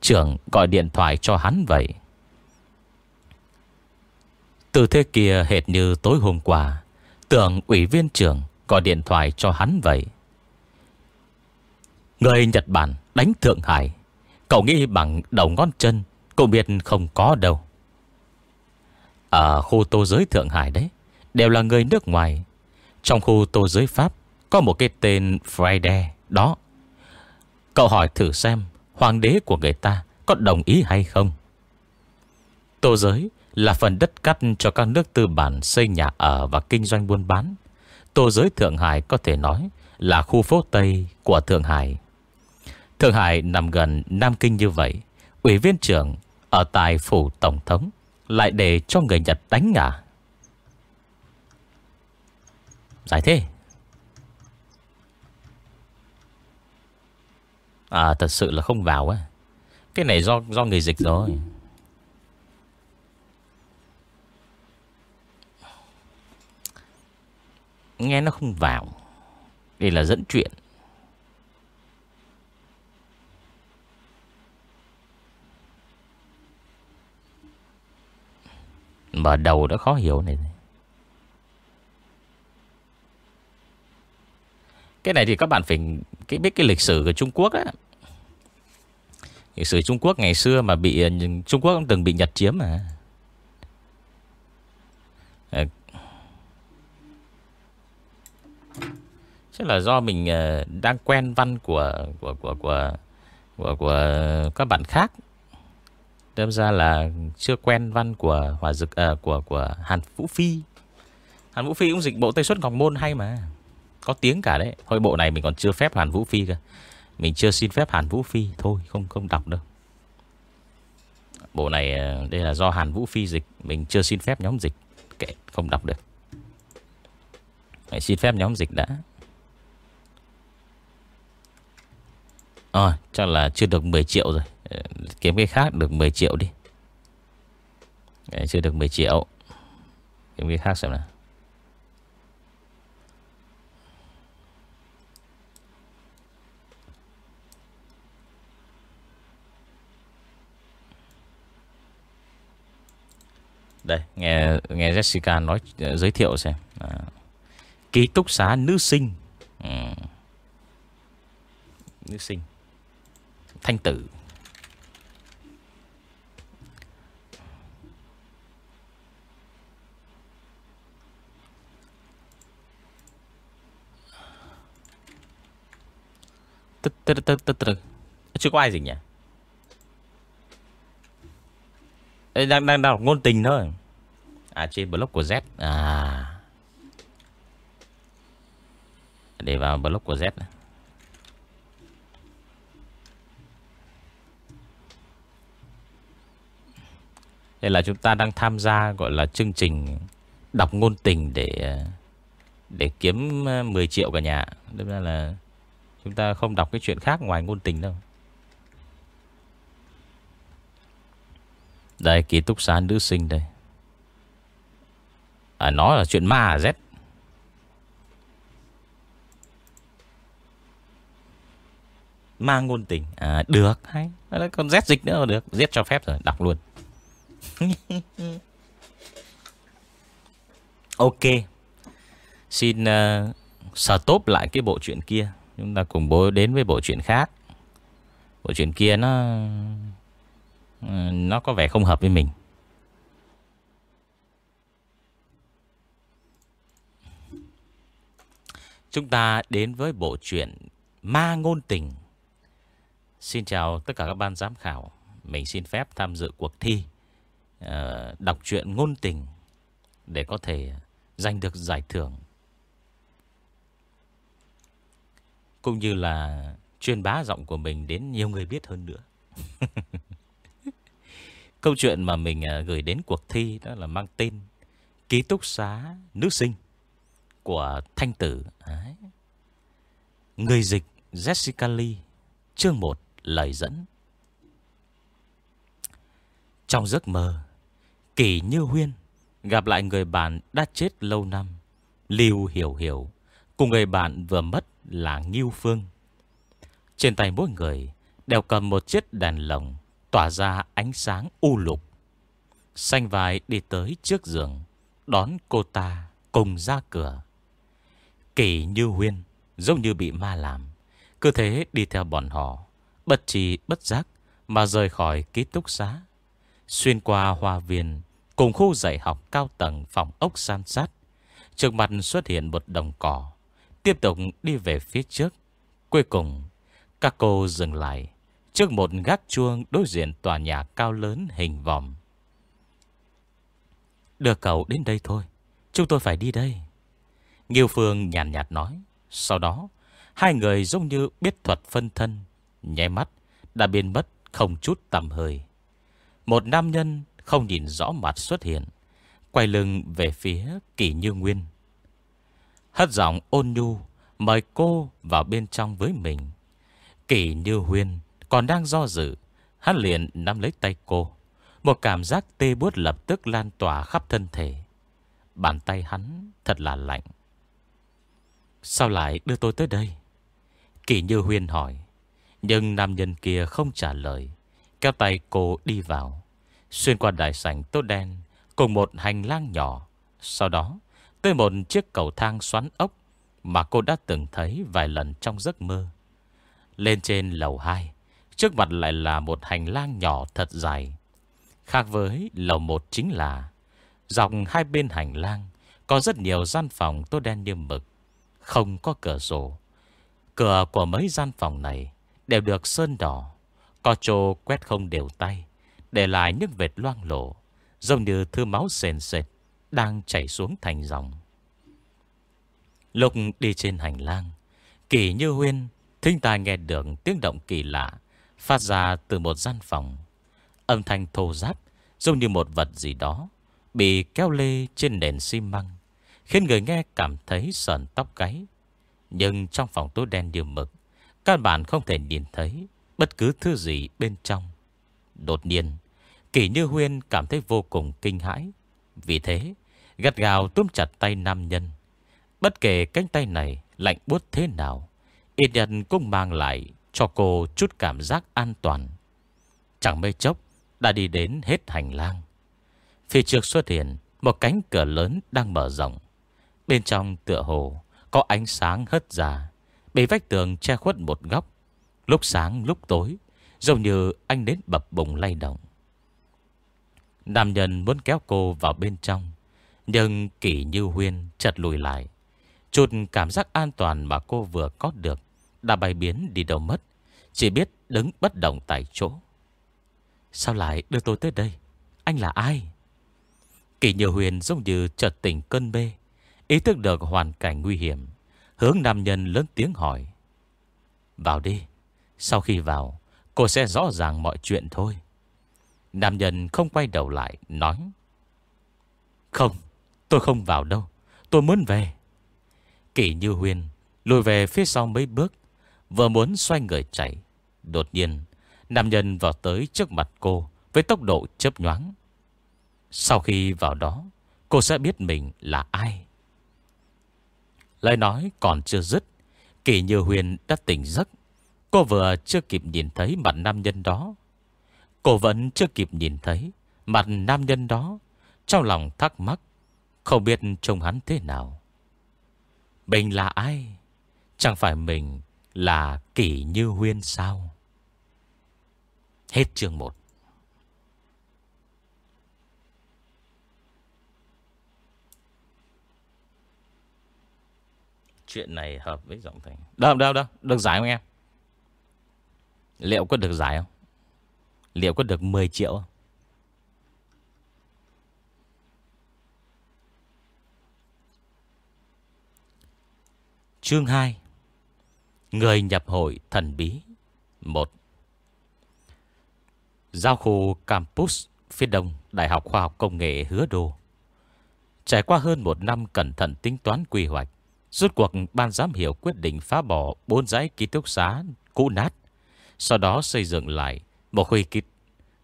Trưởng gọi điện thoại cho hắn vậy Từ thế kia hệt như tối hôm qua Tưởng ủy viên trưởng Gọi điện thoại cho hắn vậy. Người Nhật Bản đánh Thượng Hải, Cậu nghĩ bằng đầu ngón chân Cũng biết không có đâu. Ở khu tô giới Thượng Hải đấy, Đều là người nước ngoài. Trong khu tô giới Pháp, có một cái tên Friday đó. Cậu hỏi thử xem, Hoàng đế của người ta có đồng ý hay không? Tô giới là phần đất cắt cho các nước tư bản xây nhà ở và kinh doanh buôn bán. Tô giới Thượng Hải có thể nói là khu phố Tây của Thượng Hải. Thượng Hải nằm gần Nam Kinh như vậy. Ủy viên trưởng ở tại phủ Tổng thống lại để cho người Nhật đánh ngả. Giải thế. À thật sự là không vào á Cái này do do người dịch rồi Nghe nó không vào Đây là dẫn chuyện Mở đầu đã khó hiểu này Cái này thì các bạn phải cái biết cái lịch sử của Trung Quốc á. Lịch sử Trung Quốc ngày xưa mà bị, Trung Quốc cũng từng bị Nhật chiếm mà. Chắc là do mình ờ, đang quen văn của của của của của, của các bạn khác. Đâm ra là chưa quen văn của Hòa Dực à, của của Hàn Vũ Phi. Hàn Vũ Phi cũng dịch bộ Tây Xuất Ngọc Môn hay mà. Có tiếng cả đấy. Thôi bộ này mình còn chưa phép Hàn Vũ Phi cơ. Mình chưa xin phép Hàn Vũ Phi thôi, không không đọc đâu. Bộ này ờ, đây là do Hàn Vũ Phi dịch, mình chưa xin phép nhóm dịch. Kệ, không đọc được. Mày xin phép nhóm dịch đã. Ờ, chắc là chưa được 10 triệu rồi. Ờ, kiếm cái khác được 10 triệu đi. Ờ, chưa được 10 triệu. Kiếm cái khác xem nào. Đây, nghe nghe Jessica nói ờ, giới thiệu xem. À, ký túc xá nữ sinh. Ừ. Nữ sinh. Thanh tử. Tức tức tức tức tức. Chưa có ai gì nhỉ? Ê, đang đang đọc ngôn tình thôi. À trên blog của Z. À. Để vào blog của Z. Đây là chúng ta đang tham gia gọi là chương trình đọc ngôn tình để để kiếm ờ, 10 triệu cả nhà. Đâm ra là chúng ta không đọc cái chuyện khác ngoài ngôn tình đâu. Đây ký túc xá nữ sinh đây. À, Nó là chuyện ma à Z? Ma ngôn tình. À, Được hay. Còn Z dịch nữa được. Z cho phép rồi đọc luôn. Ok Xin ờ, uh, stop lại cái bộ chuyện kia Chúng ta cùng bố đến với bộ chuyện khác Bộ chuyện kia nó ờ, nó có vẻ không hợp với mình. Chúng ta đến với bộ truyện Ma Ngôn Tình. Xin chào tất cả các ban giám khảo. Mình xin phép tham dự cuộc thi Ờ, đọc truyện ngôn tình để có thể giành được giải thưởng. Cũng như là truyền bá giọng của mình đến nhiều người biết hơn nữa. Câu chuyện mà mình ờ, gửi đến cuộc thi đó là mang tên Ký túc xá nữ sinh của Thanh Tử. Đấy. Người dịch Jessica Lee, chương 1, lời dẫn. Trong giấc mơ, Kỳ Như Huyên gặp lại người bạn đã chết lâu năm, Lưu Hiểu Hiểu, cùng người bạn vừa mất là Nghiêu Phương. Trên tay mỗi người đều cầm một chiếc đèn lồng tỏa ra ánh sáng u lục. Xanh vai đi tới trước giường, đón cô ta cùng ra cửa. Kỳ như huyên, giống như bị ma làm. Cứ thế đi theo bọn họ, bất trì bất giác mà rời khỏi ký túc xá. Xuyên qua hoa viên, cùng khu dạy học cao tầng phòng ốc san sát. Trước mặt xuất hiện một đồng cỏ. Tiếp tục đi về phía trước. Cuối cùng, các cô dừng lại trước một gác chuông đối diện tòa nhà cao lớn hình vòng Đưa cậu đến đây thôi, chúng tôi phải đi đây. Nghiêu Phương nhàn nhạt, nhạt nói. Sau đó, hai người giống như biết thuật phân thân, nháy mắt, đã biến mất không chút tầm hơi. Một nam nhân không nhìn rõ mặt xuất hiện, quay lưng về phía kỳ như nguyên. Hất giọng ôn nhu, mời cô vào bên trong với mình. Kỳ như huyên còn đang do dự Hắn liền nắm lấy tay cô. Một cảm giác tê buốt lập tức lan tỏa khắp thân thể. Bàn tay hắn thật là lạnh. Sao lại đưa tôi tới đây? Kỳ như huyên hỏi. Nhưng nam nhân kia không trả lời. Kéo tay cô đi vào. Xuyên qua đại sảnh tốt đen, Cùng một hành lang nhỏ. Sau đó, tới một chiếc cầu thang xoắn ốc Mà cô đã từng thấy vài lần trong giấc mơ. Lên trên lầu 2 Trước mặt lại là một hành lang nhỏ thật dài. Khác với lầu 1 chính là, Dọc hai bên hành lang Có rất nhiều gian phòng tốt đen như mực. Không có cửa sổ. Cửa của mấy gian phòng này Đều được sơn đỏ. Có trô quét không đều tay, Để lại những vệt loang lổ, Giống như thư máu sền sệt Đang chảy xuống thành dòng. Lúc đi trên hành lang, Kỳ như huyên Thinh Tài nghe được tiếng động kỳ lạ Phát ra từ một gian phòng. Âm thanh thô giáp Giống như một vật gì đó Bị kéo lê trên nền xi măng, Khiến người nghe cảm thấy sờn tóc gáy. Nhưng trong phòng tối đen như mực Các bạn không thể nhìn thấy Bất cứ thứ gì bên trong. Đột nhiên Kỳ Như Huyên cảm thấy vô cùng kinh hãi. Vì thế, Gắt gào túm chặt tay nam nhân. Bất kể cánh tay này lạnh buốt thế nào Ít nhân cũng mang lại cho cô chút cảm giác an toàn. Chẳng mấy chốc, Đã đi đến hết hành lang. Phía trước xuất hiện Một cánh cửa lớn đang mở rộng. Bên trong tựa hồ Có ánh sáng hất ra, Bị vách tường che khuất một góc. Lúc sáng, lúc tối, Giống như anh đến bập bùng lay động. Nam nhân muốn kéo cô vào bên trong, Nhưng kỷ như huyên chật lùi lại. Chút cảm giác an toàn mà cô vừa có được Đã bay biến đi đâu mất, Chỉ biết đứng bất động tại chỗ. Sao lại đưa tôi tới đây? Anh là ai? Kỳ như huyền giống như chợt tỉnh cơn mê, Ý thức được hoàn cảnh nguy hiểm, Hướng nam nhân lớn tiếng hỏi. Vào đi. Sau khi vào, Cô sẽ rõ ràng mọi chuyện thôi. Nam nhân không quay đầu lại, Nói, Không, tôi không vào đâu. Tôi muốn về. Kỳ như huyền Lùi về phía sau mấy bước, Vừa muốn xoay người chạy, Đột nhiên, Nam nhân vào tới trước mặt cô Với tốc độ chớp nhoáng. Sau khi vào đó, Cô sẽ biết mình là ai. Lời nói còn chưa dứt Kỳ như huyền đã tỉnh giấc. Cô vừa chưa kịp nhìn thấy mặt nam nhân đó. Cô vẫn chưa kịp nhìn thấy Mặt nam nhân đó. Trong lòng thắc mắc, Không biết trông hắn thế nào. Mình là ai? Chẳng phải mình là kỷ như huyên sao? Hết chương 1 Chuyện này hợp với giọng thành. Đâu đâu đâu, Được giải không em? Liệu có được giải không? Liệu có được 10 triệu không? Chương 2 Người nhập hội thần bí. 1 Giao khu campus phía đông Đại học Khoa học Công nghệ Hứa Đô. Trải qua hơn một năm cẩn thận tính toán quy hoạch, Rốt cuộc ban giám hiệu quyết định phá bỏ bốn dãy ký túc xá cũ nát. Sau đó xây dựng lại một khu ký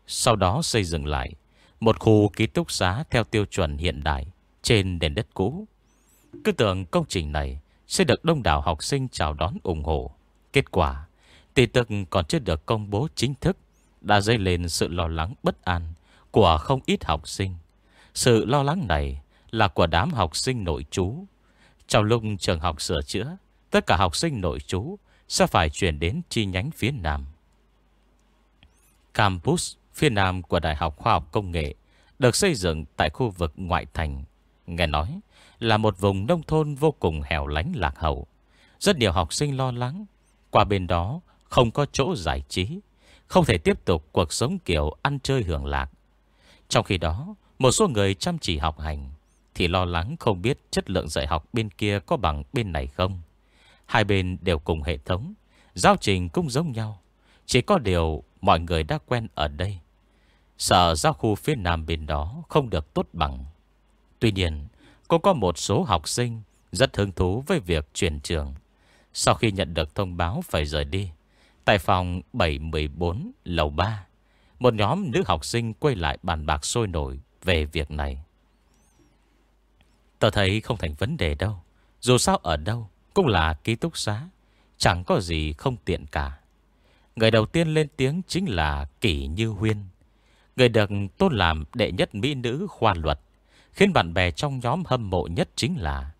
Sau đó xây dựng lại một khu ký túc xá theo tiêu chuẩn hiện đại trên nền đất cũ Cứ tưởng công trình này sẽ được đông đảo học sinh chào đón ủng hộ. Kết quả, tỷ tức còn chưa được công bố chính thức, đã dây lên sự lo lắng bất an của không ít học sinh. Sự lo lắng này là của đám học sinh nội trú. Trong lúc trường học sửa chữa, tất cả học sinh nội trú sẽ phải chuyển đến chi nhánh phía Nam. Campus phía Nam của Đại học Khoa học Công nghệ được xây dựng tại khu vực ngoại thành. Nghe nói, là một vùng nông thôn vô cùng hẻo lánh lạc hậu. Rất nhiều học sinh lo lắng. Qua bên đó không có chỗ giải trí, không thể tiếp tục cuộc sống kiểu ăn chơi hưởng lạc. Trong khi đó, một số người chăm chỉ học hành thì lo lắng không biết chất lượng dạy học bên kia có bằng bên này không. Hai bên đều cùng hệ thống, giao trình cũng giống nhau. Chỉ có điều mọi người đã quen ở đây. Sợ giao khu phía nam bên đó không được tốt bằng. Tuy nhiên, cũng có một số học sinh rất hứng thú với việc chuyển trường. Sau khi nhận được thông báo phải rời đi, tại phòng 714 lầu 3, một nhóm nữ học sinh quay lại bàn bạc sôi nổi về việc này. Tôi thấy không thành vấn đề đâu. Dù sao ở đâu cũng là ký túc xá, chẳng có gì không tiện cả. Người đầu tiên lên tiếng chính là Kỷ Như Huyên. Người được tôn làm đệ nhất mỹ nữ khoa luật Khiến bạn bè trong nhóm hâm mộ nhất chính là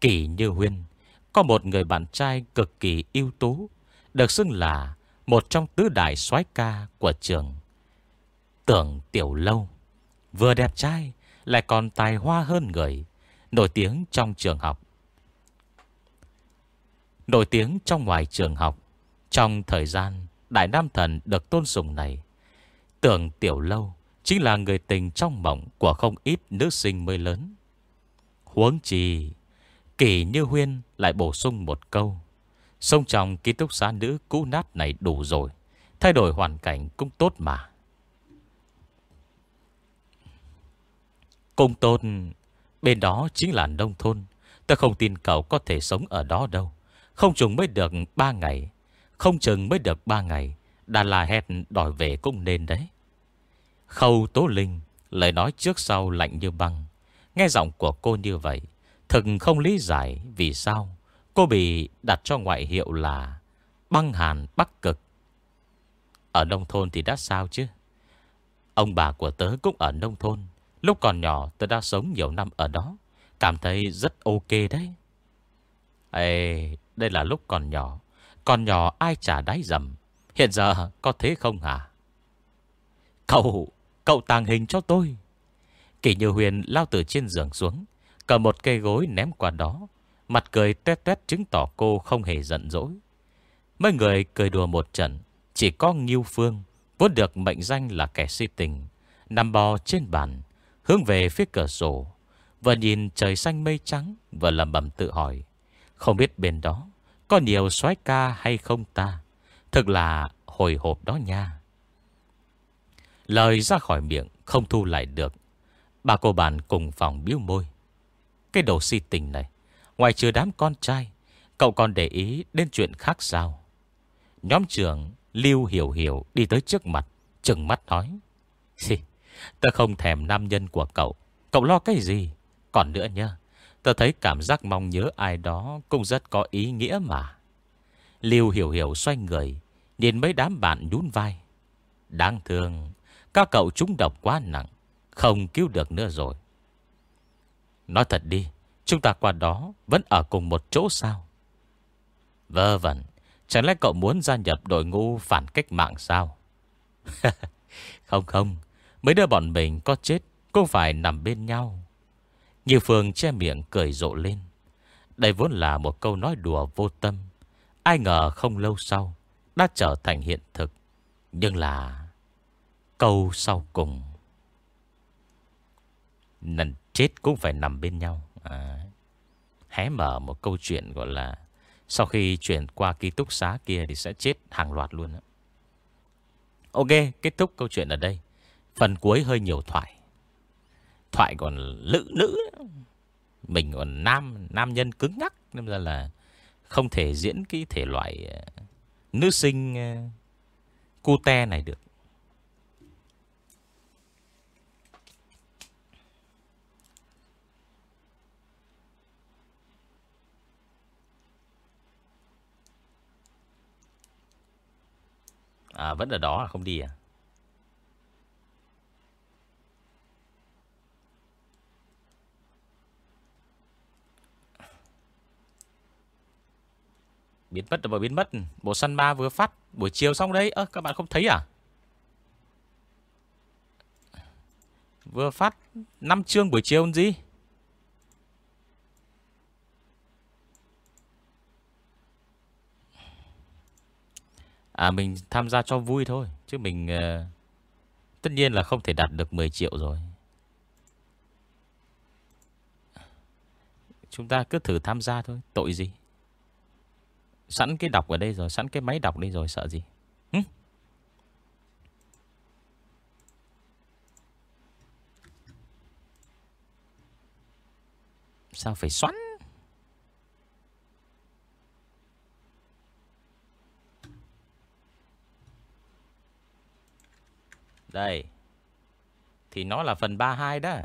kỷ Như Huyên Có một người bạn trai cực kỳ ưu tú Được xưng là Một trong tứ đại soái ca của trường Tưởng Tiểu Lâu Vừa đẹp trai Lại còn tài hoa hơn người Nổi tiếng trong trường học Nổi tiếng trong ngoài trường học. Trong thời gian Đại Nam Thần được tôn sùng này, Tưởng Tiểu Lâu Chính là người tình trong mộng Của không ít nữ sinh mới lớn. Huống chi, Kỳ như huyên lại bổ sung một câu, Sông trong ký túc xá nữ cũ nát này đủ rồi, Thay đổi hoàn cảnh cũng tốt mà. Cung tôn, Bên đó chính là nông thôn, Ta không tin cậu có thể sống ở đó đâu. Không chừng mới được 3 ngày. Không chừng mới được 3 ngày, Đà là hẹn đòi về cũng nên đấy. Khâu Tố Linh, Lời nói trước sau lạnh như băng. Nghe giọng của cô như vậy, Thực không lý giải vì sao Cô bị đặt cho ngoại hiệu là Băng hàn bắc cực. Ở nông thôn thì đã sao chứ? Ông bà của tớ cũng ở nông thôn. Lúc còn nhỏ tớ đã sống nhiều năm ở đó. Cảm thấy rất ok đấy. Ê đây là lúc còn nhỏ. Còn nhỏ ai trả đáy dầm. Hiện giờ có thế không hả? Cậu Cậu tàng hình cho tôi. Kỳ như huyền lao từ trên giường xuống, Cầm một cây gối ném qua đó. Mặt cười tuét tuét chứng tỏ cô không hề giận dỗi. Mấy người cười đùa một trận, Chỉ có Nghiêu Phương, Vốn được mệnh danh là kẻ si tình, Nằm bò trên bàn, Hướng về phía cửa sổ. Vừa nhìn trời xanh mây trắng, Vừa lầm bầm tự hỏi không biết bên đó Có nhiều soái ca hay không ta? Thực là hồi hộp đó nha. Lời ra khỏi miệng Không thu lại được. Bà cô bạn cùng phòng biếu môi. Cái đồ si tình này, Ngoài trừ đám con trai, Cậu còn để ý đến chuyện khác sao? Nhóm trưởng Lưu Hiểu Hiểu đi tới trước mặt, Trừng mắt nói. Tớ không thèm nam nhân của cậu. Cậu lo cái gì? Còn nữa nha Tớ thấy cảm giác mong nhớ ai đó Cũng rất có ý nghĩa mà. Lưu Hiểu Hiểu xoay người, Nhìn mấy đám bạn nhún vai. Đáng thương, Các cậu trúng độc quá nặng, Không cứu được nữa rồi. Nói thật đi, Chúng ta qua đó vẫn ở cùng một chỗ sao? Vơ vẩn, Chẳng lẽ cậu muốn gia nhập đội ngũ phản cách mạng sao? Không không, Mấy đứa bọn mình có chết Cũng phải nằm bên nhau. Như Phương che miệng cười rộ lên. Đây vốn là một câu nói đùa vô tâm. Ai ngờ không lâu sau Đã trở thành hiện thực. Nhưng là Câu sau cùng. Lần chết cũng phải nằm bên nhau. À, Hé mở một câu chuyện gọi là Sau khi chuyển qua ký túc xá kia Thì sẽ chết hàng loạt luôn đó. Ok kết thúc câu chuyện ở đây. Phần cuối hơi nhiều thoại. Thoại còn lữ nữ. Mình còn nam Nam nhân cứng nhắc. Nên ra là không thể diễn cái thể loại ờ, Nữ sinh ờ, Cute này được. À vẫn ở đó à? không đi à? Biến mất rồi biến mất. Bộ săn ma vừa phát. Buổi chiều xong đấy. Ơ các bạn không thấy à? Vừa phát 5 chương buổi chiều gì? À mình tham gia cho vui thôi. Chứ mình uh, Tất nhiên là không thể đạt được 10 triệu rồi. Chúng ta cứ thử tham gia thôi. Tội gì? Sẵn cái đọc ở đây rồi, Sẵn cái máy đọc đây rồi, sợ gì? Hứ? Sao phải xoắn? Đây. Thì nó là phần 32 đó.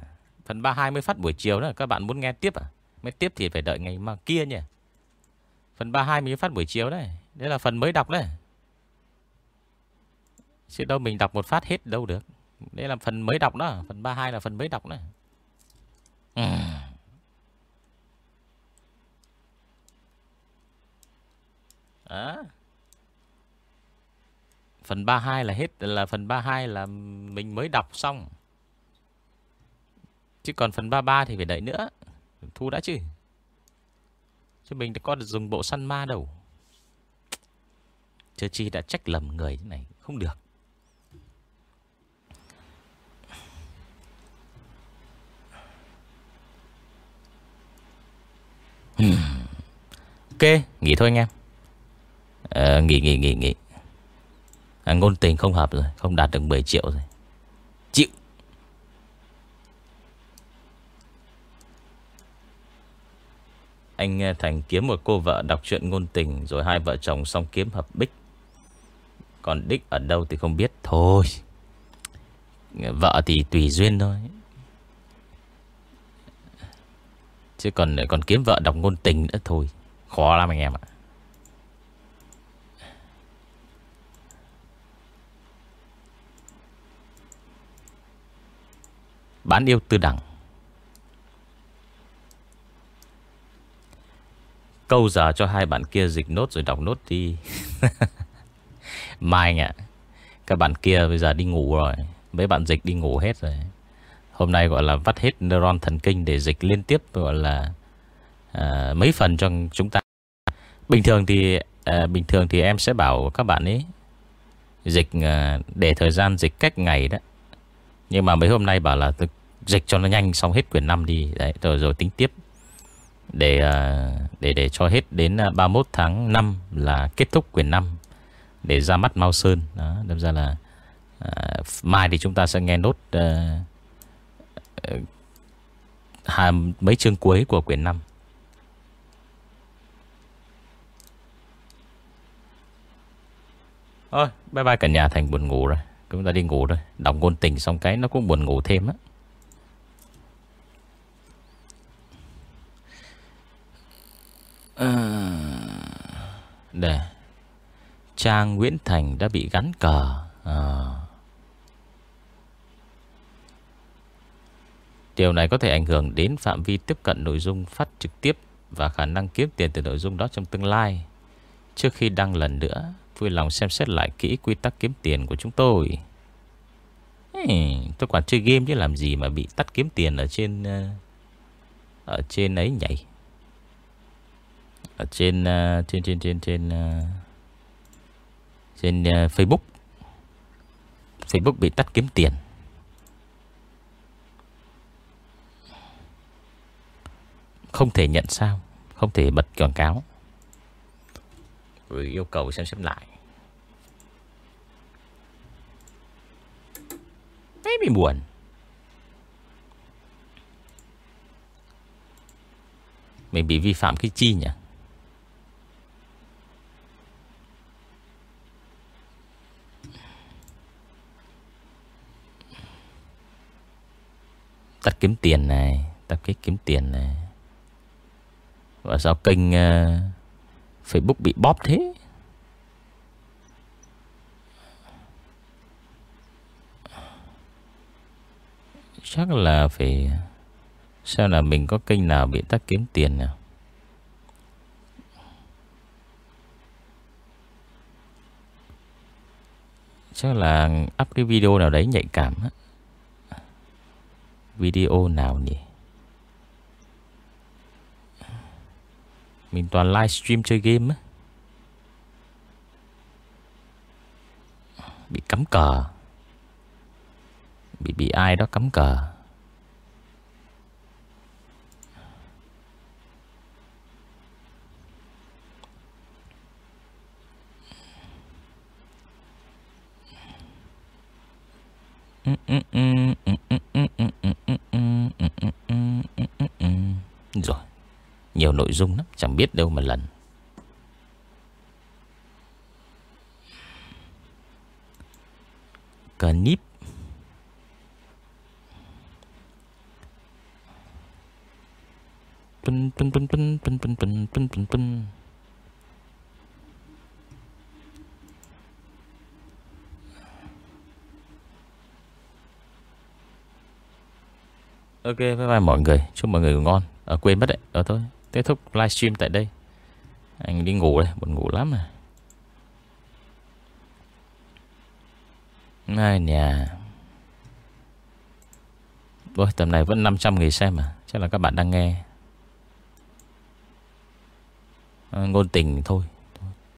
Phần 32 mới phát buổi chiều đó. Các bạn muốn nghe tiếp à? Mới tiếp thì phải đợi ngày mà kia nhỉ? Phần 32 mình phát buổi chiều đấy. Đấy là phần mới đọc đấy. Chứ đâu mình đọc một phát hết đâu được. Đấy là phần mới đọc đó. Phần 32 là phần mới đọc đó à. Ừ. Phần 32 là hết, Là phần 32 là mình mới đọc xong. Chứ còn phần 33 thì phải đợi nữa. Thu đã chứ. Chứ mình có được dùng bộ săn ma đâu. Chơ chi đã trách lầm người thế này Không được. Ok, nghỉ thôi anh em. À, Nghỉ, nghỉ, nghỉ, nghỉ. À, Ngôn tình không hợp rồi Không đạt được 10 triệu rồi Chịu anh nghe Thành kiếm một cô vợ đọc truyện ngôn tình, Rồi hai vợ chồng xong kiếm hợp bích. Còn đích ở đâu thì không biết. Thôi, Vợ thì tùy duyên thôi. Chứ còn còn kiếm vợ đọc ngôn tình nữa thôi. Khó lắm anh em ạ. Bán yêu tư đẳng. Câu giờ cho hai bạn kia dịch nốt rồi đọc nốt đi. Mai nhỉ Các bạn kia bây giờ đi ngủ rồi Mấy bạn dịch đi ngủ hết rồi. Hôm nay gọi là vắt hết neuron thần kinh Để dịch liên tiếp gọi là à, Mấy phần cho chúng ta. Bình thường thì à, Bình thường thì em sẽ bảo các bạn ấy Dịch à, để thời gian dịch cách ngày đó. Nhưng mà mấy hôm nay bảo là Dịch cho nó nhanh xong hết quyển 5 đi. Đấy rồi rồi tính tiếp để à, để để cho hết đến à, 31 tháng 5 là kết thúc quyển 5 để ra mắt Mao Sơn. Đó đâm ra là à, mai thì chúng ta sẽ nghe nốt à, à, mấy chương cuối của quyển 5 Thôi bye bye cả nhà Thành buồn ngủ rồi. Chúng ta đi ngủ rồi Đọc ngôn tình xong cái nó cũng buồn ngủ thêm á. À, Để Trang Nguyễn Thành đã bị gắn cờ à. Điều này có thể ảnh hưởng đến phạm vi tiếp cận nội dung phát trực tiếp và khả năng kiếm tiền từ nội dung đó trong tương lai. Trước khi đăng lần nữa, vui lòng xem xét lại kỹ quy tắc kiếm tiền của chúng tôi. Tôi quản chơi game chứ làm gì mà bị tắt kiếm tiền ở trên ờ, ở trên ấy nhảy ở trên uh, trên trên trên trên uh, trên uh, Facebook. Facebook bị tắt kiếm tiền. Không thể nhận sao không thể bật quảng cáo. Rồi yêu cầu xem xét lại. Thấy bị buồn. Mình bị vi phạm cái chi nhỉ? Tắt kiếm tiền này Tắt cái kiếm tiền này. Và sao kênh uh, Facebook bị bóp thế? Chắc là phải Sao là mình có kênh nào bị tắt kiếm tiền nào Chắc là up cái video nào đấy nhạy cảm á. Video nào nhỉ? Mình toàn livestream chơi game á. Bị cắm cờ. Bị bị ai đó cắm cờ. Rồi, Nhiều nội dung lắm, Chẳng biết đâu mà lần. Clip. Pin pin pin pin pin pin pin pin pin pin Ok bye bye mọi người. Chúc mọi người ngon. À, Quên mất đấy. Ở thôi. Kết thúc livestream tại đây. Anh đi ngủ đây. Buồn ngủ lắm à. Ai nhà Ôi tầm này vẫn 500 người xem à? Chắc là các bạn đang nghe. À, Ngôn tình thôi.